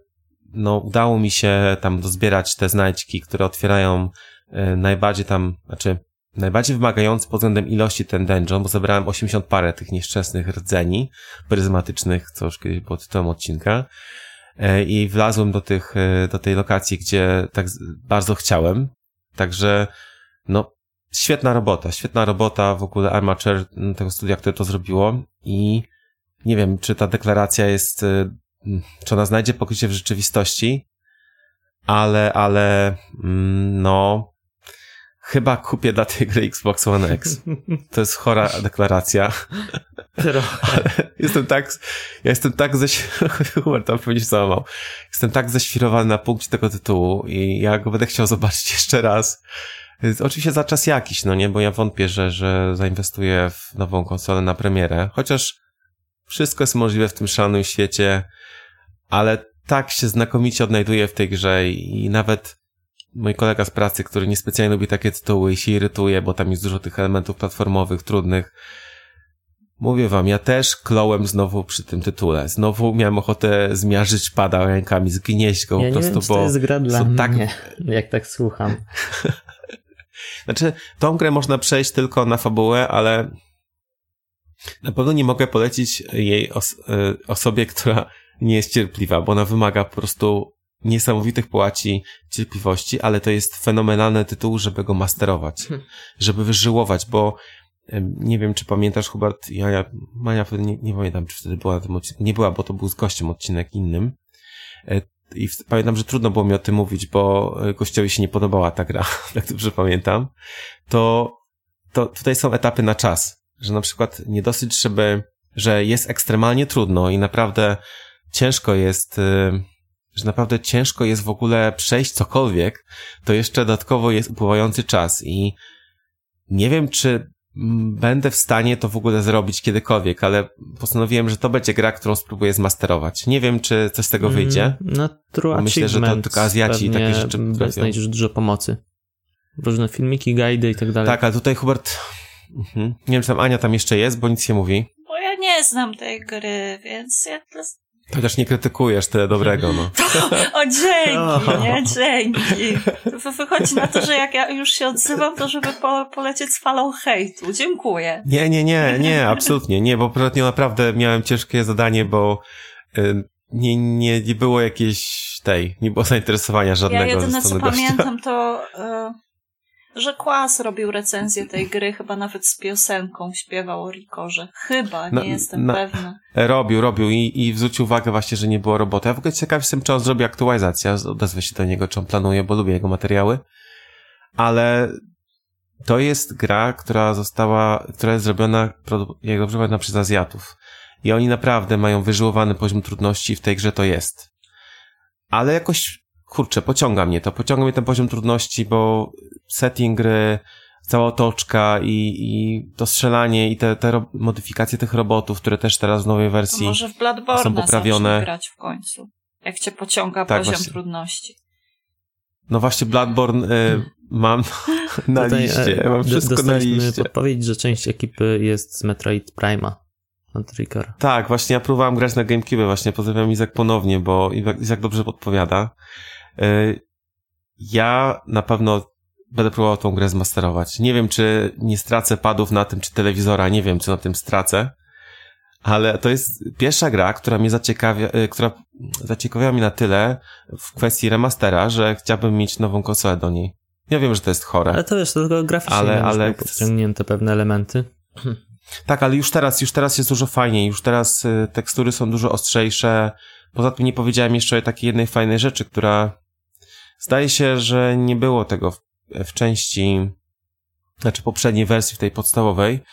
no, udało mi się tam dozbierać te znajdźki, które otwierają e, najbardziej tam, znaczy najbardziej wymagający pod względem ilości ten dungeon, bo zebrałem 80 parę tych nieszczęsnych rdzeni pryzmatycznych, co już kiedyś było tytułem odcinka i wlazłem do tych, do tej lokacji, gdzie tak bardzo chciałem. Także, no, świetna robota, świetna robota w ogóle Armature, tego studia, które to zrobiło i nie wiem, czy ta deklaracja jest, y, czy ona znajdzie pokrycie w rzeczywistości, ale, ale, mm, no, chyba kupię dla tej gry Xbox One X. To jest chora deklaracja. jestem tak, ja jestem tak ześ... Hubert tam pewnie się załamał. Jestem tak ześwirowany na punkcie tego tytułu i ja go będę chciał zobaczyć jeszcze raz. Oczywiście za czas jakiś, no nie, bo ja wątpię, że, że zainwestuję w nową konsolę na premierę, chociaż wszystko jest możliwe w tym szalonym świecie, ale tak się znakomicie odnajduje w tej grze i nawet mój kolega z pracy, który niespecjalnie lubi takie tytuły i się irytuje, bo tam jest dużo tych elementów platformowych, trudnych. Mówię wam, ja też klołem znowu przy tym tytule. Znowu miałem ochotę zmiażyć pada rękami, zgnieść go ja po prostu, wiem, bo... to jest gra dla tak... mnie, jak tak słucham. znaczy, tą grę można przejść tylko na fabułę, ale na pewno nie mogę polecić jej os y, osobie, która nie jest cierpliwa, bo ona wymaga po prostu niesamowitych połaci cierpliwości, ale to jest fenomenalny tytuł, żeby go masterować, hmm. żeby wyżyłować, bo nie wiem, czy pamiętasz, Hubert, ja, ja Mania wtedy nie, nie pamiętam, czy wtedy była na tym odcinku. Nie była, bo to był z gościem odcinek innym. E, I w, pamiętam, że trudno było mi o tym mówić, bo e, gościowi się nie podobała ta gra, tak dobrze pamiętam. To, to tutaj są etapy na czas, że na przykład nie dosyć, żeby, że jest ekstremalnie trudno i naprawdę ciężko jest, e, że naprawdę ciężko jest w ogóle przejść cokolwiek, to jeszcze dodatkowo jest upływający czas i nie wiem, czy będę w stanie to w ogóle zrobić kiedykolwiek, ale postanowiłem, że to będzie gra, którą spróbuję zmasterować. Nie wiem, czy coś z tego wyjdzie. Mm, no, true Myślę, że to tylko Azjaci takie rzeczy znajdziesz dużo pomocy. Różne filmiki, guidy i tak dalej. Tak, ale tutaj Hubert... Mhm. Nie wiem, czy tam Ania tam jeszcze jest, bo nic się mówi. Bo ja nie znam tej gry, więc ja Chociaż nie krytykujesz tyle dobrego, no. O, dzięki, nie? Dzięki. Wychodzi na to, że jak ja już się odzywam, to żeby po, polecieć z falą hejtu. Dziękuję. Nie, nie, nie, nie, absolutnie nie, bo naprawdę miałem ciężkie zadanie, bo y, nie, nie, nie było jakiejś tej, nie było zainteresowania żadnego Ja jedyne, co pamiętam, to... Że Kłas robił recenzję tej gry, chyba nawet z piosenką śpiewał o Rikorze. Chyba, nie jestem pewna. Robił, robił i, i zwrócił uwagę właśnie, że nie było roboty. Ja w ogóle ciekaw jestem, czy on zrobi aktualizację, odezwę się do niego, czy on planuje, bo lubię jego materiały. Ale to jest gra, która została, która jest zrobiona, jak dobrze pamiętam, przez Azjatów. I oni naprawdę mają wyżyłowany poziom trudności w tej grze to jest ale jakoś, kurczę, pociąga mnie to, pociąga mnie ten poziom trudności, bo setting gry, cała otoczka i, i to strzelanie i te, te modyfikacje tych robotów, które też teraz w nowej wersji w Bloodborne są poprawione. grać w końcu. Jak cię pociąga tak, poziom właśnie. trudności. No właśnie Bloodborne y, mam na Tutaj, liście, e, mam wszystko na liście. podpowiedź, że część ekipy jest z Metroid Prime'a Rickera. Tak, właśnie ja próbowałem grać na GameCube, właśnie pozdrawiam Izak ponownie, bo Izak dobrze podpowiada. Y, Ja na pewno będę próbował tą grę zmasterować. Nie wiem, czy nie stracę padów na tym, czy telewizora, nie wiem, czy na tym stracę, ale to jest pierwsza gra, która mnie zaciekawia, y, która zaciekawiła mnie na tyle w kwestii remastera, że chciałbym mieć nową konsolę do niej. Ja wiem, że to jest chore. Ale to wiesz, to tylko graficznie Ale- ale, podciągnięte pewne elementy. Tak, ale już teraz, już teraz jest dużo fajniej, już teraz y, tekstury są dużo ostrzejsze. Poza tym nie powiedziałem jeszcze o takiej jednej fajnej rzeczy, która zdaje się, że nie było tego w, w części, znaczy poprzedniej wersji, w tej podstawowej,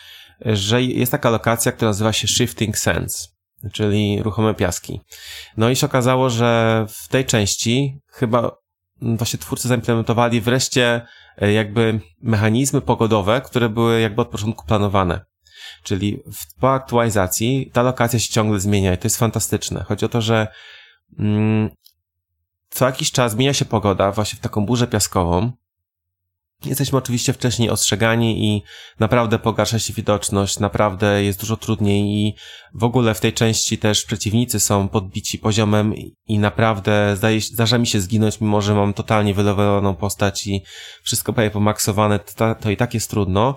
że jest taka lokacja, która nazywa się Shifting Sands, czyli ruchome piaski. No i się okazało, że w tej części chyba właśnie twórcy zaimplementowali wreszcie e, jakby mechanizmy pogodowe, które były jakby od początku planowane. Czyli w, po aktualizacji ta lokacja się ciągle zmienia i to jest fantastyczne. Chodzi o to, że mm, co jakiś czas zmienia się pogoda właśnie w taką burzę piaskową. Jesteśmy oczywiście wcześniej ostrzegani i naprawdę pogarsza się widoczność, naprawdę jest dużo trudniej i w ogóle w tej części też przeciwnicy są podbici poziomem i- naprawdę zdaje, zdarza mi się zginąć, mimo że mam totalnie wylewelowaną postać i wszystko prawie pomaksowane, to, to i tak jest trudno.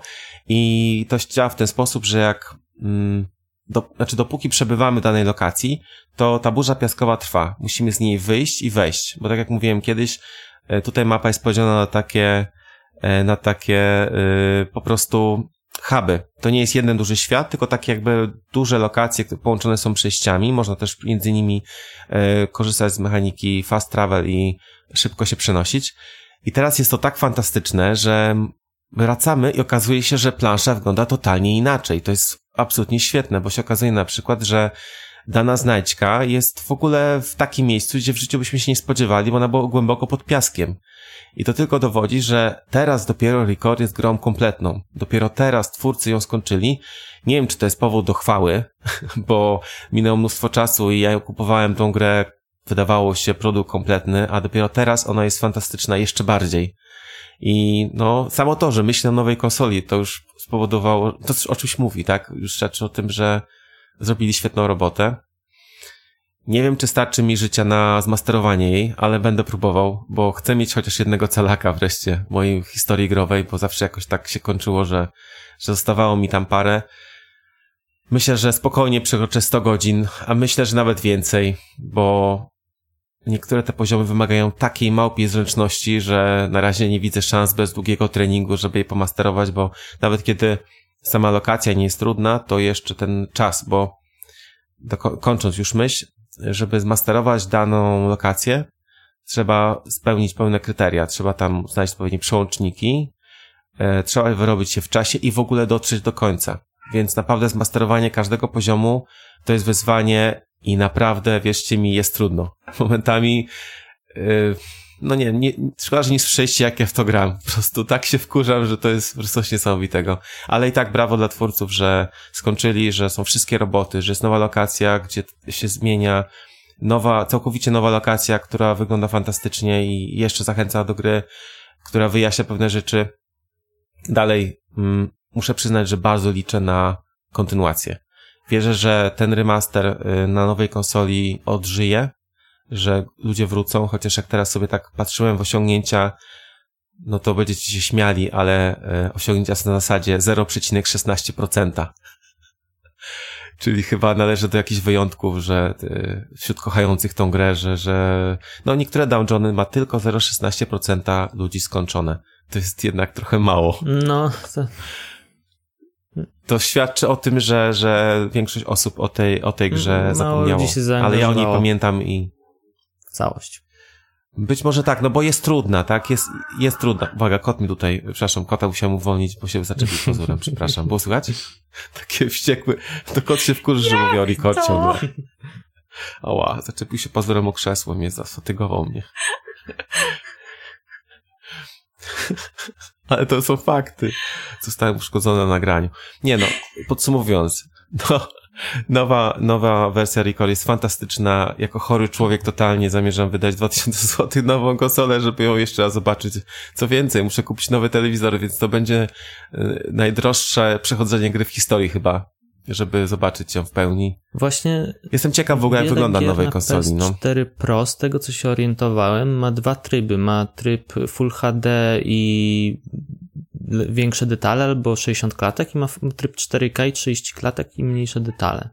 I to działa w ten sposób, że jak, mm, do, znaczy dopóki przebywamy w danej lokacji, to ta burza piaskowa trwa. Musimy z niej wyjść i wejść, bo tak jak mówiłem kiedyś, e, tutaj mapa jest podzielona na takie, e, na takie e, po prostu huby. To nie jest jeden duży świat, tylko takie jakby duże lokacje, które połączone są przejściami. Można też między nimi e, korzystać z mechaniki fast travel i szybko się przenosić. I teraz jest to tak fantastyczne, że wracamy i okazuje się, że plansza wygląda totalnie inaczej. To jest absolutnie świetne, bo się okazuje na przykład, że dana znajdźka jest w ogóle w takim miejscu, gdzie w życiu byśmy się nie spodziewali, bo ona była głęboko pod piaskiem. I to tylko dowodzi, że teraz dopiero Record jest grą kompletną. Dopiero teraz twórcy ją skończyli. Nie wiem, czy to jest powód do chwały, bo minęło mnóstwo czasu i ja kupowałem tą grę, wydawało się produkt kompletny, a dopiero teraz ona jest fantastyczna jeszcze bardziej. I no, samo to, że myślę o nowej konsoli, to już spowodowało, to o czymś mówi, tak? Już świadczy o tym, że zrobili świetną robotę. Nie wiem, czy starczy mi życia na zmasterowanie jej, ale będę próbował, bo chcę mieć chociaż jednego calaka wreszcie w mojej historii growej, bo zawsze jakoś tak się kończyło, że, że zostawało mi tam parę. Myślę, że spokojnie przekroczę 100 godzin, a myślę, że nawet więcej, bo niektóre te poziomy wymagają takiej małpiej zręczności, że na razie nie widzę szans bez długiego treningu, żeby je pomasterować, bo nawet kiedy sama lokacja nie jest trudna, to jeszcze ten czas, bo kończąc już myśl, żeby zmasterować daną lokację, trzeba spełnić pełne kryteria. Trzeba tam znaleźć odpowiednie przełączniki, e, trzeba wyrobić się w czasie i w ogóle dotrzeć do końca. Więc naprawdę zmasterowanie każdego poziomu to jest wyzwanie i naprawdę, wierzcie mi, jest trudno. Momentami, yy, no nie, nie, szkoda, że nie słyszeliście, jak ja w to gram. Po prostu tak się wkurzam, że to jest po prostu coś niesamowitego. Ale i tak brawo dla twórców, że skończyli, że są wszystkie roboty, że jest nowa lokacja, gdzie się zmienia nowa, całkowicie nowa lokacja, która wygląda fantastycznie i jeszcze zachęca do gry, która wyjaśnia pewne rzeczy. Dalej, mm, muszę przyznać, że bardzo liczę na kontynuację. Wierzę, że ten remaster y, na nowej konsoli odżyje, że ludzie wrócą, chociaż jak teraz sobie tak patrzyłem w osiągnięcia, no to będziecie się śmiali, ale y, osiągnięcia są na zasadzie 0,16%. Czyli chyba należy do jakichś wyjątków, że y, wśród kochających tą grę, że, że no niektóre dungeony ma tylko 0,16% ludzi skończone. To jest jednak trochę mało. No, to, To świadczy o tym, że, że większość osób o tej, o tej grze Mało zapomniało. Ale ja o niej pamiętam i w całość. być może tak, no bo jest trudna, tak? Jest, jest trudna. Uwaga, kot mi tutaj, przepraszam, kota musiałem uwolnić, bo się zaczepił pozorem, przepraszam. Było słychać? Takie wściekły, to kot się wkurzy, że mówię o to? ciągle. Ała, zaczepił się pozorem o krzesło, mnie zafatygował mnie. Ale to są fakty. Zostałem uszkodzony na nagraniu. Nie no, podsumowując, no, nowa, nowa wersja Recall jest fantastyczna. Jako chory człowiek totalnie zamierzam wydać 2000 zł nową konsolę, żeby ją jeszcze raz zobaczyć. Co więcej, muszę kupić nowy telewizor, więc to będzie y, najdroższe przechodzenie gry w historii chyba, żeby zobaczyć ją w pełni. Właśnie. Jestem ciekaw w ogóle, jak wygląda nowej konsoli. No. 4 Pro, z tego co się orientowałem, ma dwa tryby. Ma tryb Full HD i większe detale, albo 60 klatek i ma tryb 4K i 30 klatek i mniejsze detale.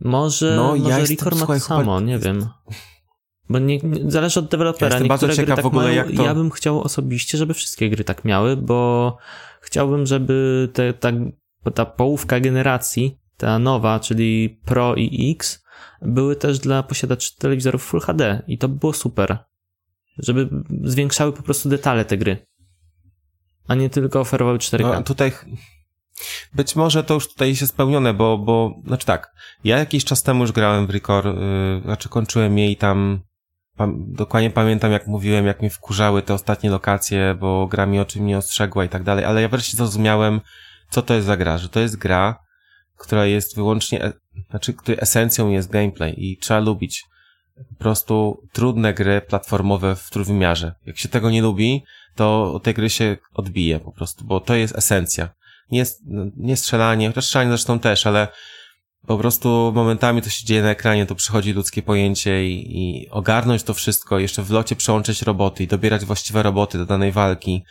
Może, no, może ja Record ma to samo, nie wiem. Bo nie, nie, zależy od dewelopera. Ja Niektóre gry tak ogóle, mają. To... Ja bym chciał osobiście, żeby wszystkie gry tak miały, bo chciałbym, żeby te, ta, ta połówka generacji, ta nowa, czyli Pro i X, były też dla posiadaczy telewizorów Full HD i to by było super. Żeby zwiększały po prostu detale te gry a nie tylko oferowały 4K. No, tutaj być może to już tutaj się spełnione, bo, bo znaczy tak, ja jakiś czas temu już grałem w Record, yy, znaczy kończyłem je i tam dokładnie pamiętam jak mówiłem, jak mnie wkurzały te ostatnie lokacje, bo gra mi o czym nie ostrzegła i tak dalej, ale ja wreszcie zrozumiałem, co to jest za gra, że to jest gra, która jest wyłącznie, e, znaczy, której esencją jest gameplay i trzeba lubić po prostu trudne gry platformowe w trójwymiarze. Jak się tego nie lubi, to tej gry się odbije po prostu, bo to jest esencja. Nie, nie strzelanie, chociaż strzelanie zresztą też, ale po prostu momentami to się dzieje na ekranie, to przychodzi ludzkie pojęcie i, i ogarnąć to wszystko, jeszcze w locie przełączyć roboty i dobierać właściwe roboty do danej walki.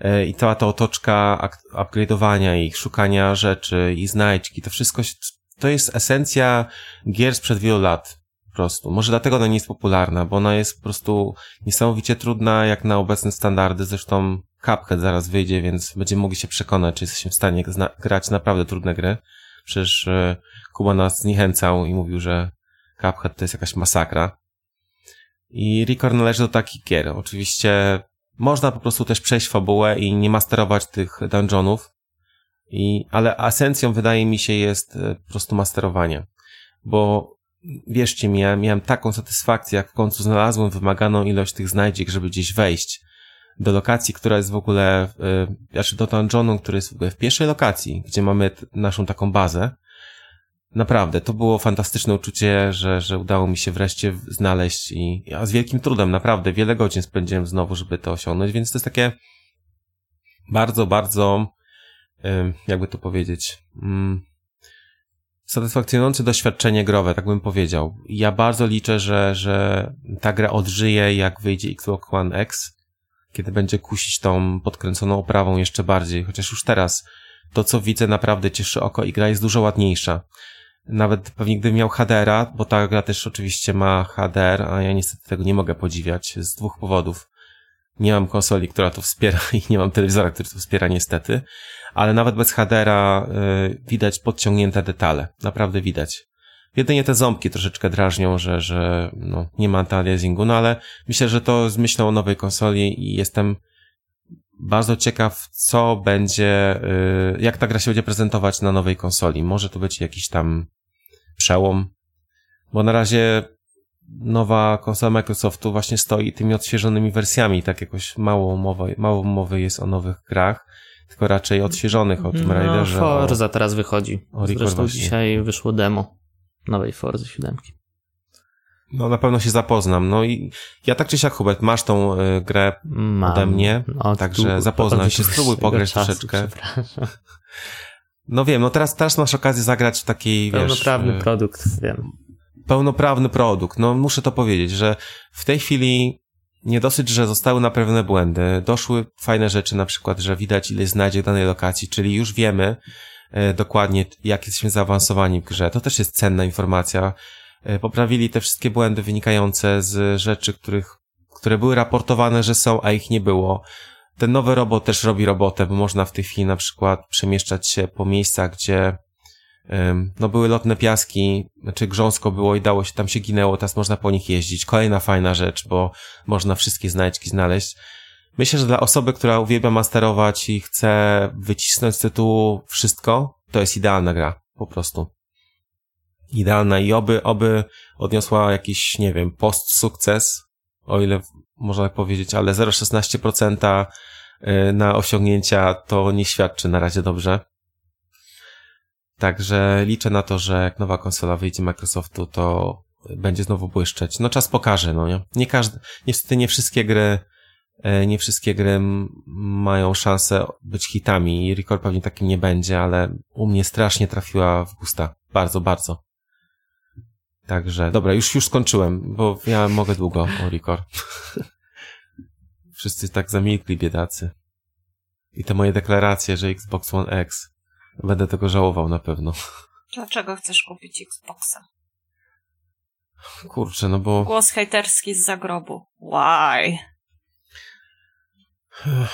E, I cała ta otoczka upgrade'owania ich, szukania rzeczy i znajdźki, to wszystko, to jest esencja gier sprzed wielu lat prostu. Może dlatego ona nie jest popularna, bo ona jest po prostu niesamowicie trudna jak na obecne standardy. Zresztą Cuphead zaraz wyjdzie, więc będziemy mogli się przekonać, czy jesteśmy w stanie grać naprawdę trudne gry. Przecież e, Kuba nas zniechęcał i mówił, że Cuphead to jest jakaś masakra. I Record należy do takich gier. Oczywiście można po prostu też przejść fabułę i nie masterować tych dungeonów, i, ale esencją wydaje mi się jest e, po prostu masterowanie. Bo wierzcie mi, ja miałem taką satysfakcję, jak w końcu znalazłem wymaganą ilość tych znajdziek, żeby gdzieś wejść do lokacji, która jest w ogóle, yy, znaczy do dungeonu, który jest w ogóle w pierwszej lokacji, gdzie mamy naszą taką bazę. Naprawdę, to było fantastyczne uczucie, że, że udało mi się wreszcie znaleźć i ja z wielkim trudem, naprawdę, wiele godzin spędziłem znowu, żeby to osiągnąć, więc to jest takie bardzo, bardzo, jakby to powiedzieć, yy, satysfakcjonujące doświadczenie growe, tak bym powiedział. Ja bardzo liczę, że, że ta gra odżyje, jak wyjdzie Xbox One X, kiedy będzie kusić tą podkręconą oprawą jeszcze bardziej, chociaż już teraz to, co widzę, naprawdę cieszy oko i gra jest dużo ładniejsza. Nawet pewnie gdybym miał HDR-a, bo ta gra też oczywiście ma HDR, a ja niestety tego nie mogę podziwiać z dwóch powodów. Nie mam konsoli, która to wspiera i nie mam telewizora, który to wspiera niestety, ale nawet bez HDR-a y, widać podciągnięte detale. Naprawdę widać. Jedynie te ząbki troszeczkę drażnią, że, że no, nie ma anti-aliasingu, no ale myślę, że to z myślą o nowej konsoli i jestem bardzo ciekaw, co będzie, y, jak ta gra się będzie prezentować na nowej konsoli. Może to być jakiś tam przełom, bo na razie nowa konsola Microsoftu właśnie stoi tymi odświeżonymi wersjami, tak jakoś mało mowy, mało mowy jest o nowych grach, tylko raczej odświeżonych o Raiderze. No, Forza o, teraz wychodzi. O Zresztą właśnie. dzisiaj wyszło demo nowej Forza 7. No na pewno się zapoznam. No i ja tak czy siak, Hubert, masz tą y, grę Mam. ode mnie, od także tu, zapoznaj się, spróbuj pograć troszeczkę. No wiem, no teraz, teraz masz okazję zagrać w takiej, Pełnoprawny wiesz... produkt, wiem pełnoprawny produkt. No muszę to powiedzieć, że w tej chwili nie dosyć, że zostały naprawione błędy, doszły fajne rzeczy, na przykład, że widać ile znajdzie danej lokacji, czyli już wiemy e, dokładnie, jak jesteśmy zaawansowani w grze. To też jest cenna informacja. E, poprawili te wszystkie błędy wynikające z rzeczy, których, które były raportowane, że są, a ich nie było. Ten nowy robot też robi robotę, bo można w tej chwili na przykład przemieszczać się po miejscach, gdzie no były lotne piaski, znaczy grząsko było i dało się, tam się ginęło, teraz można po nich jeździć. Kolejna fajna rzecz, bo można wszystkie znajdźki znaleźć. Myślę, że dla osoby, która uwielbia masterować i chce wycisnąć z tytułu wszystko, to jest idealna gra, po prostu. Idealna i oby, oby odniosła jakiś, nie wiem, post-sukces, o ile można tak powiedzieć, ale 0,16% y, na osiągnięcia to nie świadczy na razie dobrze. Także liczę na to, że jak nowa konsola wyjdzie Microsoftu, to będzie znowu błyszczeć. No czas pokaże, no nie? Nie każdy, niestety nie wszystkie gry, e, nie wszystkie gry mają szansę być hitami i Record pewnie takim nie będzie, ale u mnie strasznie trafiła w gusta. Bardzo, bardzo. Także, dobra, już, już skończyłem, bo ja mogę długo o Record. Wszyscy tak zamilkli, biedacy. I te moje deklaracje, że Xbox One X. Będę tego żałował na pewno. Dlaczego chcesz kupić Xboxa? Kurczę, no bo... Głos hejterski z zagrobu. Why?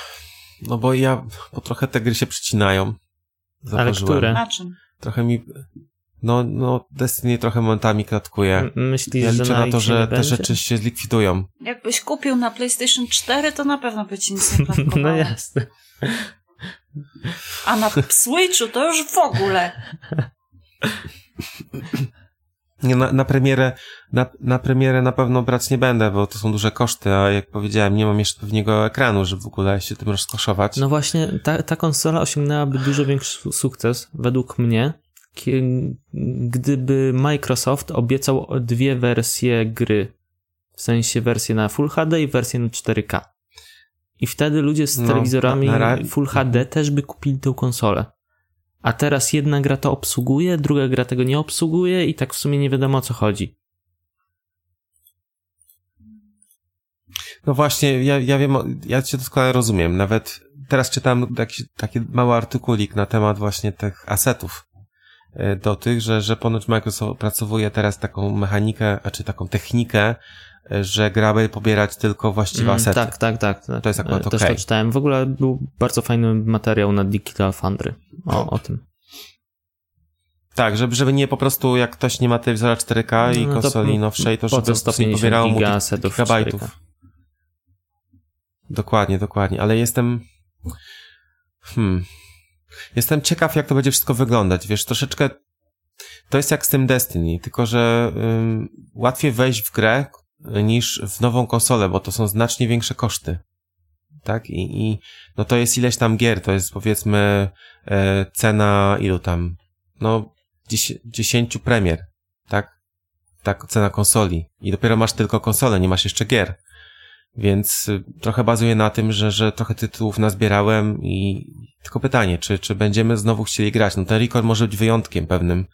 No bo ja, bo trochę te gry się przycinają. Ale które? Na czym? Trochę mi, no, no, Destiny trochę momentami klatkuje. M- Myślisz, Ja że liczę na, na to, że te rzeczy się zlikwidują. Jakbyś kupił na PlayStation 4, to na pewno by ci nic nie No klatkowało. jasne. A na Switchu to już w ogóle. Nie, na, na premierę, na, na premierę na pewno brać nie będę, bo to są duże koszty, a jak powiedziałem, nie mam jeszcze pewnego ekranu, żeby w ogóle się tym rozkoszować. No właśnie, ta, ta konsola osiągnęłaby dużo większy su- sukces, według mnie, gdyby Microsoft obiecał dwie wersje gry. W sensie wersję na Full HD i wersję na 4K. I wtedy ludzie z No, telewizorami Full HD też by kupili tę konsolę. A teraz jedna gra to obsługuje, druga gra tego nie obsługuje i tak w sumie nie wiadomo o co chodzi. No właśnie, ja, ja wiem, ja cię doskonale rozumiem. Nawet teraz czytałem jakiś taki mały artykulik na temat właśnie tych asetów do tych, że, że ponoć Microsoft opracowuje teraz taką mechanikę, a czy taką technikę, e, że gra będzie pobierać tylko właściwe Mm, asety. tak, tak, tak, tak. To jest akurat E, Też okej. to czytałem. W ogóle był bardzo fajny materiał na Digital Foundry o, o tym. Tak, żeby, żeby nie po prostu jak ktoś nie ma telewizora 4K i No to konsoli nowszej, to żeby po nie 150 pobierało mu gigabajtów. 4K? Dokładnie, dokładnie, ale jestem hmm jestem ciekaw jak to będzie wszystko wyglądać, wiesz, troszeczkę to jest jak z tym Destiny, tylko że łatwiej wejść w grę y, niż w nową konsolę, bo to są znacznie większe koszty. Tak? I, i no to jest ileś tam gier, to jest powiedzmy e, cena ilu tam, no 10, 10 premier, tak? Tak, cena konsoli. I dopiero masz tylko konsolę, nie masz jeszcze gier. Więc y, trochę bazuje na tym, że, że trochę tytułów nazbierałem i tylko pytanie, czy, czy będziemy znowu chcieli grać. No ten Record może być wyjątkiem pewnym,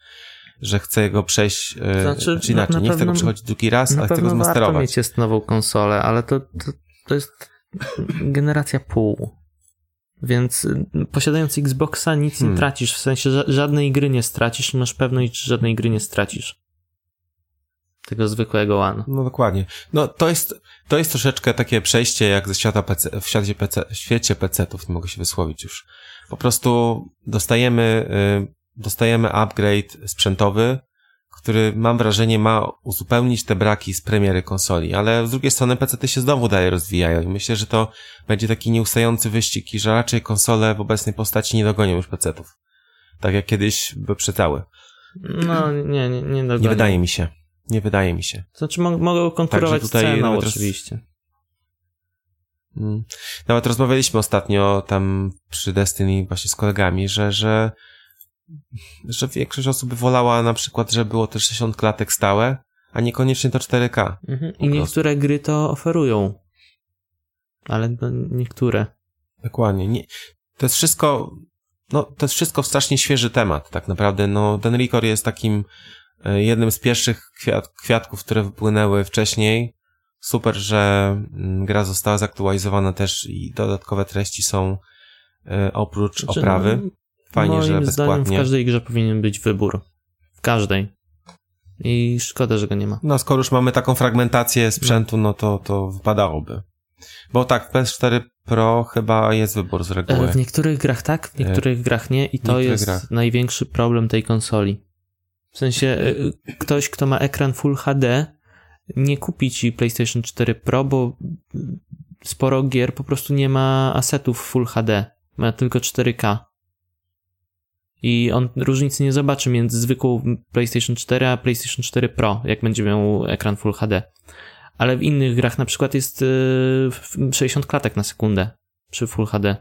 że chcę go przejść, yy, Znaczy, znaczy, inaczej, na nie chcę go przechodzić drugi raz, Na ale chcę go pewno warto zmasterować. mieć jest nową konsolę, ale to, to, to jest generacja pół. Więc y, posiadając Xboxa nic Hmm. nie tracisz, w sensie ża- żadnej gry nie stracisz i masz pewność, że żadnej gry nie stracisz. Tego zwykłego One. No dokładnie. No to jest, to jest troszeczkę takie przejście jak ze świata PC, w świecie PC, świecie PC-ów, nie mogę się wysłowić już. Po prostu dostajemy, y, dostajemy upgrade sprzętowy, który mam wrażenie ma uzupełnić te braki z premiery konsoli, ale z drugiej strony PC-ty się znowu dalej rozwijają i myślę, że to będzie taki nieustający wyścig i że raczej konsole w obecnej postaci nie dogonią już PC-ów. Tak jak kiedyś wyprzedzały. No nie, nie, nie Nie dogonię. wydaje mi się. Nie wydaje mi się. Znaczy mo- mogą konkurować Także tutaj ceną nawet roz- oczywiście. Mm. Nawet rozmawialiśmy ostatnio tam przy Destiny właśnie z kolegami, że, że, że większość osób wolała na przykład, żeby było te 60 klatek stałe, a niekoniecznie to 4K. Mhm. I niektóre gry to oferują. Ale no, niektóre. Dokładnie. Nie, to jest wszystko, no to jest wszystko strasznie świeży temat, tak naprawdę. No ten Record jest takim jednym z pierwszych kwiat, kwiatków, które wypłynęły wcześniej. Super, że mm, gra została zaktualizowana też i dodatkowe treści są e, oprócz Znaczy, oprawy. Fajnie, moim że zdaniem bezpłatnie. w każdej grze powinien być wybór. W każdej. I szkoda, że go nie ma. No, skoro już mamy taką fragmentację sprzętu, no to, to wypadałoby. Bo tak, w PS4 Pro chyba jest wybór z reguły. E, W niektórych grach tak, w niektórych grach nie i to jest grach. największy problem tej konsoli. W sensie e, ktoś, kto ma ekran Full HD nie kupi ci PlayStation 4 Pro, bo sporo gier po prostu nie ma asetów Full HD. Ma tylko 4K. I on różnicy nie zobaczy między zwykłą PlayStation 4 a PlayStation 4 Pro, jak będzie miał ekran Full HD. Ale w innych grach na przykład jest yy, 60 klatek na sekundę przy Full HD.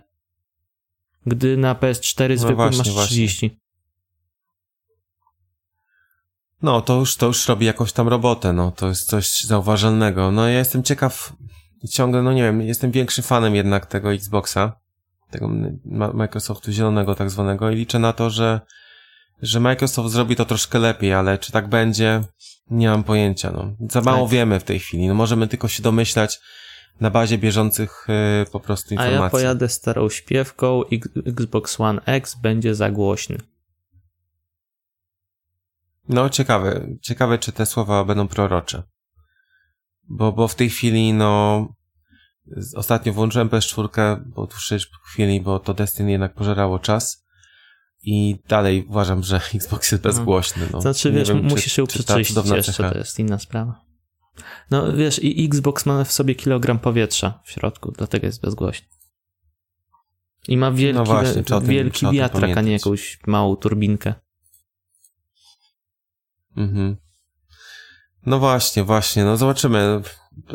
Gdy na PS4 No zwykłym właśnie, masz właśnie. 30. No, to już, to już robi jakąś tam robotę, no, to jest coś zauważalnego. No, ja jestem ciekaw, ciągle, no nie wiem, jestem większym fanem jednak tego Xboxa, tego Microsoftu zielonego tak zwanego i liczę na to, że, że Microsoft zrobi to troszkę lepiej, ale czy tak będzie, nie mam pojęcia, no. Za mało Tak. wiemy w tej chwili, no możemy tylko się domyślać na bazie bieżących y, po prostu A informacji. ja pojadę starą śpiewką, Xbox One X będzie za głośny. No, ciekawe. Ciekawe, czy te słowa będą prorocze. Bo, bo w tej chwili, no, ostatnio włączyłem PS4 po dłuższej chwili, bo to Destiny jednak pożerało czas. I dalej uważam, że Xbox jest bezgłośny. No. Znaczy, wiesz, wiem, musisz się czy ta uprzeczyścić jeszcze, cecha- to jest inna sprawa. No wiesz, i Xbox ma w sobie kilogram powietrza w środku, dlatego jest bezgłośny. I ma wielki, No właśnie, wielki wiatrak, a nie jakąś małą turbinkę. Mhm. No właśnie, właśnie, no zobaczymy.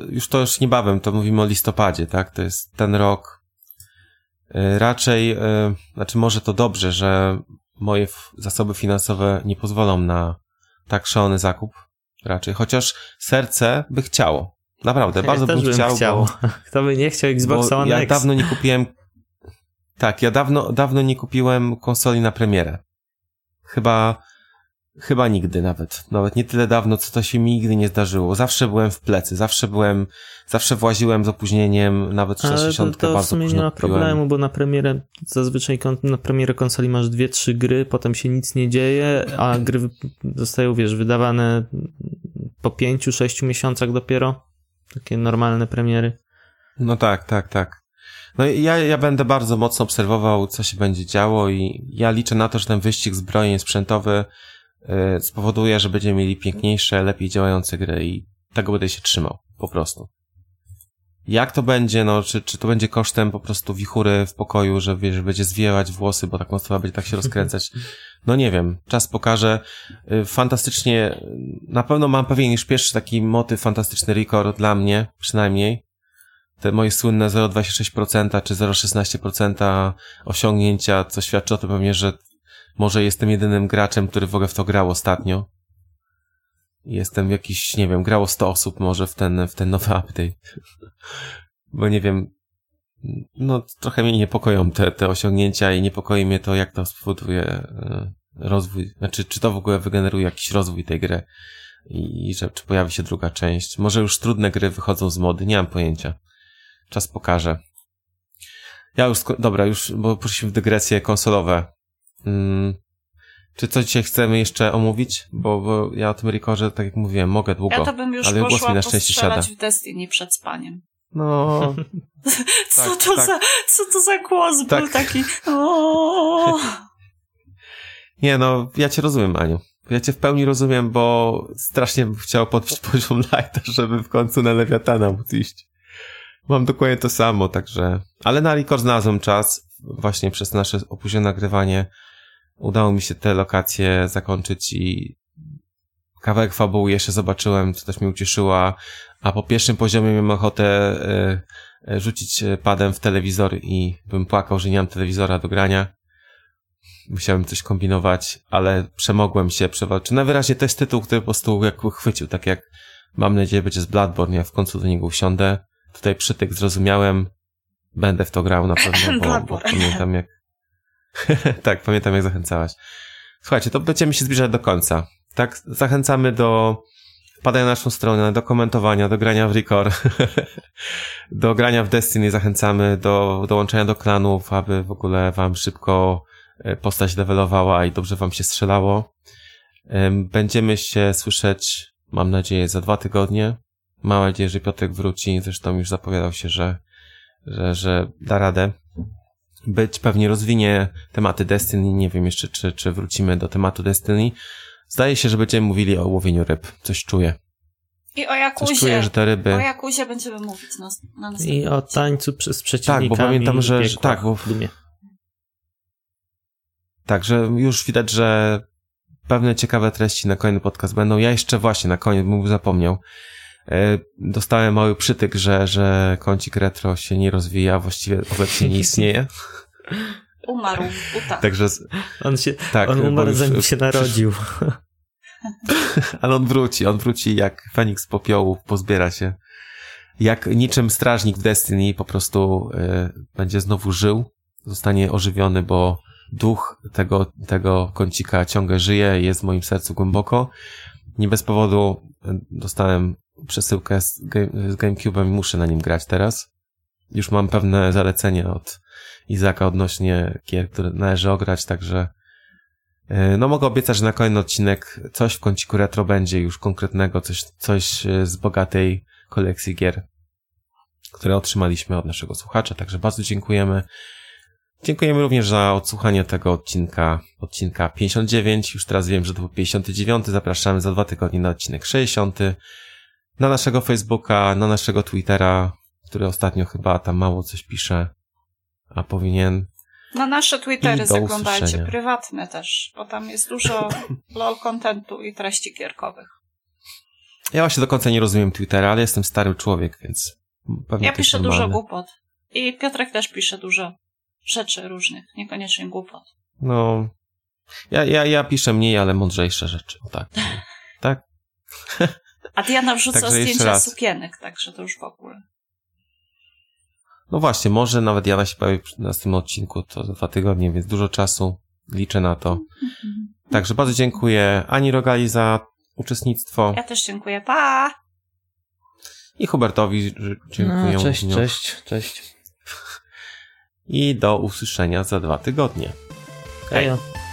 Już to już niebawem, to mówimy o listopadzie, tak? To jest ten rok. Y, Raczej, y, znaczy może to dobrze, że moje zasoby finansowe nie pozwolą na tak szalony zakup. Raczej, chociaż serce by chciało. Naprawdę, bardzo ja też bym chciał, chciał. bo, Kto by nie chciał Xboxa bo One ja X? dawno nie kupiłem. Tak, ja dawno, dawno nie kupiłem konsoli na premierę. Chyba, chyba nigdy nawet. Nawet nie tyle dawno, co to się mi nigdy nie zdarzyło. Zawsze byłem w plecy, zawsze byłem, zawsze właziłem z opóźnieniem, nawet Ale to, 60 to w bardzo sumie nie ma problemu, bo na premierę, zazwyczaj na premierę konsoli masz dwie, trzy gry, potem się nic nie dzieje, a gry zostają, wiesz, wydawane po pięciu, sześciu miesiącach dopiero. Takie normalne premiery. No tak, tak, tak. No i ja, ja będę bardzo mocno obserwował, co się będzie działo i ja liczę na to, że ten wyścig zbrojeń sprzętowy spowoduje, że będziemy mieli piękniejsze, lepiej działające gry i tego będę się trzymał, po prostu. Jak to będzie, no, czy, czy to będzie kosztem po prostu wichury w pokoju, że wiesz, będzie zwijać włosy, bo tak mocno będzie tak się rozkręcać. No nie wiem, czas pokaże. Y, Fantastycznie, y, na pewno mam pewien już pierwszy taki motyw fantastyczny record dla mnie, przynajmniej te moje słynne 0,26% czy 0,16% osiągnięcia, co świadczy o tym pewnie, że może jestem jedynym graczem, który w ogóle w to grał ostatnio. Jestem jakiś, nie wiem, grało 100 osób może w ten, w ten nowy update. Bo nie wiem, no trochę mnie niepokoją te, te osiągnięcia i niepokoi mnie to, jak to spowoduje e, rozwój, znaczy czy to w ogóle wygeneruje jakiś rozwój tej gry i, i że czy pojawi się druga część. Może już trudne gry wychodzą z mody, nie mam pojęcia. Czas pokaże. Ja już, dobra, już, bo poszliśmy w dygresje konsolowe. Mm. Czy coś dzisiaj chcemy jeszcze omówić? Bo, bo ja o tym Rikorze, tak jak mówiłem, mogę długo. Ja to bym już ale głos poszła mi na szczęście siada. w Destiny przed spaniem. No, Co, Tak, to tak. Za, co to za głos Tak. był taki? O, nie no, ja cię rozumiem, Aniu. Ja cię w pełni rozumiem, bo strasznie bym chciał podbić poziom lighta, żeby w końcu na Lewiatana móc iść. Mam dokładnie to samo, także... Ale na Record znalazłem czas. Właśnie przez nasze opóźnione nagrywanie udało mi się te lokacje zakończyć i kawałek fabuły jeszcze zobaczyłem, co też mnie ucieszyło, a po pierwszym poziomie miałem ochotę e, e, rzucić e, padem w telewizor i bym płakał, że nie mam telewizora do grania. Musiałem coś kombinować, ale przemogłem się, przewalczyłem. Najwyraźniej to jest tytuł, który po prostu jak chwycił, tak jak mam nadzieję będzie z Bloodborne, ja w końcu do niego usiądę. Tutaj przytyk zrozumiałem, będę w to grał na pewno, bo, bo pamiętam jak... tak, pamiętam jak zachęcałaś. Słuchajcie, to będziemy się zbliżać do końca. Tak, zachęcamy do wpadania na naszą stronę, do komentowania, do grania w Record, do grania w Destiny zachęcamy, do dołączenia do klanów, aby w ogóle wam szybko e, postać levelowała i dobrze wam się strzelało. Em, Będziemy się słyszeć, mam nadzieję, za dwa tygodnie. Mam nadzieję, że Piotrek wróci, zresztą już zapowiadał się, że, że, że da radę. Być pewnie rozwinie tematy Destiny, nie wiem jeszcze, czy, czy wrócimy do tematu Destiny. Zdaje się, że będziemy mówili o łowieniu ryb. Coś czuję. I o Coś Jakuzie. czuję, że te ryby... O Jakuzie będziemy mówić na, na następnym I o tańcu przez przeciwnikami Tak, bo pamiętam, że- tak, bo- w dumie. Także już widać, że pewne ciekawe treści na kolejny podcast będą. Ja jeszcze właśnie na koniec, bym zapomniał, dostałem mały przytyk, że, że kącik retro się nie rozwija, właściwie obecnie nie istnieje. Umarł, uta. Także, On się, tak, on umarł już- zanim się narodził. Ale on wróci, on wróci jak Feniks z popiołu, pozbiera się. Jak niczym strażnik w Destiny po prostu y, będzie znowu żył, zostanie ożywiony, bo duch tego, tego kącika ciągle żyje, jest w moim sercu głęboko. Nie bez powodu y, dostałem przesyłkę z, game, z GameCube'em i muszę na nim grać teraz. Już mam pewne zalecenia od Izaka odnośnie gier, które należy ograć, także E, No mogę obiecać, że na kolejny odcinek coś w kąciku retro będzie już konkretnego, coś, coś e, z bogatej kolekcji gier, które otrzymaliśmy od naszego słuchacza, także bardzo dziękujemy. Dziękujemy również za odsłuchanie tego odcinka, odcinka 59, już teraz wiem, że to był 59, zapraszamy za dwa tygodnie na odcinek 60, na naszego Facebooka, na naszego Twittera, który ostatnio chyba tam mało coś pisze, a powinien, Na nasze Twittery zaglądajcie, usłyszenia. prywatne też, bo tam jest dużo lol kontentu i treści gierkowych. Ja właśnie do końca nie rozumiem Twittera, ale jestem stary człowiek, więc pewnie Ja piszę dużo głupot. I Piotrek też pisze dużo rzeczy różnych, niekoniecznie głupot. No, ja, ja, ja piszę mniej, ale mądrzejsze rzeczy. O tak. Tak? A Diana wrzuca Także zdjęcia raz. sukienek, także to już w ogóle. No właśnie, może nawet Jana się pojawi na tym odcinku, to za dwa tygodnie, więc dużo czasu. Liczę na to. Także bardzo dziękuję Ani Rogali za uczestnictwo Ja też dziękuję. Pa! i Hubertowi dziękuję. No, cześć, cześć, cześć. I do usłyszenia za dwa tygodnie. Hej. Hejo.